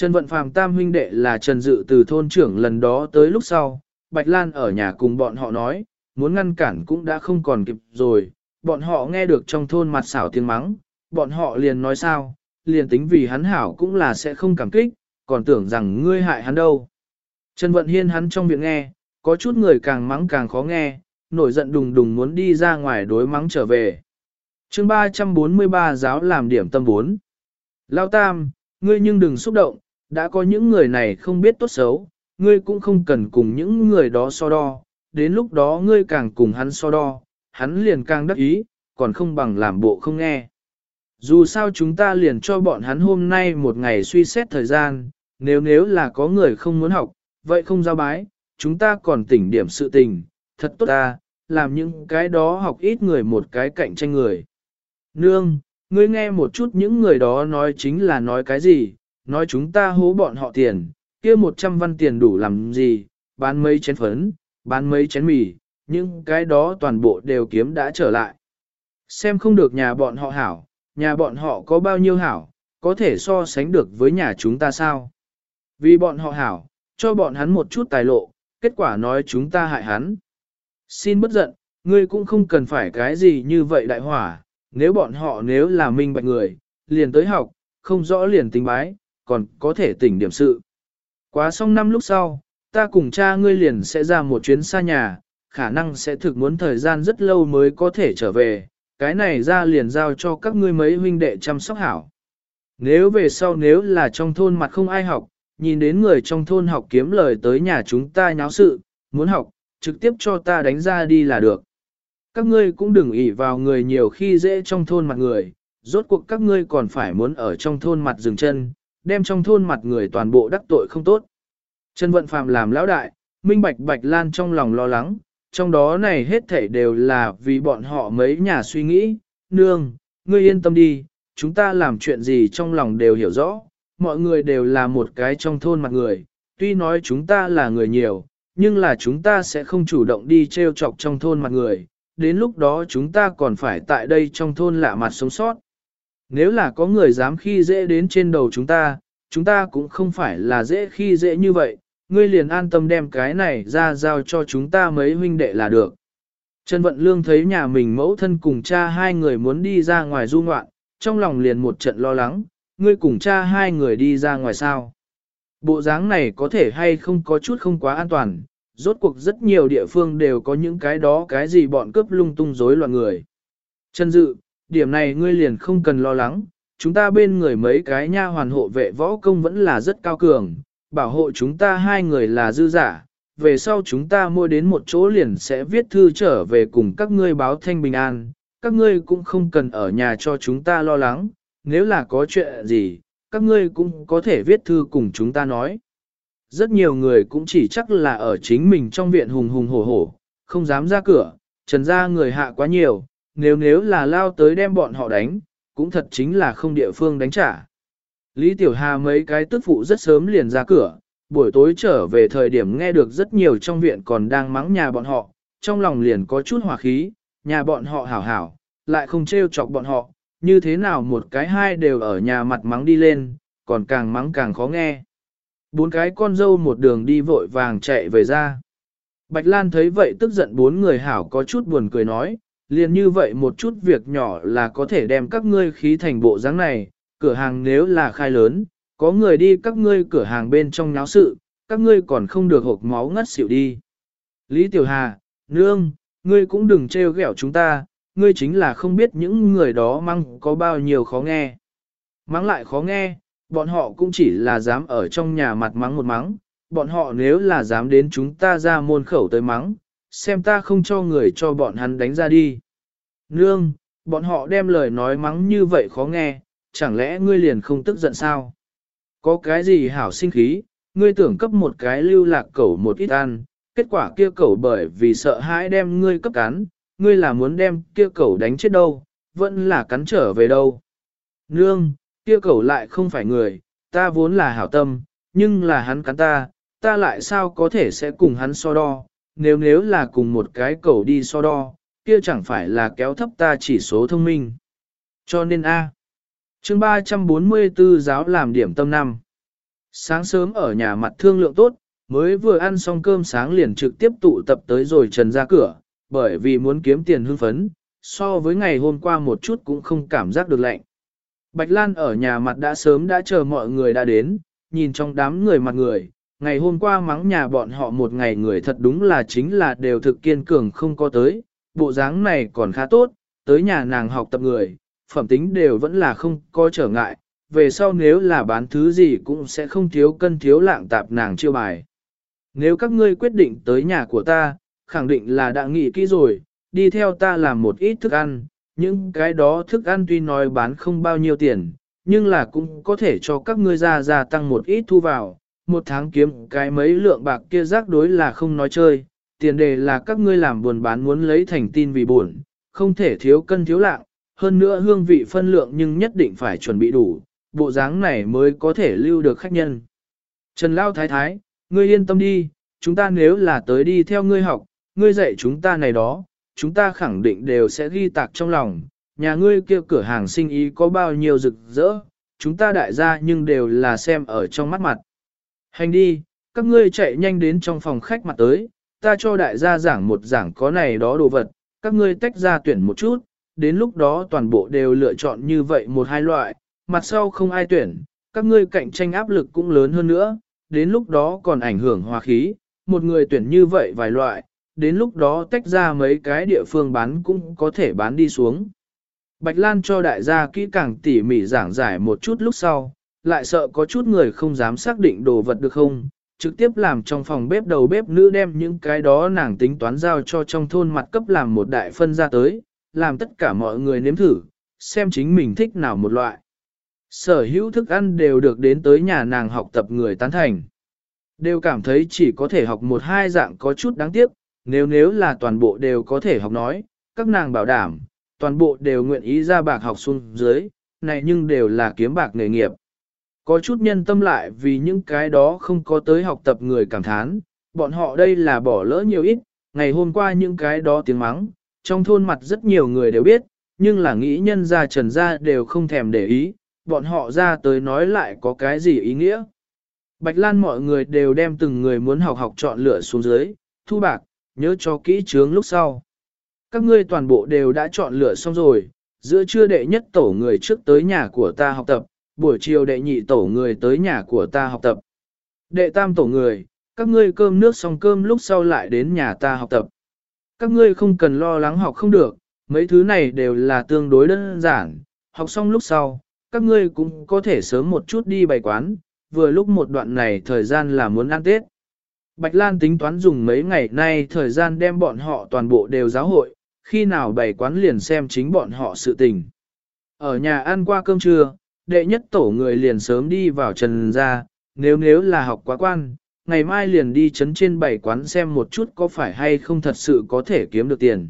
Trần Vận Phàm tam huynh đệ là Trần Dự từ thôn trưởng lần đó tới lúc sau, Bạch Lan ở nhà cùng bọn họ nói, muốn ngăn cản cũng đã không còn kịp rồi, bọn họ nghe được trong thôn mặt xảo tiếng mắng, bọn họ liền nói sao, liền tính vì hắn hảo cũng là sẽ không cảm kích, còn tưởng rằng ngươi hại hắn đâu. Trần Vận Hiên hắn trong miệng nghe, có chút người càng mắng càng khó nghe, nổi giận đùng đùng muốn đi ra ngoài đối mắng trở về. chương 343 giáo làm điểm tâm 4. Lao Tam, ngươi nhưng đừng xúc động, đã có những người này không biết tốt xấu, ngươi cũng không cần cùng những người đó so đo, đến lúc đó ngươi càng cùng hắn so đo, hắn liền càng đắc ý, còn không bằng làm bộ không nghe. Dù sao chúng ta liền cho bọn hắn hôm nay một ngày suy xét thời gian, nếu nếu là có người không muốn học, vậy không giao bái, chúng ta còn tỉnh điểm sự tình, thật tốt ta, làm những cái đó học ít người một cái cạnh tranh người. Nương, ngươi nghe một chút những người đó nói chính là nói cái gì, nói chúng ta hố bọn họ tiền, kia một trăm văn tiền đủ làm gì, bán mấy chén phấn, bán mấy chén mì, những cái đó toàn bộ đều kiếm đã trở lại. Xem không được nhà bọn họ hảo, nhà bọn họ có bao nhiêu hảo, có thể so sánh được với nhà chúng ta sao. Vì bọn họ hảo, cho bọn hắn một chút tài lộ, kết quả nói chúng ta hại hắn. Xin bất giận, ngươi cũng không cần phải cái gì như vậy đại hỏa, nếu bọn họ nếu là minh bạch người, liền tới học, không rõ liền tính bái, còn có thể tỉnh điểm sự. Quá xong năm lúc sau, ta cùng cha ngươi liền sẽ ra một chuyến xa nhà, khả năng sẽ thực muốn thời gian rất lâu mới có thể trở về, cái này ra liền giao cho các ngươi mấy huynh đệ chăm sóc hảo. Nếu về sau nếu là trong thôn mặt không ai học, nhìn đến người trong thôn học kiếm lời tới nhà chúng ta nháo sự, muốn học, trực tiếp cho ta đánh ra đi là được. Các ngươi cũng đừng ỷ vào người nhiều khi dễ trong thôn mặt người, rốt cuộc các ngươi còn phải muốn ở trong thôn mặt dừng chân, đem trong thôn mặt người toàn bộ đắc tội không tốt. Trần Vận Phạm làm lão đại, minh bạch bạch lan trong lòng lo lắng, trong đó này hết thảy đều là vì bọn họ mấy nhà suy nghĩ, nương, ngươi yên tâm đi, chúng ta làm chuyện gì trong lòng đều hiểu rõ, mọi người đều là một cái trong thôn mặt người, tuy nói chúng ta là người nhiều, nhưng là chúng ta sẽ không chủ động đi treo chọc trong thôn mặt người, đến lúc đó chúng ta còn phải tại đây trong thôn lạ mặt sống sót. Nếu là có người dám khi dễ đến trên đầu chúng ta, chúng ta cũng không phải là dễ khi dễ như vậy, ngươi liền an tâm đem cái này ra giao cho chúng ta mấy huynh đệ là được. Trần Vận Lương thấy nhà mình mẫu thân cùng cha hai người muốn đi ra ngoài du ngoạn, trong lòng liền một trận lo lắng, ngươi cùng cha hai người đi ra ngoài sao. Bộ dáng này có thể hay không có chút không quá an toàn, rốt cuộc rất nhiều địa phương đều có những cái đó cái gì bọn cướp lung tung rối loạn người. Trần Dự, điểm này ngươi liền không cần lo lắng, chúng ta bên người mấy cái nha hoàn hộ vệ võ công vẫn là rất cao cường, bảo hộ chúng ta hai người là dư giả, về sau chúng ta mua đến một chỗ liền sẽ viết thư trở về cùng các ngươi báo thanh bình an, các ngươi cũng không cần ở nhà cho chúng ta lo lắng, nếu là có chuyện gì, các ngươi cũng có thể viết thư cùng chúng ta nói. Rất nhiều người cũng chỉ chắc là ở chính mình trong viện hùng hùng hổ hổ, không dám ra cửa, trần ra người hạ quá nhiều, nếu nếu là lao tới đem bọn họ đánh, cũng thật chính là không địa phương đánh trả. Lý Tiểu Hà mấy cái tức phụ rất sớm liền ra cửa, buổi tối trở về thời điểm nghe được rất nhiều trong viện còn đang mắng nhà bọn họ, trong lòng liền có chút hòa khí, nhà bọn họ hảo hảo, lại không trêu chọc bọn họ, như thế nào một cái hai đều ở nhà mặt mắng đi lên, còn càng mắng càng khó nghe. Bốn cái con dâu một đường đi vội vàng chạy về ra. Bạch Lan thấy vậy tức giận bốn người hảo có chút buồn cười nói, liền như vậy một chút việc nhỏ là có thể đem các ngươi khí thành bộ dáng này, cửa hàng nếu là khai lớn, có người đi các ngươi cửa hàng bên trong náo sự, các ngươi còn không được hộp máu ngất xỉu đi. Lý Tiểu Hà, Nương, ngươi cũng đừng trêu ghẹo chúng ta, ngươi chính là không biết những người đó măng có bao nhiêu khó nghe. Mắng lại khó nghe, bọn họ cũng chỉ là dám ở trong nhà mặt mắng một mắng, bọn họ nếu là dám đến chúng ta ra môn khẩu tới mắng, xem ta không cho người cho bọn hắn đánh ra đi. Nương, bọn họ đem lời nói mắng như vậy khó nghe, chẳng lẽ ngươi liền không tức giận sao? Có cái gì hảo sinh khí, ngươi tưởng cấp một cái lưu lạc cẩu một ít ăn, kết quả kia cẩu bởi vì sợ hãi đem ngươi cấp cắn, ngươi là muốn đem kia cẩu đánh chết đâu, vẫn là cắn trở về đâu. Nương, kia cẩu lại không phải người, ta vốn là hảo tâm, nhưng là hắn cắn ta, ta lại sao có thể sẽ cùng hắn so đo, nếu nếu là cùng một cái cầu đi so đo, kia chẳng phải là kéo thấp ta chỉ số thông minh. Cho nên A. chương 344 giáo làm điểm tâm năm. Sáng sớm ở nhà mặt thương lượng tốt, mới vừa ăn xong cơm sáng liền trực tiếp tụ tập tới rồi trần ra cửa, bởi vì muốn kiếm tiền hưng phấn, so với ngày hôm qua một chút cũng không cảm giác được lạnh. Bạch Lan ở nhà mặt đã sớm đã chờ mọi người đã đến, nhìn trong đám người mặt người, ngày hôm qua mắng nhà bọn họ một ngày người thật đúng là chính là đều thực kiên cường không có tới, bộ dáng này còn khá tốt, tới nhà nàng học tập người, phẩm tính đều vẫn là không có trở ngại, về sau nếu là bán thứ gì cũng sẽ không thiếu cân thiếu lạng tạp nàng chiêu bài. Nếu các ngươi quyết định tới nhà của ta, khẳng định là đã nghĩ kỹ rồi, đi theo ta làm một ít thức ăn, những cái đó thức ăn tuy nói bán không bao nhiêu tiền, nhưng là cũng có thể cho các ngươi ra gia tăng một ít thu vào, một tháng kiếm cái mấy lượng bạc kia rác đối là không nói chơi, tiền đề là các ngươi làm buồn bán muốn lấy thành tin vì buồn, không thể thiếu cân thiếu lạng, hơn nữa hương vị phân lượng nhưng nhất định phải chuẩn bị đủ, bộ dáng này mới có thể lưu được khách nhân. Trần Lao Thái Thái, ngươi yên tâm đi, chúng ta nếu là tới đi theo ngươi học, ngươi dạy chúng ta này đó, chúng ta khẳng định đều sẽ ghi tạc trong lòng, nhà ngươi kia cửa hàng sinh ý có bao nhiêu rực rỡ, chúng ta đại gia nhưng đều là xem ở trong mắt mặt. Hành đi, các ngươi chạy nhanh đến trong phòng khách mặt tới, ta cho đại gia giảng một giảng có này đó đồ vật, các ngươi tách ra tuyển một chút, đến lúc đó toàn bộ đều lựa chọn như vậy một hai loại, mặt sau không ai tuyển, các ngươi cạnh tranh áp lực cũng lớn hơn nữa, đến lúc đó còn ảnh hưởng hòa khí, một người tuyển như vậy vài loại, đến lúc đó tách ra mấy cái địa phương bán cũng có thể bán đi xuống. Bạch Lan cho đại gia kỹ càng tỉ mỉ giảng giải một chút lúc sau, lại sợ có chút người không dám xác định đồ vật được không, trực tiếp làm trong phòng bếp đầu bếp nữ đem những cái đó nàng tính toán giao cho trong thôn mặt cấp làm một đại phân ra tới, làm tất cả mọi người nếm thử, xem chính mình thích nào một loại. Sở hữu thức ăn đều được đến tới nhà nàng học tập người tán thành. Đều cảm thấy chỉ có thể học một hai dạng có chút đáng tiếc, nếu nếu là toàn bộ đều có thể học nói, các nàng bảo đảm, toàn bộ đều nguyện ý ra bạc học xuống dưới, này nhưng đều là kiếm bạc nghề nghiệp. Có chút nhân tâm lại vì những cái đó không có tới học tập người cảm thán, bọn họ đây là bỏ lỡ nhiều ít, ngày hôm qua những cái đó tiếng mắng, trong thôn mặt rất nhiều người đều biết, nhưng là nghĩ nhân ra trần ra đều không thèm để ý, bọn họ ra tới nói lại có cái gì ý nghĩa. Bạch Lan mọi người đều đem từng người muốn học học chọn lựa xuống dưới, thu bạc, nhớ cho kỹ chướng lúc sau. Các ngươi toàn bộ đều đã chọn lựa xong rồi, giữa trưa đệ nhất tổ người trước tới nhà của ta học tập, buổi chiều đệ nhị tổ người tới nhà của ta học tập. Đệ tam tổ người, các ngươi cơm nước xong cơm lúc sau lại đến nhà ta học tập. Các ngươi không cần lo lắng học không được, mấy thứ này đều là tương đối đơn giản, học xong lúc sau, các ngươi cũng có thể sớm một chút đi bày quán, vừa lúc một đoạn này thời gian là muốn ăn Tết. Bạch Lan tính toán dùng mấy ngày nay thời gian đem bọn họ toàn bộ đều giáo hội, khi nào bày quán liền xem chính bọn họ sự tình. Ở nhà ăn qua cơm trưa, đệ nhất tổ người liền sớm đi vào trần ra, nếu nếu là học quá quan, ngày mai liền đi chấn trên bảy quán xem một chút có phải hay không thật sự có thể kiếm được tiền.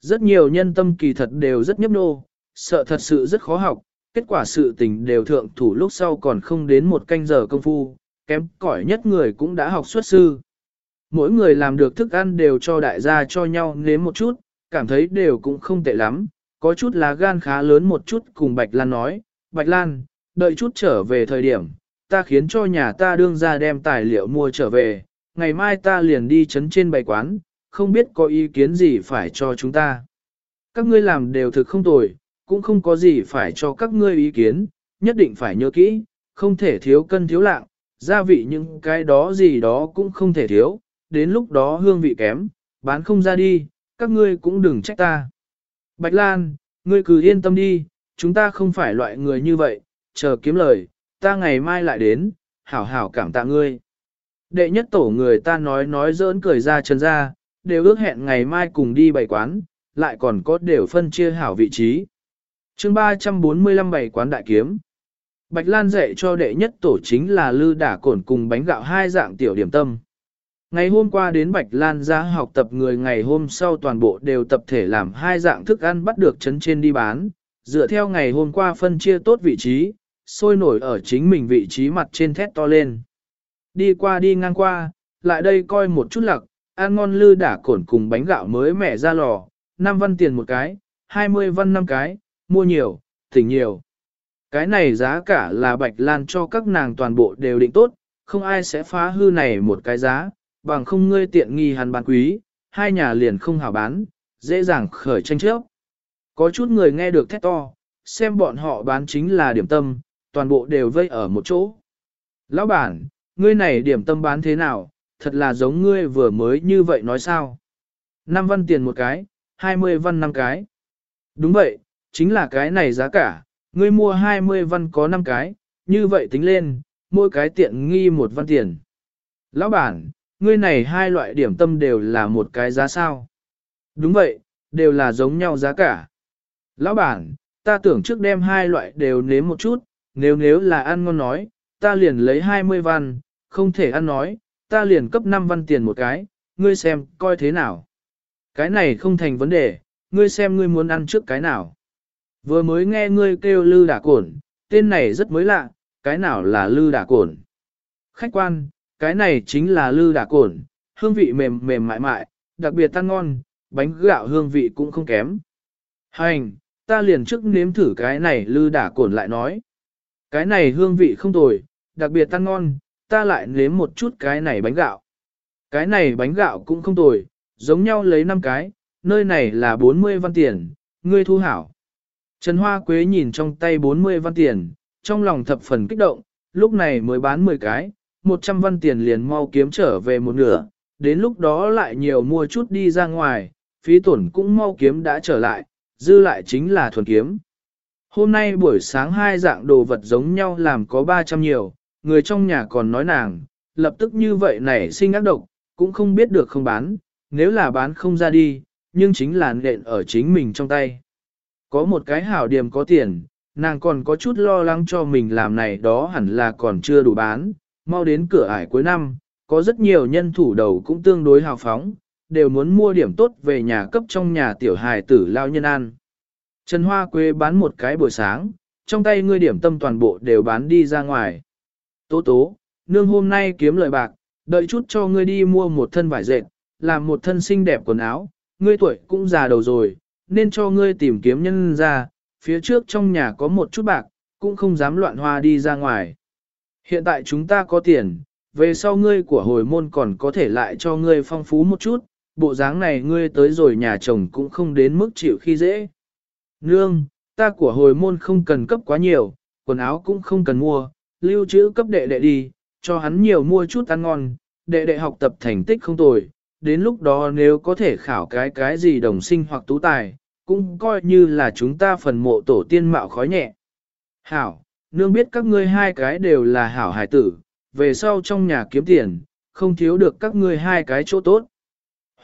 Rất nhiều nhân tâm kỳ thật đều rất nhấp nô, sợ thật sự rất khó học, kết quả sự tình đều thượng thủ lúc sau còn không đến một canh giờ công phu, kém cỏi nhất người cũng đã học xuất sư. Mỗi người làm được thức ăn đều cho đại gia cho nhau nếm một chút, cảm thấy đều cũng không tệ lắm, có chút lá gan khá lớn một chút cùng Bạch Lan nói, Bạch Lan, đợi chút trở về thời điểm, ta khiến cho nhà ta đương ra đem tài liệu mua trở về, ngày mai ta liền đi chấn trên bày quán, không biết có ý kiến gì phải cho chúng ta. Các ngươi làm đều thực không tồi, cũng không có gì phải cho các ngươi ý kiến, nhất định phải nhớ kỹ, không thể thiếu cân thiếu lạng, gia vị những cái đó gì đó cũng không thể thiếu, đến lúc đó hương vị kém, bán không ra đi, các ngươi cũng đừng trách ta. Bạch Lan, ngươi cứ yên tâm đi, chúng ta không phải loại người như vậy, chờ kiếm lời, ta ngày mai lại đến, hảo hảo cảm tạ ngươi. Đệ nhất tổ người ta nói nói giỡn cười ra chân ra, đều ước hẹn ngày mai cùng đi bày quán, lại còn có đều phân chia hảo vị trí. chương 345 bày quán đại kiếm. Bạch Lan dạy cho đệ nhất tổ chính là lư đả cổn cùng bánh gạo hai dạng tiểu điểm tâm. Ngày hôm qua đến Bạch Lan ra học tập người ngày hôm sau toàn bộ đều tập thể làm hai dạng thức ăn bắt được chấn trên đi bán, dựa theo ngày hôm qua phân chia tốt vị trí, sôi nổi ở chính mình vị trí mặt trên thét to lên. Đi qua đi ngang qua, lại đây coi một chút lặc, ăn ngon lư đả cổn cùng bánh gạo mới mẻ ra lò, 5 văn tiền một cái, 20 văn 5 cái, mua nhiều, tỉnh nhiều. Cái này giá cả là bạch lan cho các nàng toàn bộ đều định tốt, không ai sẽ phá hư này một cái giá, bằng không ngươi tiện nghi hắn bán quý, hai nhà liền không hảo bán, dễ dàng khởi tranh chấp. Có chút người nghe được thét to, xem bọn họ bán chính là điểm tâm, toàn bộ đều vây ở một chỗ. Lão bản, ngươi này điểm tâm bán thế nào, thật là giống ngươi vừa mới như vậy nói sao? 5 văn tiền một cái, 20 văn 5 cái. Đúng vậy, chính là cái này giá cả, ngươi mua 20 văn có 5 cái, như vậy tính lên, mỗi cái tiện nghi một văn tiền. Lão bản, ngươi này hai loại điểm tâm đều là một cái giá sao? Đúng vậy, đều là giống nhau giá cả. Lão bản, ta tưởng trước đem hai loại đều nếm một chút, nếu nếu là ăn ngon nói, ta liền lấy 20 văn, không thể ăn nói, ta liền cấp 5 văn tiền một cái, ngươi xem, coi thế nào. Cái này không thành vấn đề, ngươi xem ngươi muốn ăn trước cái nào. Vừa mới nghe ngươi kêu lư đả cổn, tên này rất mới lạ, cái nào là lư đả cổn. Khách quan, cái này chính là lư đả cổn, hương vị mềm mềm mại mại, đặc biệt tan ngon, bánh gạo hương vị cũng không kém. Hành, ta liền trước nếm thử cái này lư đả cổn lại nói. Cái này hương vị không tồi, đặc biệt tan ngon, ta lại nếm một chút cái này bánh gạo. Cái này bánh gạo cũng không tồi, giống nhau lấy 5 cái, nơi này là 40 văn tiền, ngươi thu hảo. Trần Hoa Quế nhìn trong tay 40 văn tiền, trong lòng thập phần kích động, lúc này mới bán 10 cái, 100 văn tiền liền mau kiếm trở về một nửa, đến lúc đó lại nhiều mua chút đi ra ngoài, phí tổn cũng mau kiếm đã trở lại, dư lại chính là thuần kiếm. Hôm nay buổi sáng hai dạng đồ vật giống nhau làm có 300 nhiều, người trong nhà còn nói nàng, lập tức như vậy nảy sinh ác độc, cũng không biết được không bán, nếu là bán không ra đi, nhưng chính là nện ở chính mình trong tay. Có một cái hảo điểm có tiền, nàng còn có chút lo lắng cho mình làm này đó hẳn là còn chưa đủ bán, mau đến cửa ải cuối năm, có rất nhiều nhân thủ đầu cũng tương đối hào phóng, đều muốn mua điểm tốt về nhà cấp trong nhà tiểu hài tử lao nhân ăn. Trần Hoa Quế bán một cái buổi sáng, trong tay ngươi điểm tâm toàn bộ đều bán đi ra ngoài. Tố tố, nương hôm nay kiếm lợi bạc, đợi chút cho ngươi đi mua một thân vải dệt, làm một thân xinh đẹp quần áo, ngươi tuổi cũng già đầu rồi, nên cho ngươi tìm kiếm nhân ra, phía trước trong nhà có một chút bạc, cũng không dám loạn hoa đi ra ngoài. Hiện tại chúng ta có tiền, về sau ngươi của hồi môn còn có thể lại cho ngươi phong phú một chút, bộ dáng này ngươi tới rồi nhà chồng cũng không đến mức chịu khi dễ. Nương, ta của hồi môn không cần cấp quá nhiều, quần áo cũng không cần mua, lưu trữ cấp đệ đệ đi, cho hắn nhiều mua chút ăn ngon, đệ đệ học tập thành tích không tồi, đến lúc đó nếu có thể khảo cái cái gì đồng sinh hoặc tú tài, cũng coi như là chúng ta phần mộ tổ tiên mạo khói nhẹ. Hảo, nương biết các ngươi hai cái đều là hảo hải tử, về sau trong nhà kiếm tiền, không thiếu được các ngươi hai cái chỗ tốt.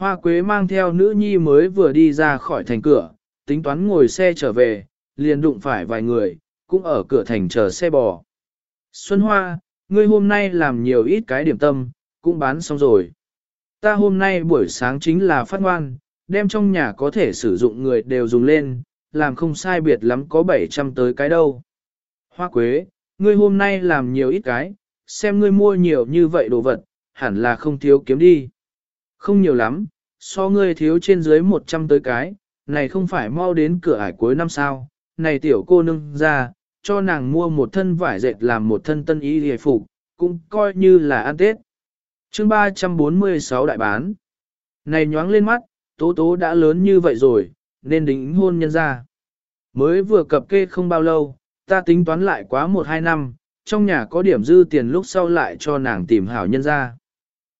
Hoa Quế mang theo nữ nhi mới vừa đi ra khỏi thành cửa, tính toán ngồi xe trở về, liền đụng phải vài người, cũng ở cửa thành chờ xe bò. Xuân Hoa, ngươi hôm nay làm nhiều ít cái điểm tâm, cũng bán xong rồi. Ta hôm nay buổi sáng chính là phát ngoan, đem trong nhà có thể sử dụng người đều dùng lên, làm không sai biệt lắm có 700 tới cái đâu. Hoa Quế, ngươi hôm nay làm nhiều ít cái, xem ngươi mua nhiều như vậy đồ vật, hẳn là không thiếu kiếm đi. Không nhiều lắm, so ngươi thiếu trên dưới 100 tới cái, này không phải mau đến cửa ải cuối năm sao, này tiểu cô nương ra, cho nàng mua một thân vải dệt làm một thân tân y hề phục, cũng coi như là ăn Tết. chương 346 đại bán. Này nhoáng lên mắt, tố tố đã lớn như vậy rồi, nên đính hôn nhân ra. Mới vừa cập kê không bao lâu, ta tính toán lại quá 1-2 năm, trong nhà có điểm dư tiền lúc sau lại cho nàng tìm hảo nhân ra.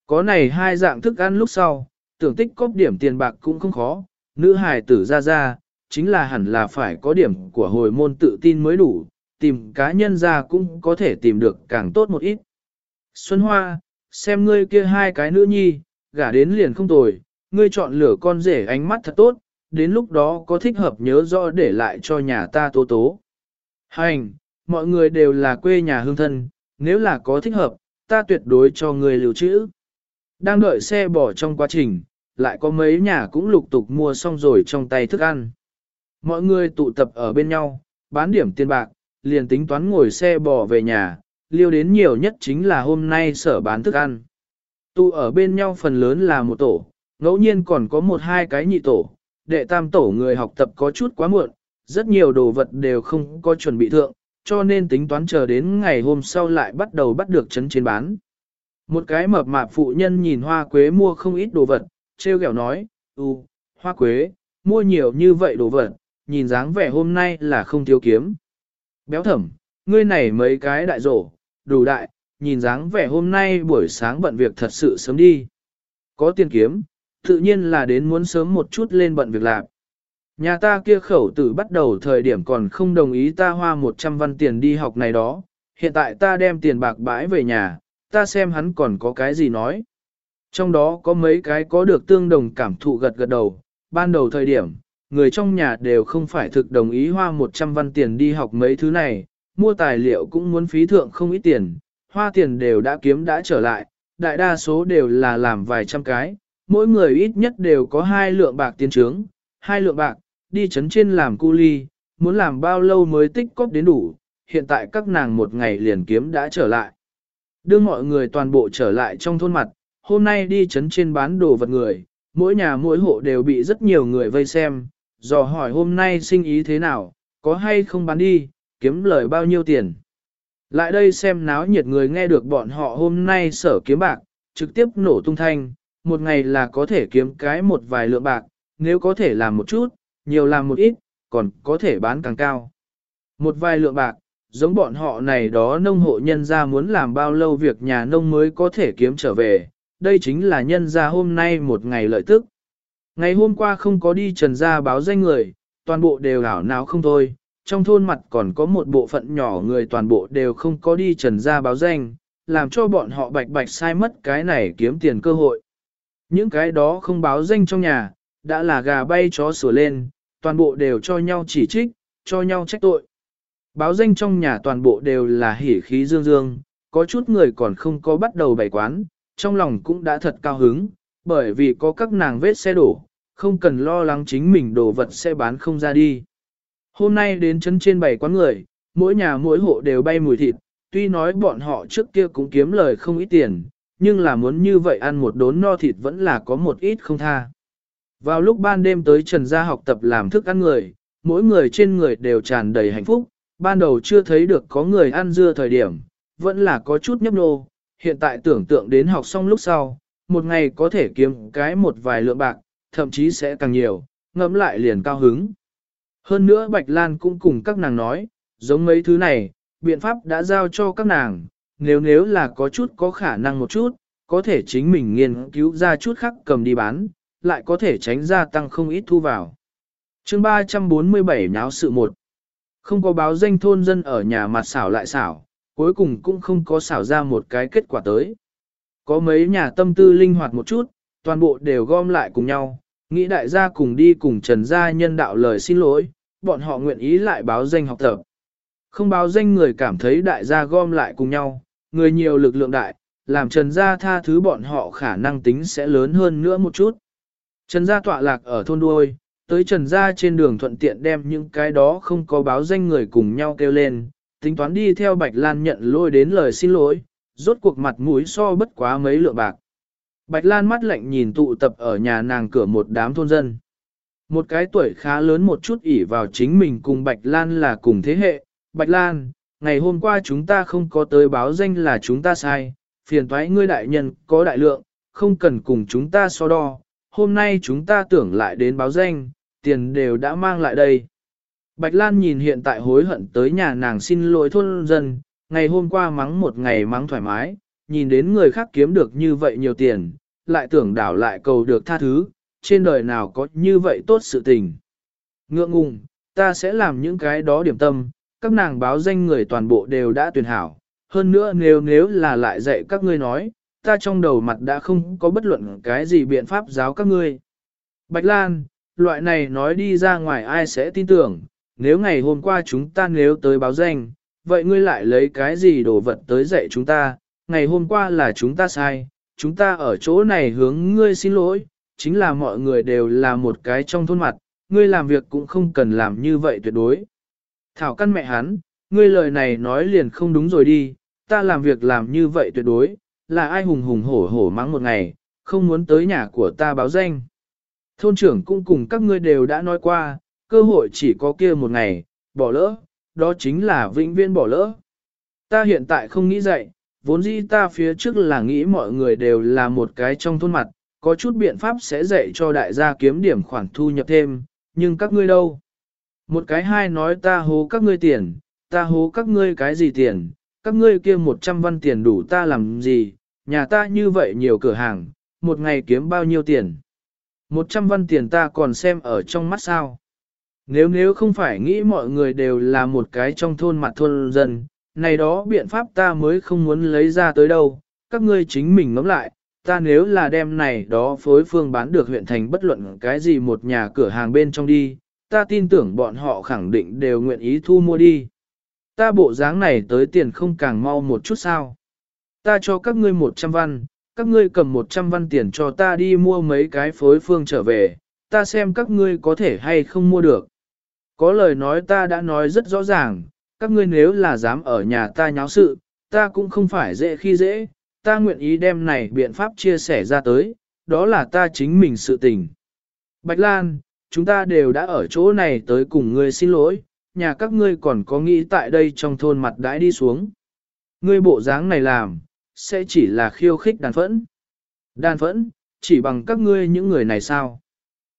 Có này hai dạng thức ăn lúc sau, tưởng tích cóp điểm tiền bạc cũng không khó, nữ hài tử ra ra, chính là hẳn là phải có điểm của hồi môn tự tin mới đủ, tìm cá nhân ra cũng có thể tìm được càng tốt một ít. Xuân Hoa, xem ngươi kia hai cái nữ nhi, gả đến liền không tồi, ngươi chọn lửa con rể ánh mắt thật tốt, đến lúc đó có thích hợp nhớ rõ để lại cho nhà ta tố tố. Hành, mọi người đều là quê nhà hương thân, nếu là có thích hợp, ta tuyệt đối cho người lưu trữ. Đang đợi xe bỏ trong quá trình, lại có mấy nhà cũng lục tục mua xong rồi trong tay thức ăn. Mọi người tụ tập ở bên nhau, bán điểm tiền bạc, liền tính toán ngồi xe bò về nhà, liêu đến nhiều nhất chính là hôm nay sở bán thức ăn. Tụ ở bên nhau phần lớn là một tổ, ngẫu nhiên còn có một hai cái nhị tổ, đệ tam tổ người học tập có chút quá muộn, rất nhiều đồ vật đều không có chuẩn bị thượng, cho nên tính toán chờ đến ngày hôm sau lại bắt đầu bắt được chấn trên bán. Một cái mập mạp phụ nhân nhìn hoa quế mua không ít đồ vật, treo kẹo nói, ừ, hoa quế, mua nhiều như vậy đồ vật, nhìn dáng vẻ hôm nay là không thiếu kiếm. Béo thẩm, ngươi này mấy cái đại rổ, đủ đại, nhìn dáng vẻ hôm nay buổi sáng bận việc thật sự sớm đi. Có tiền kiếm, tự nhiên là đến muốn sớm một chút lên bận việc làm. Nhà ta kia khẩu tử bắt đầu thời điểm còn không đồng ý ta hoa 100 văn tiền đi học này đó, hiện tại ta đem tiền bạc bãi về nhà, ta xem hắn còn có cái gì nói. Trong đó có mấy cái có được tương đồng cảm thụ gật gật đầu, ban đầu thời điểm, người trong nhà đều không phải thực đồng ý hoa 100 văn tiền đi học mấy thứ này, mua tài liệu cũng muốn phí thượng không ít tiền, hoa tiền đều đã kiếm đã trở lại, đại đa số đều là làm vài trăm cái, mỗi người ít nhất đều có hai lượng bạc tiền trướng, hai lượng bạc, đi chấn trên làm cu ly, muốn làm bao lâu mới tích cóp đến đủ, hiện tại các nàng một ngày liền kiếm đã trở lại. Đưa mọi người toàn bộ trở lại trong thôn mặt, hôm nay đi chấn trên bán đồ vật người, mỗi nhà mỗi hộ đều bị rất nhiều người vây xem, dò hỏi hôm nay sinh ý thế nào, có hay không bán đi, kiếm lời bao nhiêu tiền. Lại đây xem náo nhiệt người nghe được bọn họ hôm nay sở kiếm bạc, trực tiếp nổ tung thanh, một ngày là có thể kiếm cái một vài lượng bạc, nếu có thể làm một chút, nhiều làm một ít, còn có thể bán càng cao. Một vài lượng bạc, giống bọn họ này đó nông hộ nhân ra muốn làm bao lâu việc nhà nông mới có thể kiếm trở về, đây chính là nhân ra hôm nay một ngày lợi tức. Ngày hôm qua không có đi trần ra báo danh người, toàn bộ đều ảo nào không thôi, trong thôn mặt còn có một bộ phận nhỏ người toàn bộ đều không có đi trần ra báo danh, làm cho bọn họ bạch bạch sai mất cái này kiếm tiền cơ hội. Những cái đó không báo danh trong nhà, đã là gà bay chó sửa lên, toàn bộ đều cho nhau chỉ trích, cho nhau trách tội. Báo danh trong nhà toàn bộ đều là hỉ khí dương dương, có chút người còn không có bắt đầu bày quán, trong lòng cũng đã thật cao hứng, bởi vì có các nàng vết xe đổ, không cần lo lắng chính mình đồ vật sẽ bán không ra đi. Hôm nay đến chân trên bảy quán người, mỗi nhà mỗi hộ đều bay mùi thịt, tuy nói bọn họ trước kia cũng kiếm lời không ít tiền, nhưng là muốn như vậy ăn một đốn no thịt vẫn là có một ít không tha. Vào lúc ban đêm tới Trần Gia học tập làm thức ăn người, mỗi người trên người đều tràn đầy hạnh phúc, ban đầu chưa thấy được có người ăn dưa thời điểm, vẫn là có chút nhấp nô, hiện tại tưởng tượng đến học xong lúc sau, một ngày có thể kiếm cái một vài lượng bạc, thậm chí sẽ càng nhiều, ngẫm lại liền cao hứng. Hơn nữa Bạch Lan cũng cùng các nàng nói, giống mấy thứ này, biện pháp đã giao cho các nàng, nếu nếu là có chút có khả năng một chút, có thể chính mình nghiên cứu ra chút khác cầm đi bán, lại có thể tránh ra tăng không ít thu vào. chương 347 nháo sự một Không có báo danh thôn dân ở nhà mặt xảo lại xảo, cuối cùng cũng không có xảo ra một cái kết quả tới. Có mấy nhà tâm tư linh hoạt một chút, toàn bộ đều gom lại cùng nhau, nghĩ đại gia cùng đi cùng trần gia nhân đạo lời xin lỗi, bọn họ nguyện ý lại báo danh học tập. Không báo danh người cảm thấy đại gia gom lại cùng nhau, người nhiều lực lượng đại, làm trần gia tha thứ bọn họ khả năng tính sẽ lớn hơn nữa một chút. Trần gia tọa lạc ở thôn đuôi, tới trần gia trên đường thuận tiện đem những cái đó không có báo danh người cùng nhau kêu lên, tính toán đi theo Bạch Lan nhận lôi đến lời xin lỗi, rốt cuộc mặt mũi so bất quá mấy lượng bạc. Bạch Lan mắt lạnh nhìn tụ tập ở nhà nàng cửa một đám thôn dân. Một cái tuổi khá lớn một chút ỉ vào chính mình cùng Bạch Lan là cùng thế hệ. Bạch Lan, ngày hôm qua chúng ta không có tới báo danh là chúng ta sai, phiền thoái ngươi đại nhân có đại lượng, không cần cùng chúng ta so đo. Hôm nay chúng ta tưởng lại đến báo danh, tiền đều đã mang lại đây. Bạch Lan nhìn hiện tại hối hận tới nhà nàng xin lỗi thôn dân, ngày hôm qua mắng một ngày mắng thoải mái, nhìn đến người khác kiếm được như vậy nhiều tiền, lại tưởng đảo lại cầu được tha thứ, trên đời nào có như vậy tốt sự tình. Ngượng ngùng, ta sẽ làm những cái đó điểm tâm, các nàng báo danh người toàn bộ đều đã tuyển hảo, hơn nữa nếu nếu là lại dạy các ngươi nói, ta trong đầu mặt đã không có bất luận cái gì biện pháp giáo các ngươi. Bạch Lan, loại này nói đi ra ngoài ai sẽ tin tưởng, nếu ngày hôm qua chúng ta nếu tới báo danh, vậy ngươi lại lấy cái gì đồ vật tới dạy chúng ta, ngày hôm qua là chúng ta sai, chúng ta ở chỗ này hướng ngươi xin lỗi, chính là mọi người đều là một cái trong thôn mặt, ngươi làm việc cũng không cần làm như vậy tuyệt đối. Thảo căn mẹ hắn, ngươi lời này nói liền không đúng rồi đi, ta làm việc làm như vậy tuyệt đối, là ai hùng hùng hổ hổ mắng một ngày, không muốn tới nhà của ta báo danh. Thôn trưởng cũng cùng các ngươi đều đã nói qua, cơ hội chỉ có kia một ngày, bỏ lỡ, đó chính là vĩnh viễn bỏ lỡ. Ta hiện tại không nghĩ dậy, vốn dĩ ta phía trước là nghĩ mọi người đều là một cái trong thôn mặt, có chút biện pháp sẽ dạy cho đại gia kiếm điểm khoản thu nhập thêm, nhưng các ngươi đâu? Một cái hai nói ta hố các ngươi tiền, ta hố các ngươi cái gì tiền, các ngươi kia một trăm văn tiền đủ ta làm gì, nhà ta như vậy nhiều cửa hàng, một ngày kiếm bao nhiêu tiền. Một trăm văn tiền ta còn xem ở trong mắt sao. Nếu nếu không phải nghĩ mọi người đều là một cái trong thôn mặt thôn dân, này đó biện pháp ta mới không muốn lấy ra tới đâu, các ngươi chính mình ngẫm lại, ta nếu là đem này đó phối phương bán được huyện thành bất luận cái gì một nhà cửa hàng bên trong đi, ta tin tưởng bọn họ khẳng định đều nguyện ý thu mua đi. Ta bộ dáng này tới tiền không càng mau một chút sao. Ta cho các ngươi 100 văn, các ngươi cầm 100 văn tiền cho ta đi mua mấy cái phối phương trở về, ta xem các ngươi có thể hay không mua được. Có lời nói ta đã nói rất rõ ràng, các ngươi nếu là dám ở nhà ta nháo sự, ta cũng không phải dễ khi dễ, ta nguyện ý đem này biện pháp chia sẻ ra tới, đó là ta chính mình sự tình. Bạch Lan, chúng ta đều đã ở chỗ này tới cùng ngươi xin lỗi, nhà các ngươi còn có nghĩ tại đây trong thôn mặt đãi đi xuống. ngươi bộ dáng này làm, sẽ chỉ là khiêu khích đàn phẫn. Đàn phẫn, chỉ bằng các ngươi những người này sao?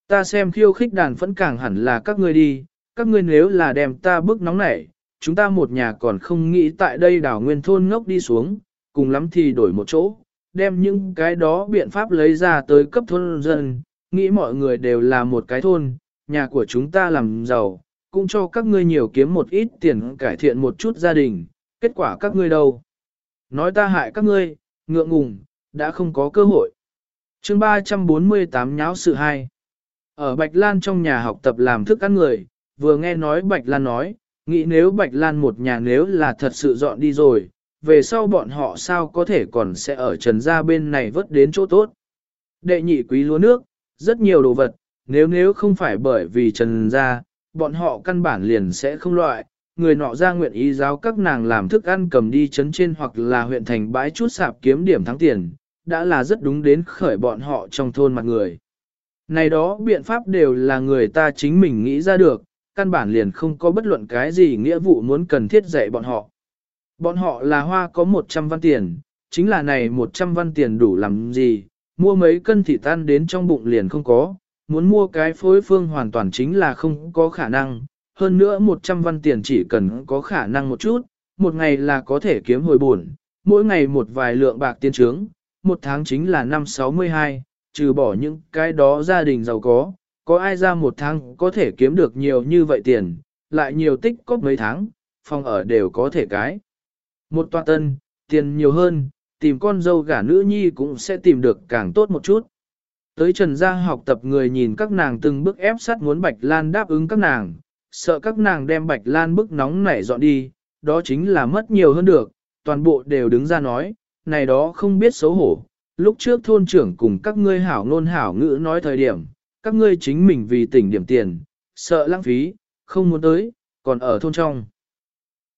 Ta xem khiêu khích đàn phẫn càng hẳn là các ngươi đi, các ngươi nếu là đem ta bức nóng nảy, chúng ta một nhà còn không nghĩ tại đây đảo nguyên thôn ngốc đi xuống, cùng lắm thì đổi một chỗ, đem những cái đó biện pháp lấy ra tới cấp thôn dân, nghĩ mọi người đều là một cái thôn, nhà của chúng ta làm giàu, cũng cho các ngươi nhiều kiếm một ít tiền cải thiện một chút gia đình, kết quả các ngươi đâu. Nói ta hại các ngươi, ngượng ngùng, đã không có cơ hội. chương 348 nháo sự hai. Ở Bạch Lan trong nhà học tập làm thức ăn người, vừa nghe nói Bạch Lan nói, nghĩ nếu Bạch Lan một nhà nếu là thật sự dọn đi rồi, về sau bọn họ sao có thể còn sẽ ở trần gia bên này vớt đến chỗ tốt. Đệ nhị quý lúa nước, rất nhiều đồ vật, nếu nếu không phải bởi vì trần gia, bọn họ căn bản liền sẽ không loại, người nọ ra nguyện ý giáo các nàng làm thức ăn cầm đi chấn trên hoặc là huyện thành bãi chút sạp kiếm điểm thắng tiền, đã là rất đúng đến khởi bọn họ trong thôn mặt người. Này đó biện pháp đều là người ta chính mình nghĩ ra được, căn bản liền không có bất luận cái gì nghĩa vụ muốn cần thiết dạy bọn họ. Bọn họ là hoa có 100 văn tiền, chính là này 100 văn tiền đủ làm gì, mua mấy cân thịt tan đến trong bụng liền không có, muốn mua cái phối phương hoàn toàn chính là không có khả năng, hơn nữa 100 văn tiền chỉ cần có khả năng một chút, một ngày là có thể kiếm hồi buồn, mỗi ngày một vài lượng bạc tiên trướng, một tháng chính là năm 62, trừ bỏ những cái đó gia đình giàu có, có ai ra một tháng có thể kiếm được nhiều như vậy tiền, lại nhiều tích có mấy tháng, phòng ở đều có thể cái. Một toa tân, tiền nhiều hơn, tìm con dâu gả nữ nhi cũng sẽ tìm được càng tốt một chút. Tới Trần Gia học tập người nhìn các nàng từng bước ép sát muốn Bạch Lan đáp ứng các nàng, sợ các nàng đem Bạch Lan bức nóng nảy dọn đi, đó chính là mất nhiều hơn được, toàn bộ đều đứng ra nói, này đó không biết xấu hổ. Lúc trước thôn trưởng cùng các ngươi hảo ngôn hảo ngữ nói thời điểm, các ngươi chính mình vì tỉnh điểm tiền, sợ lãng phí, không muốn tới, còn ở thôn trong.